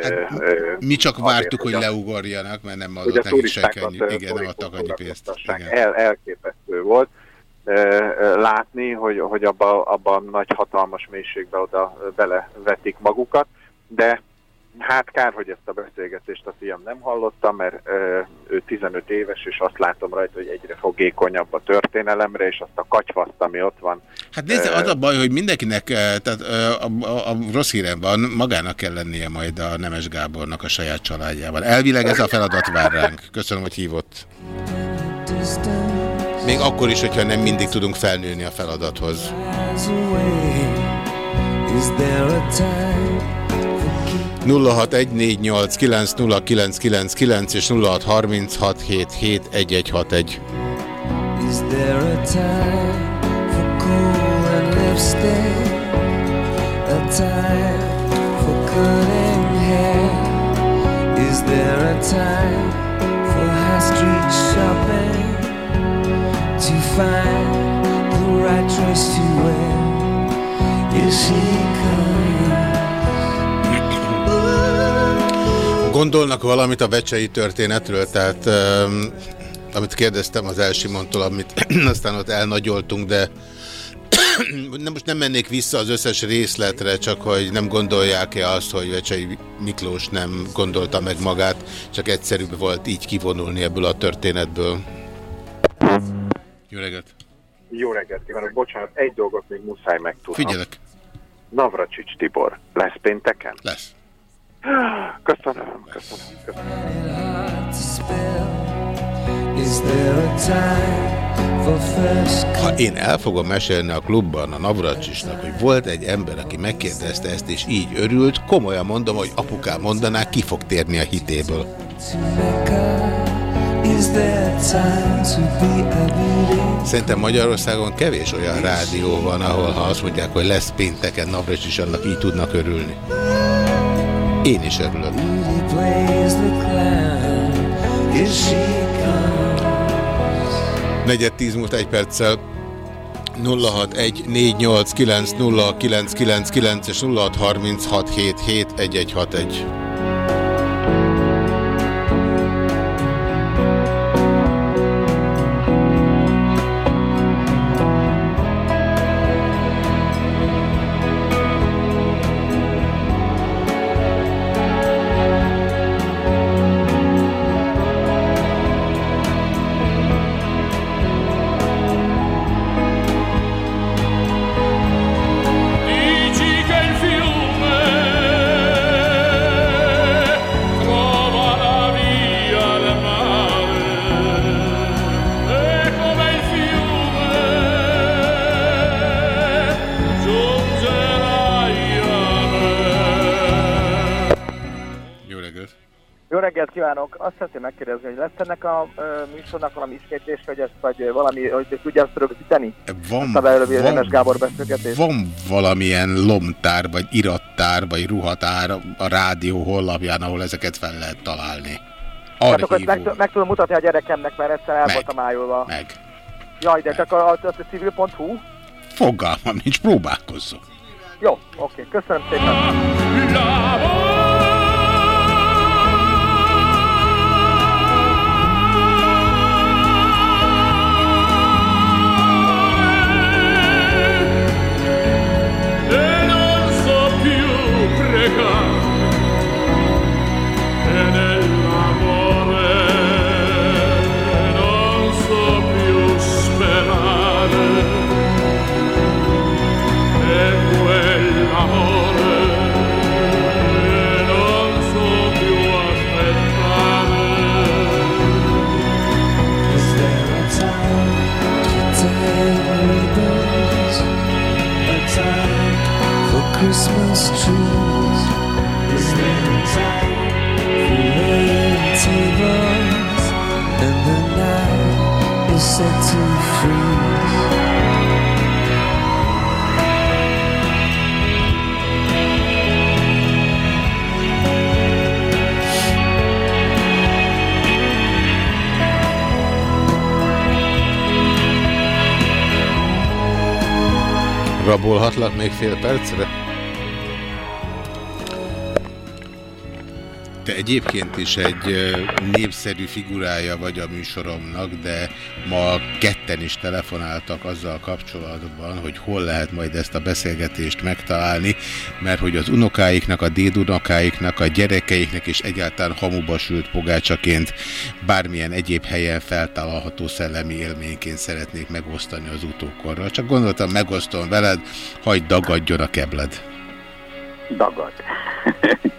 Hát, mi csak vártuk, hogy leugorjanak, mert nem adott nekik senki igen, nem adtak annyi pénzt. El, elképesztő volt. Látni, hogy, hogy abban abba nagy hatalmas mélységbe oda belevetik magukat, de Hát kár, hogy ezt a beszélgetést a fiam nem hallotta, mert ö, ő 15 éves, és azt látom rajta, hogy egyre fogékonyabb a történelemre, és azt a katyvaszt, ami ott van. Hát nézd, az a baj, hogy mindenkinek, tehát a, a, a rossz hírem van, magának kell lennie majd a Nemes Gábornak a saját családjával. Elvileg ez a feladat vár ránk. Köszönöm, hogy hívott. Még akkor is, hogyha nem mindig tudunk felnőni a feladathoz. Is there a time 0614890999 és 0636771161. Is there a time for cool and lipstick? A time for cutting hair? Is there a find the right dress to wear? Is she coming? Gondolnak valamit a vecsei történetről, tehát um, amit kérdeztem az Elsimondtól, amit aztán ott elnagyoltunk, de nem, most nem mennék vissza az összes részletre, csak hogy nem gondolják-e azt, hogy Vecsei Miklós nem gondolta meg magát, csak egyszerűbb volt így kivonulni ebből a történetből. Jó reggelt! Jó reggelt kívánok, bocsánat, egy dolgot még muszáj megtudnom. Figyelek! Navracsics Tibor, lesz pénteken? Lesz. Köszönöm, köszönöm, köszönöm. Ha én el fogom mesélni a klubban a Navracsisnak, hogy volt egy ember, aki megkérdezte ezt, és így örült, komolyan mondom, hogy apukám mondaná, ki fog térni a hitéből. Szerintem Magyarországon kevés olyan rádió van, ahol ha azt mondják, hogy lesz pénteken Navracsis, annak így tudnak örülni. Én is örülök. Negyed tíz múlt egy perccel 0614890999 és 0636771161. azt szeretném megkérdezni, hogy lesz ennek a uh, műsornak valami ismétlés, hogy ezt vagy valami, hogy tudja ezt rögzíteni? Van, van, Gábor beszélgetés. van valamilyen lomtár, vagy irattár, vagy ruhatár a rádió honlapján, ahol ezeket fel lehet találni. Hát akkor meg, meg tudom mutatni a gyerekemnek, mert egyszer el voltam ájulva. Meg. Jaj, de meg. csak a, a, a civil.hu? Fogalmam nincs, próbálkozzon. Jó, oké, köszönöm szépen. Christmas trees? Is there time for tables? And the night is set to freeze. Rabolhatlak még fél percre? Te egyébként is egy népszerű figurája vagy a műsoromnak, de ma ketten is telefonáltak azzal kapcsolatban, hogy hol lehet majd ezt a beszélgetést megtalálni, mert hogy az unokáiknak, a dédunokáiknak, a gyerekeiknek és egyáltalán hamuba sült pogácsaként bármilyen egyéb helyen feltalálható szellemi élményként szeretnék megosztani az utókorral. Csak gondoltam, megosztom veled, hagyd dagadjon a kebled. Dagad.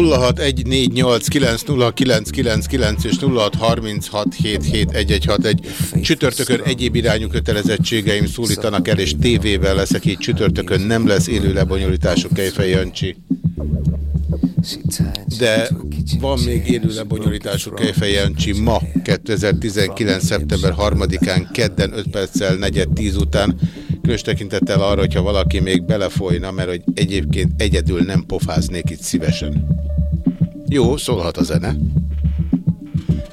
0614890999 és 0636771161. Csütörtökön egyéb irányú kötelezettségeim szólítanak el, és tévében leszek így csütörtökön, nem lesz élő lebonyolításuk Kejfej Jancsi. De van még élő lebonyolításuk Kejfej Jancsi ma, 2019. szeptember 3-án, kedden 5 perccel, negyed 10 után. Különös tekintettel arra, hogyha valaki még belefolyna, mert hogy egyébként egyedül nem pofáznék itt szívesen. Jó, szólhat a zene.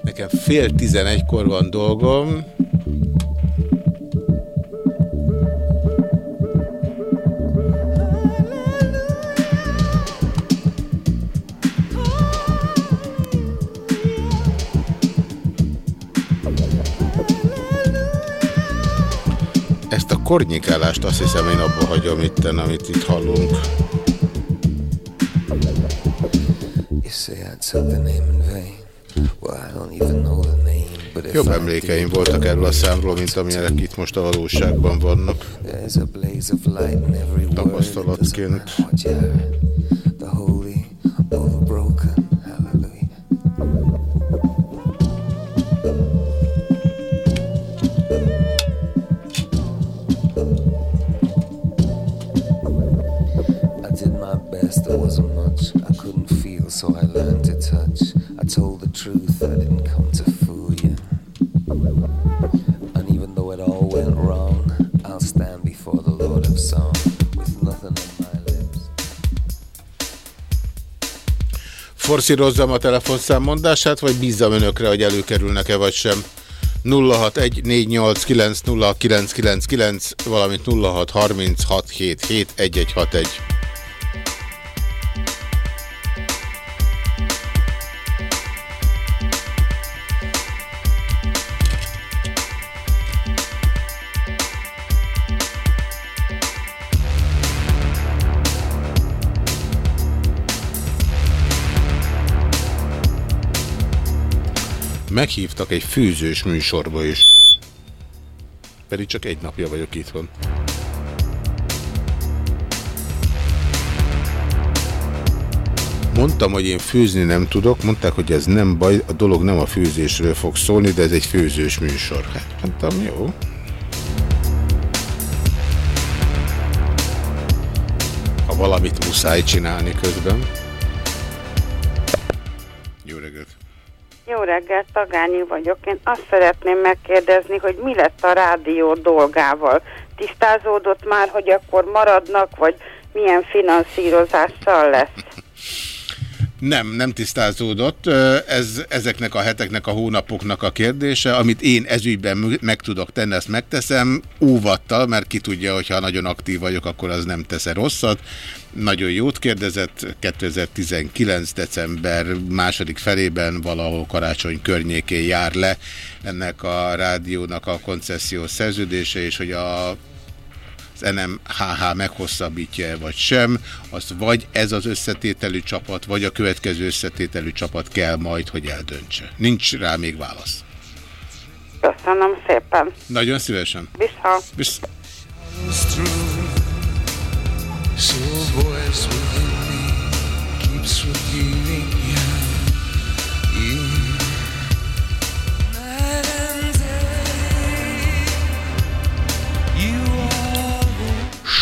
Nekem fél tizenegykor van dolgom. Kornyikálást azt hiszem én abba hagyom itten, amit itt hallunk. Jobb emlékeim voltak erről a számról, mint amilyenek itt most a valóságban vannak. There's Forszírozzam a telefonszám mondását, vagy bízzam önökre, hogy előkerülnek-e vagy sem. 0614890999, valamint 0636771161. meghívtak egy főzős műsorba is. Pedig csak egy napja vagyok van. Mondtam, hogy én főzni nem tudok, mondták, hogy ez nem baj, a dolog nem a főzésről fog szólni, de ez egy főzős műsor. Hát mondtam, jó. Ha valamit muszáj csinálni közben. Reggelt, Tagányi vagyok. Én azt szeretném megkérdezni, hogy mi lett a rádió dolgával. Tisztázódott már, hogy akkor maradnak, vagy milyen finanszírozással lesz? Nem, nem tisztázódott. Ez ezeknek a heteknek, a hónapoknak a kérdése. Amit én ezügyben meg tudok tenni, ezt megteszem óvattal, mert ki tudja, hogyha nagyon aktív vagyok, akkor az nem tesz -e rosszat. Nagyon jót kérdezett, 2019. december második felében valahol karácsony környékén jár le ennek a rádiónak a koncesziós szerződése, és hogy a az NMHH meghosszabbítja-e vagy sem, azt vagy ez az összetételű csapat, vagy a következő összetételű csapat kell majd, hogy eldöntse. Nincs rá még válasz. Köszönöm szépen. Nagyon szívesen. Vissza. Vissza. So a voice within me keeps repeating, yeah,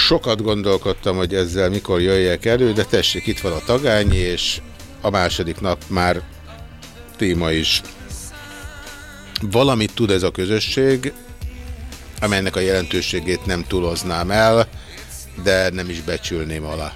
Sokat gondolkodtam, hogy ezzel mikor jöjjek elő, de tessék, itt van a tagányi, és a második nap már téma is. Valamit tud ez a közösség, amelynek a jelentőségét nem túloznám el, de nem is becsülném alá.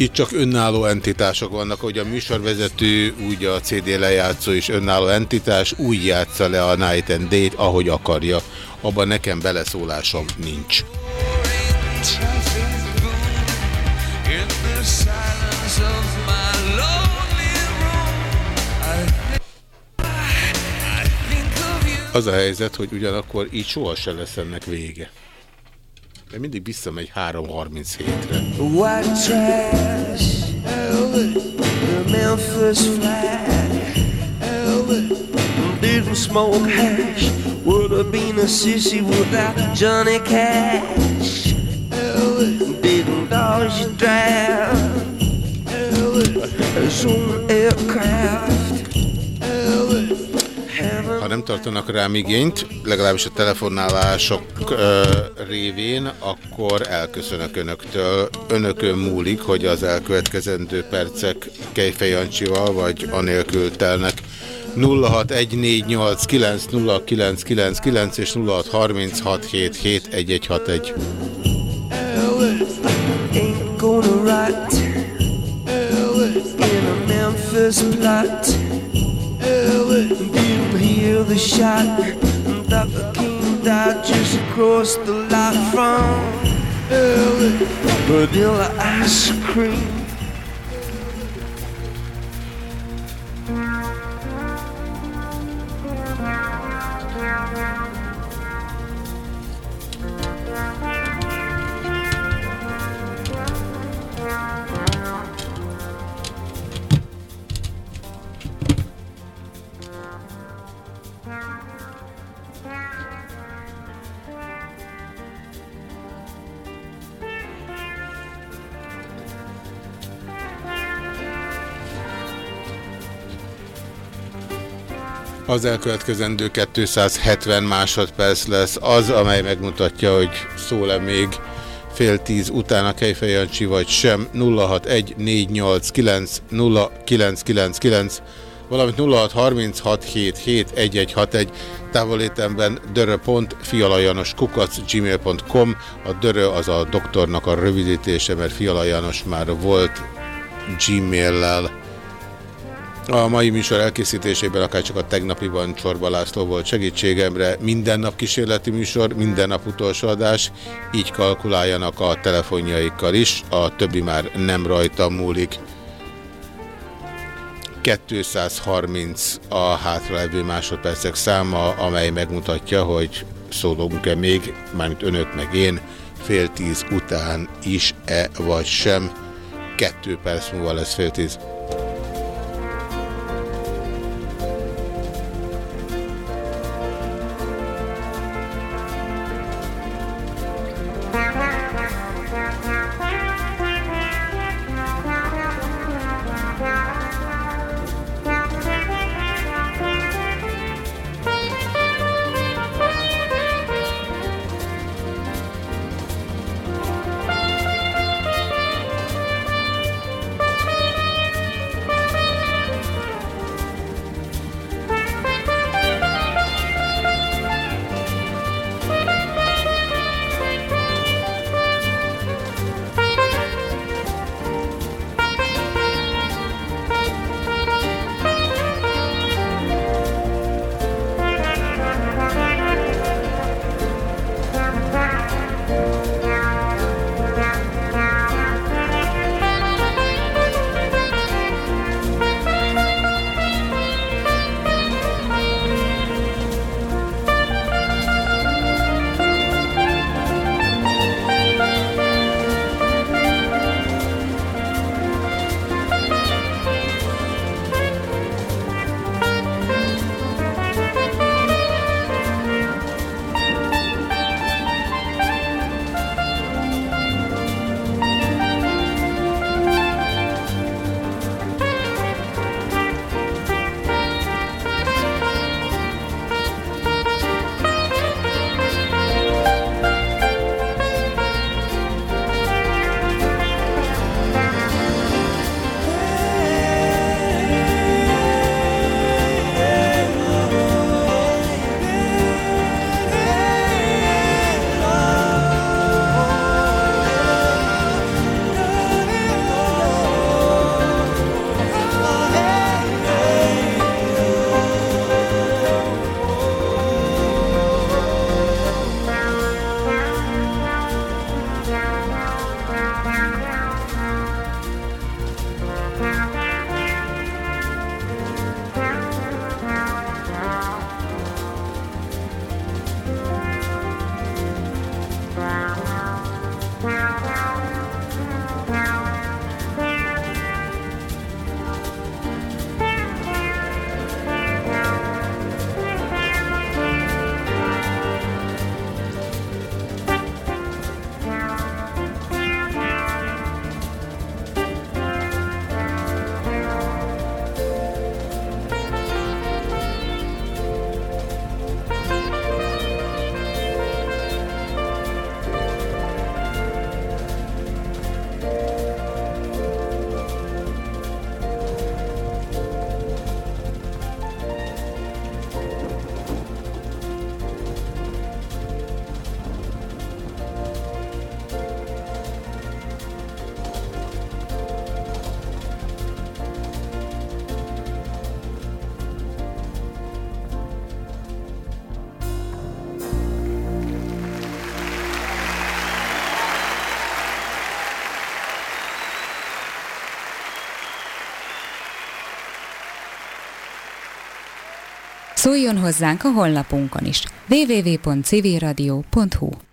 Itt csak önálló entitások vannak, hogy a műsorvezető, úgy a CD lejátszó is önálló entitás, úgy játsza le a Night and Day-t, ahogy akarja. Abban nekem beleszólásom nincs. Az a helyzet, hogy ugyanakkor így sohasem lesz ennek vége. Mert mindig visszamegy 3.37-re. White trash, the Memphis flag, didn't a dodge your draft, zoom aircraft, Ha nem tartanak rám igényt, legalábbis a telefonálások ö, révén, akkor elköszönök önöktől. Önökön múlik, hogy az elkövetkezendő percek Kejfej Jancsival vagy anélkül telnek. 0614890999 és 0636771161. ain't gonna rot in a Memphis plot. Hear the shot that the king died just across the lot from vanilla ice cream. Az elkövetkezendő 270 másodperc lesz az, amely megmutatja, hogy szól-e még fél tíz után a Kejfej Jancsi, vagy sem 061-489-0999, valamint 0636771161 távolétemben dörö.fialajanoskukac.gmail.com A dörö az a doktornak a rövidítése, mert Fialajanos már volt gmail-lel. A mai műsor elkészítésében akár csak a tegnapiban Csorba László volt segítségemre. Minden nap kísérleti műsor, minden nap utolsó adás, így kalkuláljanak a telefonjaikkal is, a többi már nem rajta múlik. 230 a hátralevő másodpercek száma, amely megmutatja, hogy szólunk-e még, mármint önök meg én, fél tíz után is-e vagy sem. Kettő perc múlva lesz fél tíz. Szóljon hozzánk a honlapunkon is. www.civilradio.hu